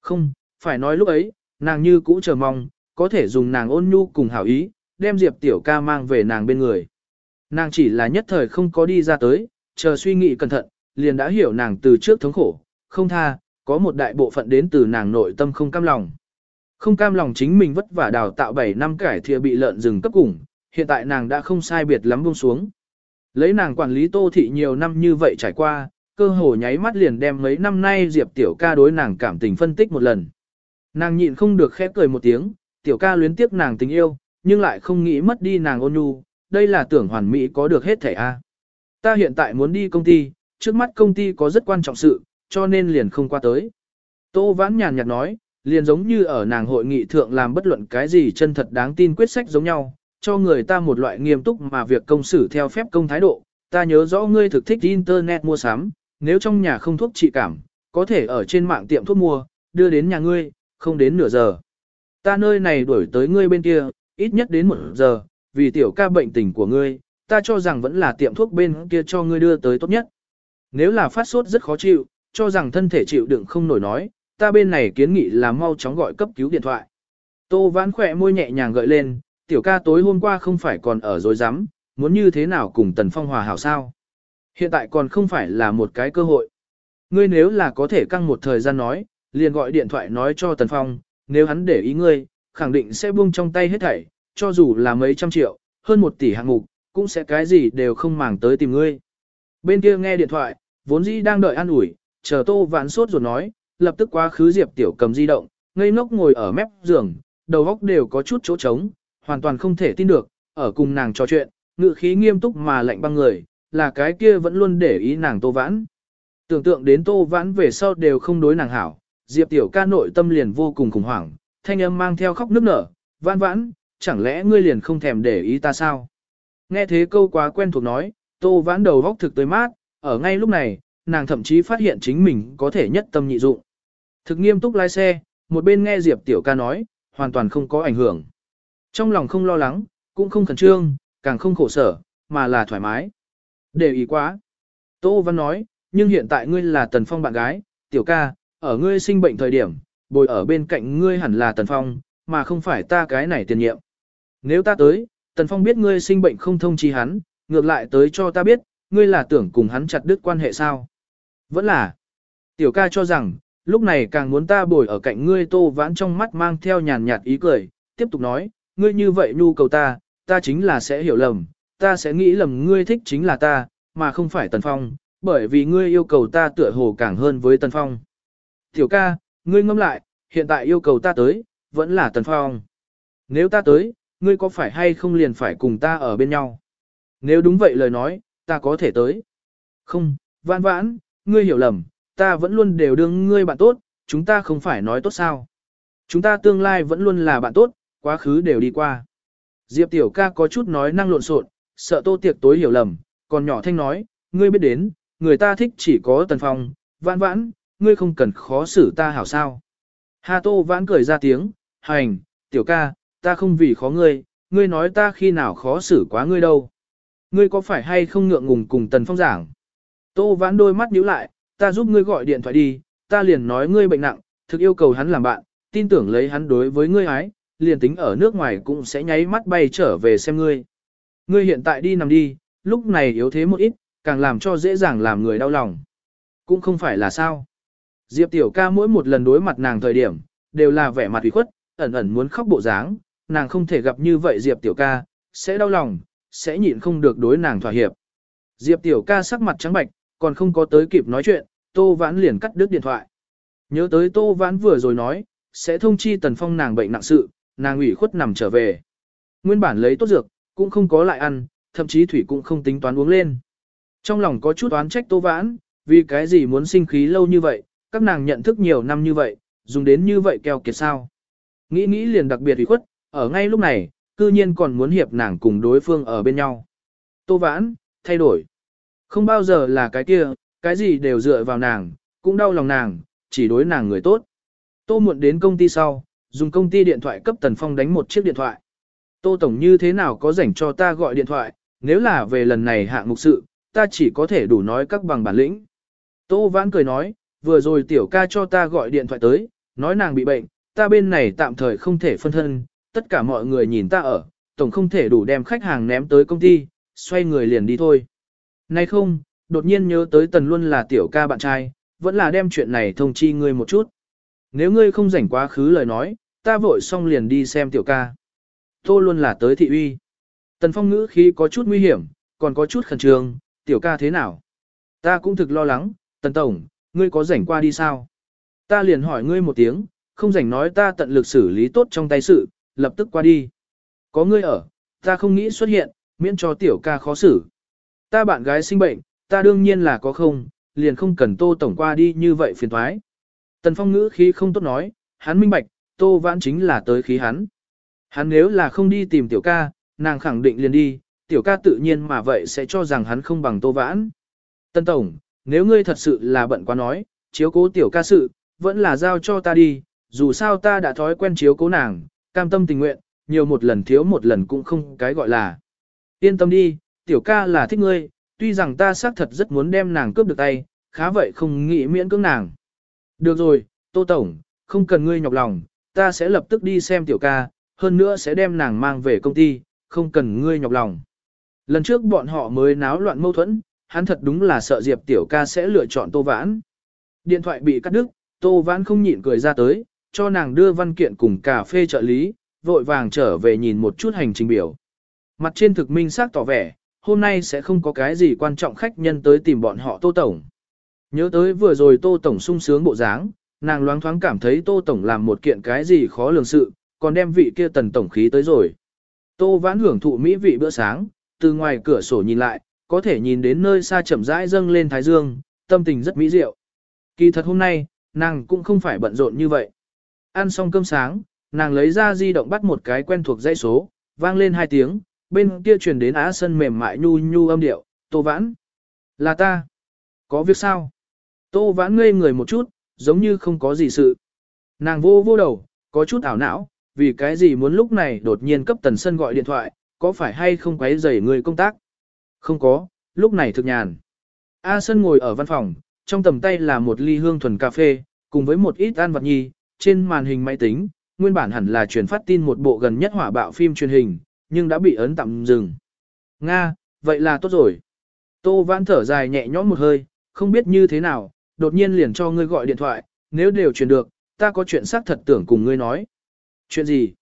Không, phải nói lúc ấy, nàng như cũ chờ mong, có thể dùng nàng ôn nhu cùng hảo ý, đem Diệp tiểu ca mang về nàng bên người. Nàng chỉ là nhất thời không có đi ra tới, chờ suy nghĩ cẩn thận, liền đã hiểu nàng từ trước thống khổ, không tha, có một đại bộ phận đến từ nàng nội tâm không cam lòng. Không cam lòng chính mình vất vả đào tạo 7 năm cải thìa bị lợn rừng cấp cùng, hiện tại nàng đã không sai biệt lắm buông xuống. Lấy nàng quản lý tô thị nhiều năm như vậy trải qua, cơ hồ nháy mắt liền đem mấy năm nay Diệp tiểu ca đối nàng cảm tình phân tích một lần. Nàng nhịn không được khép cười một tiếng, tiểu ca luyến tiếc nàng tình yêu, nhưng lại không nghĩ mất đi nàng ôn nhu, đây là tưởng hoàn mỹ có được hết thể A. Ta hiện tại muốn đi công ty, trước mắt công ty có rất quan trọng sự, cho nên liền không qua tới. Tô Vãn nhàn nhạt nói, liền giống như ở nàng hội nghị thượng làm bất luận cái gì chân thật đáng tin quyết sách giống nhau, cho người ta một loại nghiêm túc mà việc công xử theo phép công thái độ. Ta nhớ rõ ngươi thực thích internet mua sắm, nếu trong nhà không thuốc trị cảm, có thể ở trên mạng tiệm thuốc mua, đưa đến nhà ngươi, không đến nửa giờ. Ta nơi này đuổi tới ngươi bên kia, ít nhất đến một giờ, vì tiểu ca bệnh tình của ngươi, ta cho rằng vẫn là tiệm thuốc bên kia cho ngươi đưa tới tốt nhất. Nếu là phát sốt rất khó chịu, cho rằng thân thể chịu đựng không nổi nói, ta bên này kiến nghị là mau chóng gọi cấp cứu điện thoại. Tô vãn khỏe môi nhẹ nhàng gợi lên, tiểu ca tối hôm qua không phải còn ở dối rắm muốn như thế nào cùng Tần Phong hòa hảo sao. Hiện tại còn không phải là một cái cơ hội. Ngươi nếu là có thể căng một thời gian nói, liền gọi điện thoại nói cho Tần Phong, nếu hắn để ý ngươi, khẳng định sẽ buông trong tay hết thảy, cho dù là mấy trăm triệu, hơn một tỷ hạng mục, cũng sẽ cái gì đều không màng tới tìm ngươi. Bên kia nghe điện thoại, vốn dĩ đang đợi an ủi, chờ tô vãn sốt rồi nói, lập tức quá khứ Diệp Tiểu cầm di động, ngây ngốc ngồi ở mép giường, đầu óc đều có chút chỗ trống, hoàn toàn không thể tin được, ở cùng nàng trò chuyện, ngự khí nghiêm túc mà lạnh băng người, là cái kia vẫn luôn để ý nàng tô vãn. Tưởng tượng đến tô vãn về sau đều không đối nàng hảo, Diệp Tiểu ca nội tâm liền vô cùng khủng hoảng, thanh âm mang theo khóc nức nở, vãn vãn, chẳng lẽ ngươi liền không thèm để ý ta sao? Nghe thế câu quá quen thuộc nói, Tô vãn đầu góc thực tới mát, ở ngay lúc này, nàng thậm chí phát hiện chính mình có thể nhất tâm nhị dụng. Thực nghiêm túc lái xe, một bên nghe Diệp Tiểu ca nói, hoàn toàn không có ảnh hưởng. Trong lòng không lo lắng, cũng không khẩn trương, càng không khổ sở, mà là thoải mái. Để ý quá. Tô Văn nói, nhưng hiện tại ngươi là Tần Phong bạn gái, Tiểu ca, ở ngươi sinh bệnh thời điểm, bồi ở bên cạnh ngươi hẳn là Tần Phong, mà không phải ta cái này tiền nhiệm. Nếu ta tới, Tần Phong biết ngươi sinh bệnh không thông chi hắn, ngược lại tới cho ta biết, ngươi là tưởng cùng hắn chặt đứt quan hệ sao. Vẫn là, tiểu ca cho rằng, lúc này càng muốn ta bồi ở cạnh ngươi tô vãn trong mắt mang theo nhàn nhạt ý cười, tiếp tục nói, ngươi như vậy nhu cầu ta, ta chính là sẽ hiểu lầm, ta sẽ nghĩ lầm ngươi thích chính là ta, mà không phải Tần Phong, bởi vì ngươi yêu cầu ta tựa hồ càng hơn với Tần Phong. Tiểu ca, ngươi ngâm lại, hiện tại yêu cầu ta tới, vẫn là Tần Phong. Nếu ta tới, ngươi có phải hay không liền phải cùng ta ở bên nhau? Nếu đúng vậy lời nói, ta có thể tới. Không, vãn vãn, ngươi hiểu lầm, ta vẫn luôn đều đương ngươi bạn tốt, chúng ta không phải nói tốt sao. Chúng ta tương lai vẫn luôn là bạn tốt, quá khứ đều đi qua. Diệp tiểu ca có chút nói năng lộn xộn, sợ tô tiệc tối hiểu lầm, còn nhỏ thanh nói, ngươi biết đến, người ta thích chỉ có tần phong, vãn vãn, ngươi không cần khó xử ta hảo sao. Hà tô vãn cười ra tiếng, hành, tiểu ca, ta không vì khó ngươi, ngươi nói ta khi nào khó xử quá ngươi đâu. Ngươi có phải hay không ngượng ngùng cùng tần phong giảng? Tô vãn đôi mắt nhíu lại, ta giúp ngươi gọi điện thoại đi, ta liền nói ngươi bệnh nặng, thực yêu cầu hắn làm bạn, tin tưởng lấy hắn đối với ngươi ái, liền tính ở nước ngoài cũng sẽ nháy mắt bay trở về xem ngươi. Ngươi hiện tại đi nằm đi, lúc này yếu thế một ít, càng làm cho dễ dàng làm người đau lòng. Cũng không phải là sao. Diệp tiểu ca mỗi một lần đối mặt nàng thời điểm, đều là vẻ mặt ủy khuất, ẩn ẩn muốn khóc bộ dáng, nàng không thể gặp như vậy Diệp tiểu ca, sẽ đau lòng, sẽ nhịn không được đối nàng thỏa hiệp. Diệp tiểu ca sắc mặt trắng bạch, còn không có tới kịp nói chuyện, Tô Vãn liền cắt đứt điện thoại. Nhớ tới Tô Vãn vừa rồi nói, sẽ thông chi Tần Phong nàng bệnh nặng sự, nàng ủy khuất nằm trở về. Nguyên bản lấy tốt dược, cũng không có lại ăn, thậm chí thủy cũng không tính toán uống lên. Trong lòng có chút oán trách Tô Vãn, vì cái gì muốn sinh khí lâu như vậy, các nàng nhận thức nhiều năm như vậy, dùng đến như vậy keo kiệt sao. Nghĩ nghĩ liền đặc biệt ủy khuất, ở ngay lúc này, cư nhiên còn muốn hiệp nàng cùng đối phương ở bên nhau. Tô Vãn, thay đổi. Không bao giờ là cái kia, cái gì đều dựa vào nàng, cũng đau lòng nàng, chỉ đối nàng người tốt. Tô muộn đến công ty sau, dùng công ty điện thoại cấp Tần Phong đánh một chiếc điện thoại. Tô Tổng như thế nào có rảnh cho ta gọi điện thoại, nếu là về lần này hạng mục sự, ta chỉ có thể đủ nói các bằng bản lĩnh. Tô Vãn cười nói, vừa rồi tiểu ca cho ta gọi điện thoại tới, nói nàng bị bệnh, ta bên này tạm thời không thể phân thân, tất cả mọi người nhìn ta ở, tổng không thể đủ đem khách hàng ném tới công ty, xoay người liền đi thôi. Nay không, đột nhiên nhớ tới tần luôn là tiểu ca bạn trai, vẫn là đem chuyện này thông chi ngươi một chút. Nếu ngươi không rảnh quá khứ lời nói, ta vội xong liền đi xem tiểu ca. Tô luôn là tới thị uy. Tần phong ngữ khí có chút nguy hiểm, còn có chút khẩn trương, tiểu ca thế nào? Ta cũng thực lo lắng, tần tổng, ngươi có rảnh qua đi sao? Ta liền hỏi ngươi một tiếng, không rảnh nói ta tận lực xử lý tốt trong tay sự, lập tức qua đi. Có ngươi ở, ta không nghĩ xuất hiện, miễn cho tiểu ca khó xử. Ta bạn gái sinh bệnh, ta đương nhiên là có không, liền không cần tô tổng qua đi như vậy phiền thoái. Tần phong ngữ khí không tốt nói, hắn minh bạch, tô vãn chính là tới khí hắn. Hắn nếu là không đi tìm tiểu ca, nàng khẳng định liền đi, tiểu ca tự nhiên mà vậy sẽ cho rằng hắn không bằng tô vãn. Tân tổng, nếu ngươi thật sự là bận quá nói, chiếu cố tiểu ca sự, vẫn là giao cho ta đi, dù sao ta đã thói quen chiếu cố nàng, cam tâm tình nguyện, nhiều một lần thiếu một lần cũng không cái gọi là. Yên tâm đi, tiểu ca là thích ngươi, tuy rằng ta xác thật rất muốn đem nàng cướp được tay, khá vậy không nghĩ miễn cưỡng nàng. Được rồi, Tô Tổng, không cần ngươi nhọc lòng, ta sẽ lập tức đi xem tiểu ca, hơn nữa sẽ đem nàng mang về công ty, không cần ngươi nhọc lòng. Lần trước bọn họ mới náo loạn mâu thuẫn, hắn thật đúng là sợ Diệp tiểu ca sẽ lựa chọn Tô Vãn. Điện thoại bị cắt đứt, Tô Vãn không nhịn cười ra tới, cho nàng đưa văn kiện cùng cà phê trợ lý, vội vàng trở về nhìn một chút hành trình biểu. Mặt trên thực minh xác tỏ vẻ, hôm nay sẽ không có cái gì quan trọng khách nhân tới tìm bọn họ Tô Tổng. Nhớ tới vừa rồi Tô Tổng sung sướng bộ dáng, nàng loáng thoáng cảm thấy Tô Tổng làm một kiện cái gì khó lường sự, còn đem vị kia tần tổng khí tới rồi. Tô vãn hưởng thụ mỹ vị bữa sáng, từ ngoài cửa sổ nhìn lại, có thể nhìn đến nơi xa chậm rãi dâng lên thái dương, tâm tình rất mỹ diệu. Kỳ thật hôm nay, nàng cũng không phải bận rộn như vậy. Ăn xong cơm sáng, nàng lấy ra di động bắt một cái quen thuộc dãy số, vang lên hai tiếng, bên kia truyền đến á sân mềm mại nhu nhu âm điệu, Tô Vãn. Là ta. Có việc sao? Tô Vãn ngây người một chút, giống như không có gì sự. Nàng vô vô đầu, có chút ảo não, vì cái gì muốn lúc này đột nhiên cấp tần sân gọi điện thoại, có phải hay không quấy rầy người công tác? Không có, lúc này thực nhàn. A Sân ngồi ở văn phòng, trong tầm tay là một ly hương thuần cà phê, cùng với một ít ăn vật nhi, trên màn hình máy tính, nguyên bản hẳn là truyền phát tin một bộ gần nhất hỏa bạo phim truyền hình, nhưng đã bị ấn tạm dừng. Nga, vậy là tốt rồi. Tô Vãn thở dài nhẹ nhõm một hơi, không biết như thế nào, đột nhiên liền cho ngươi gọi điện thoại, nếu đều truyền được, ta có chuyện xác thật tưởng cùng ngươi nói. Chuyện gì?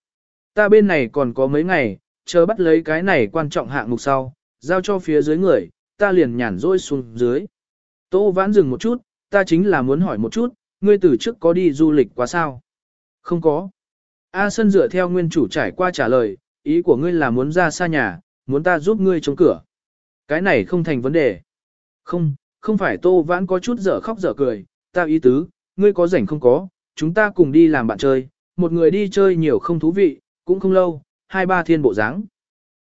Ta bên này còn có mấy ngày, chờ bắt lấy cái này quan trọng hạng mục sau, giao cho phía dưới người, ta liền nhàn rỗi xuống dưới. Tô Vãn dừng một chút, ta chính là muốn hỏi một chút, ngươi từ trước có đi du lịch quá sao? Không có. A Sân dựa theo nguyên chủ trải qua trả lời, ý của ngươi là muốn ra xa nhà, muốn ta giúp ngươi chống cửa. Cái này không thành vấn đề. Không, không phải Tô Vãn có chút dở khóc dở cười, ta ý tứ, ngươi có rảnh không có, chúng ta cùng đi làm bạn chơi, một người đi chơi nhiều không thú vị, cũng không lâu, hai ba thiên bộ dáng.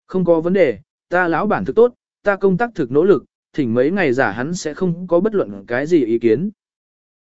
Không có vấn đề, ta lão bản thực tốt, ta công tác thực nỗ lực, thỉnh mấy ngày giả hắn sẽ không có bất luận cái gì ý kiến.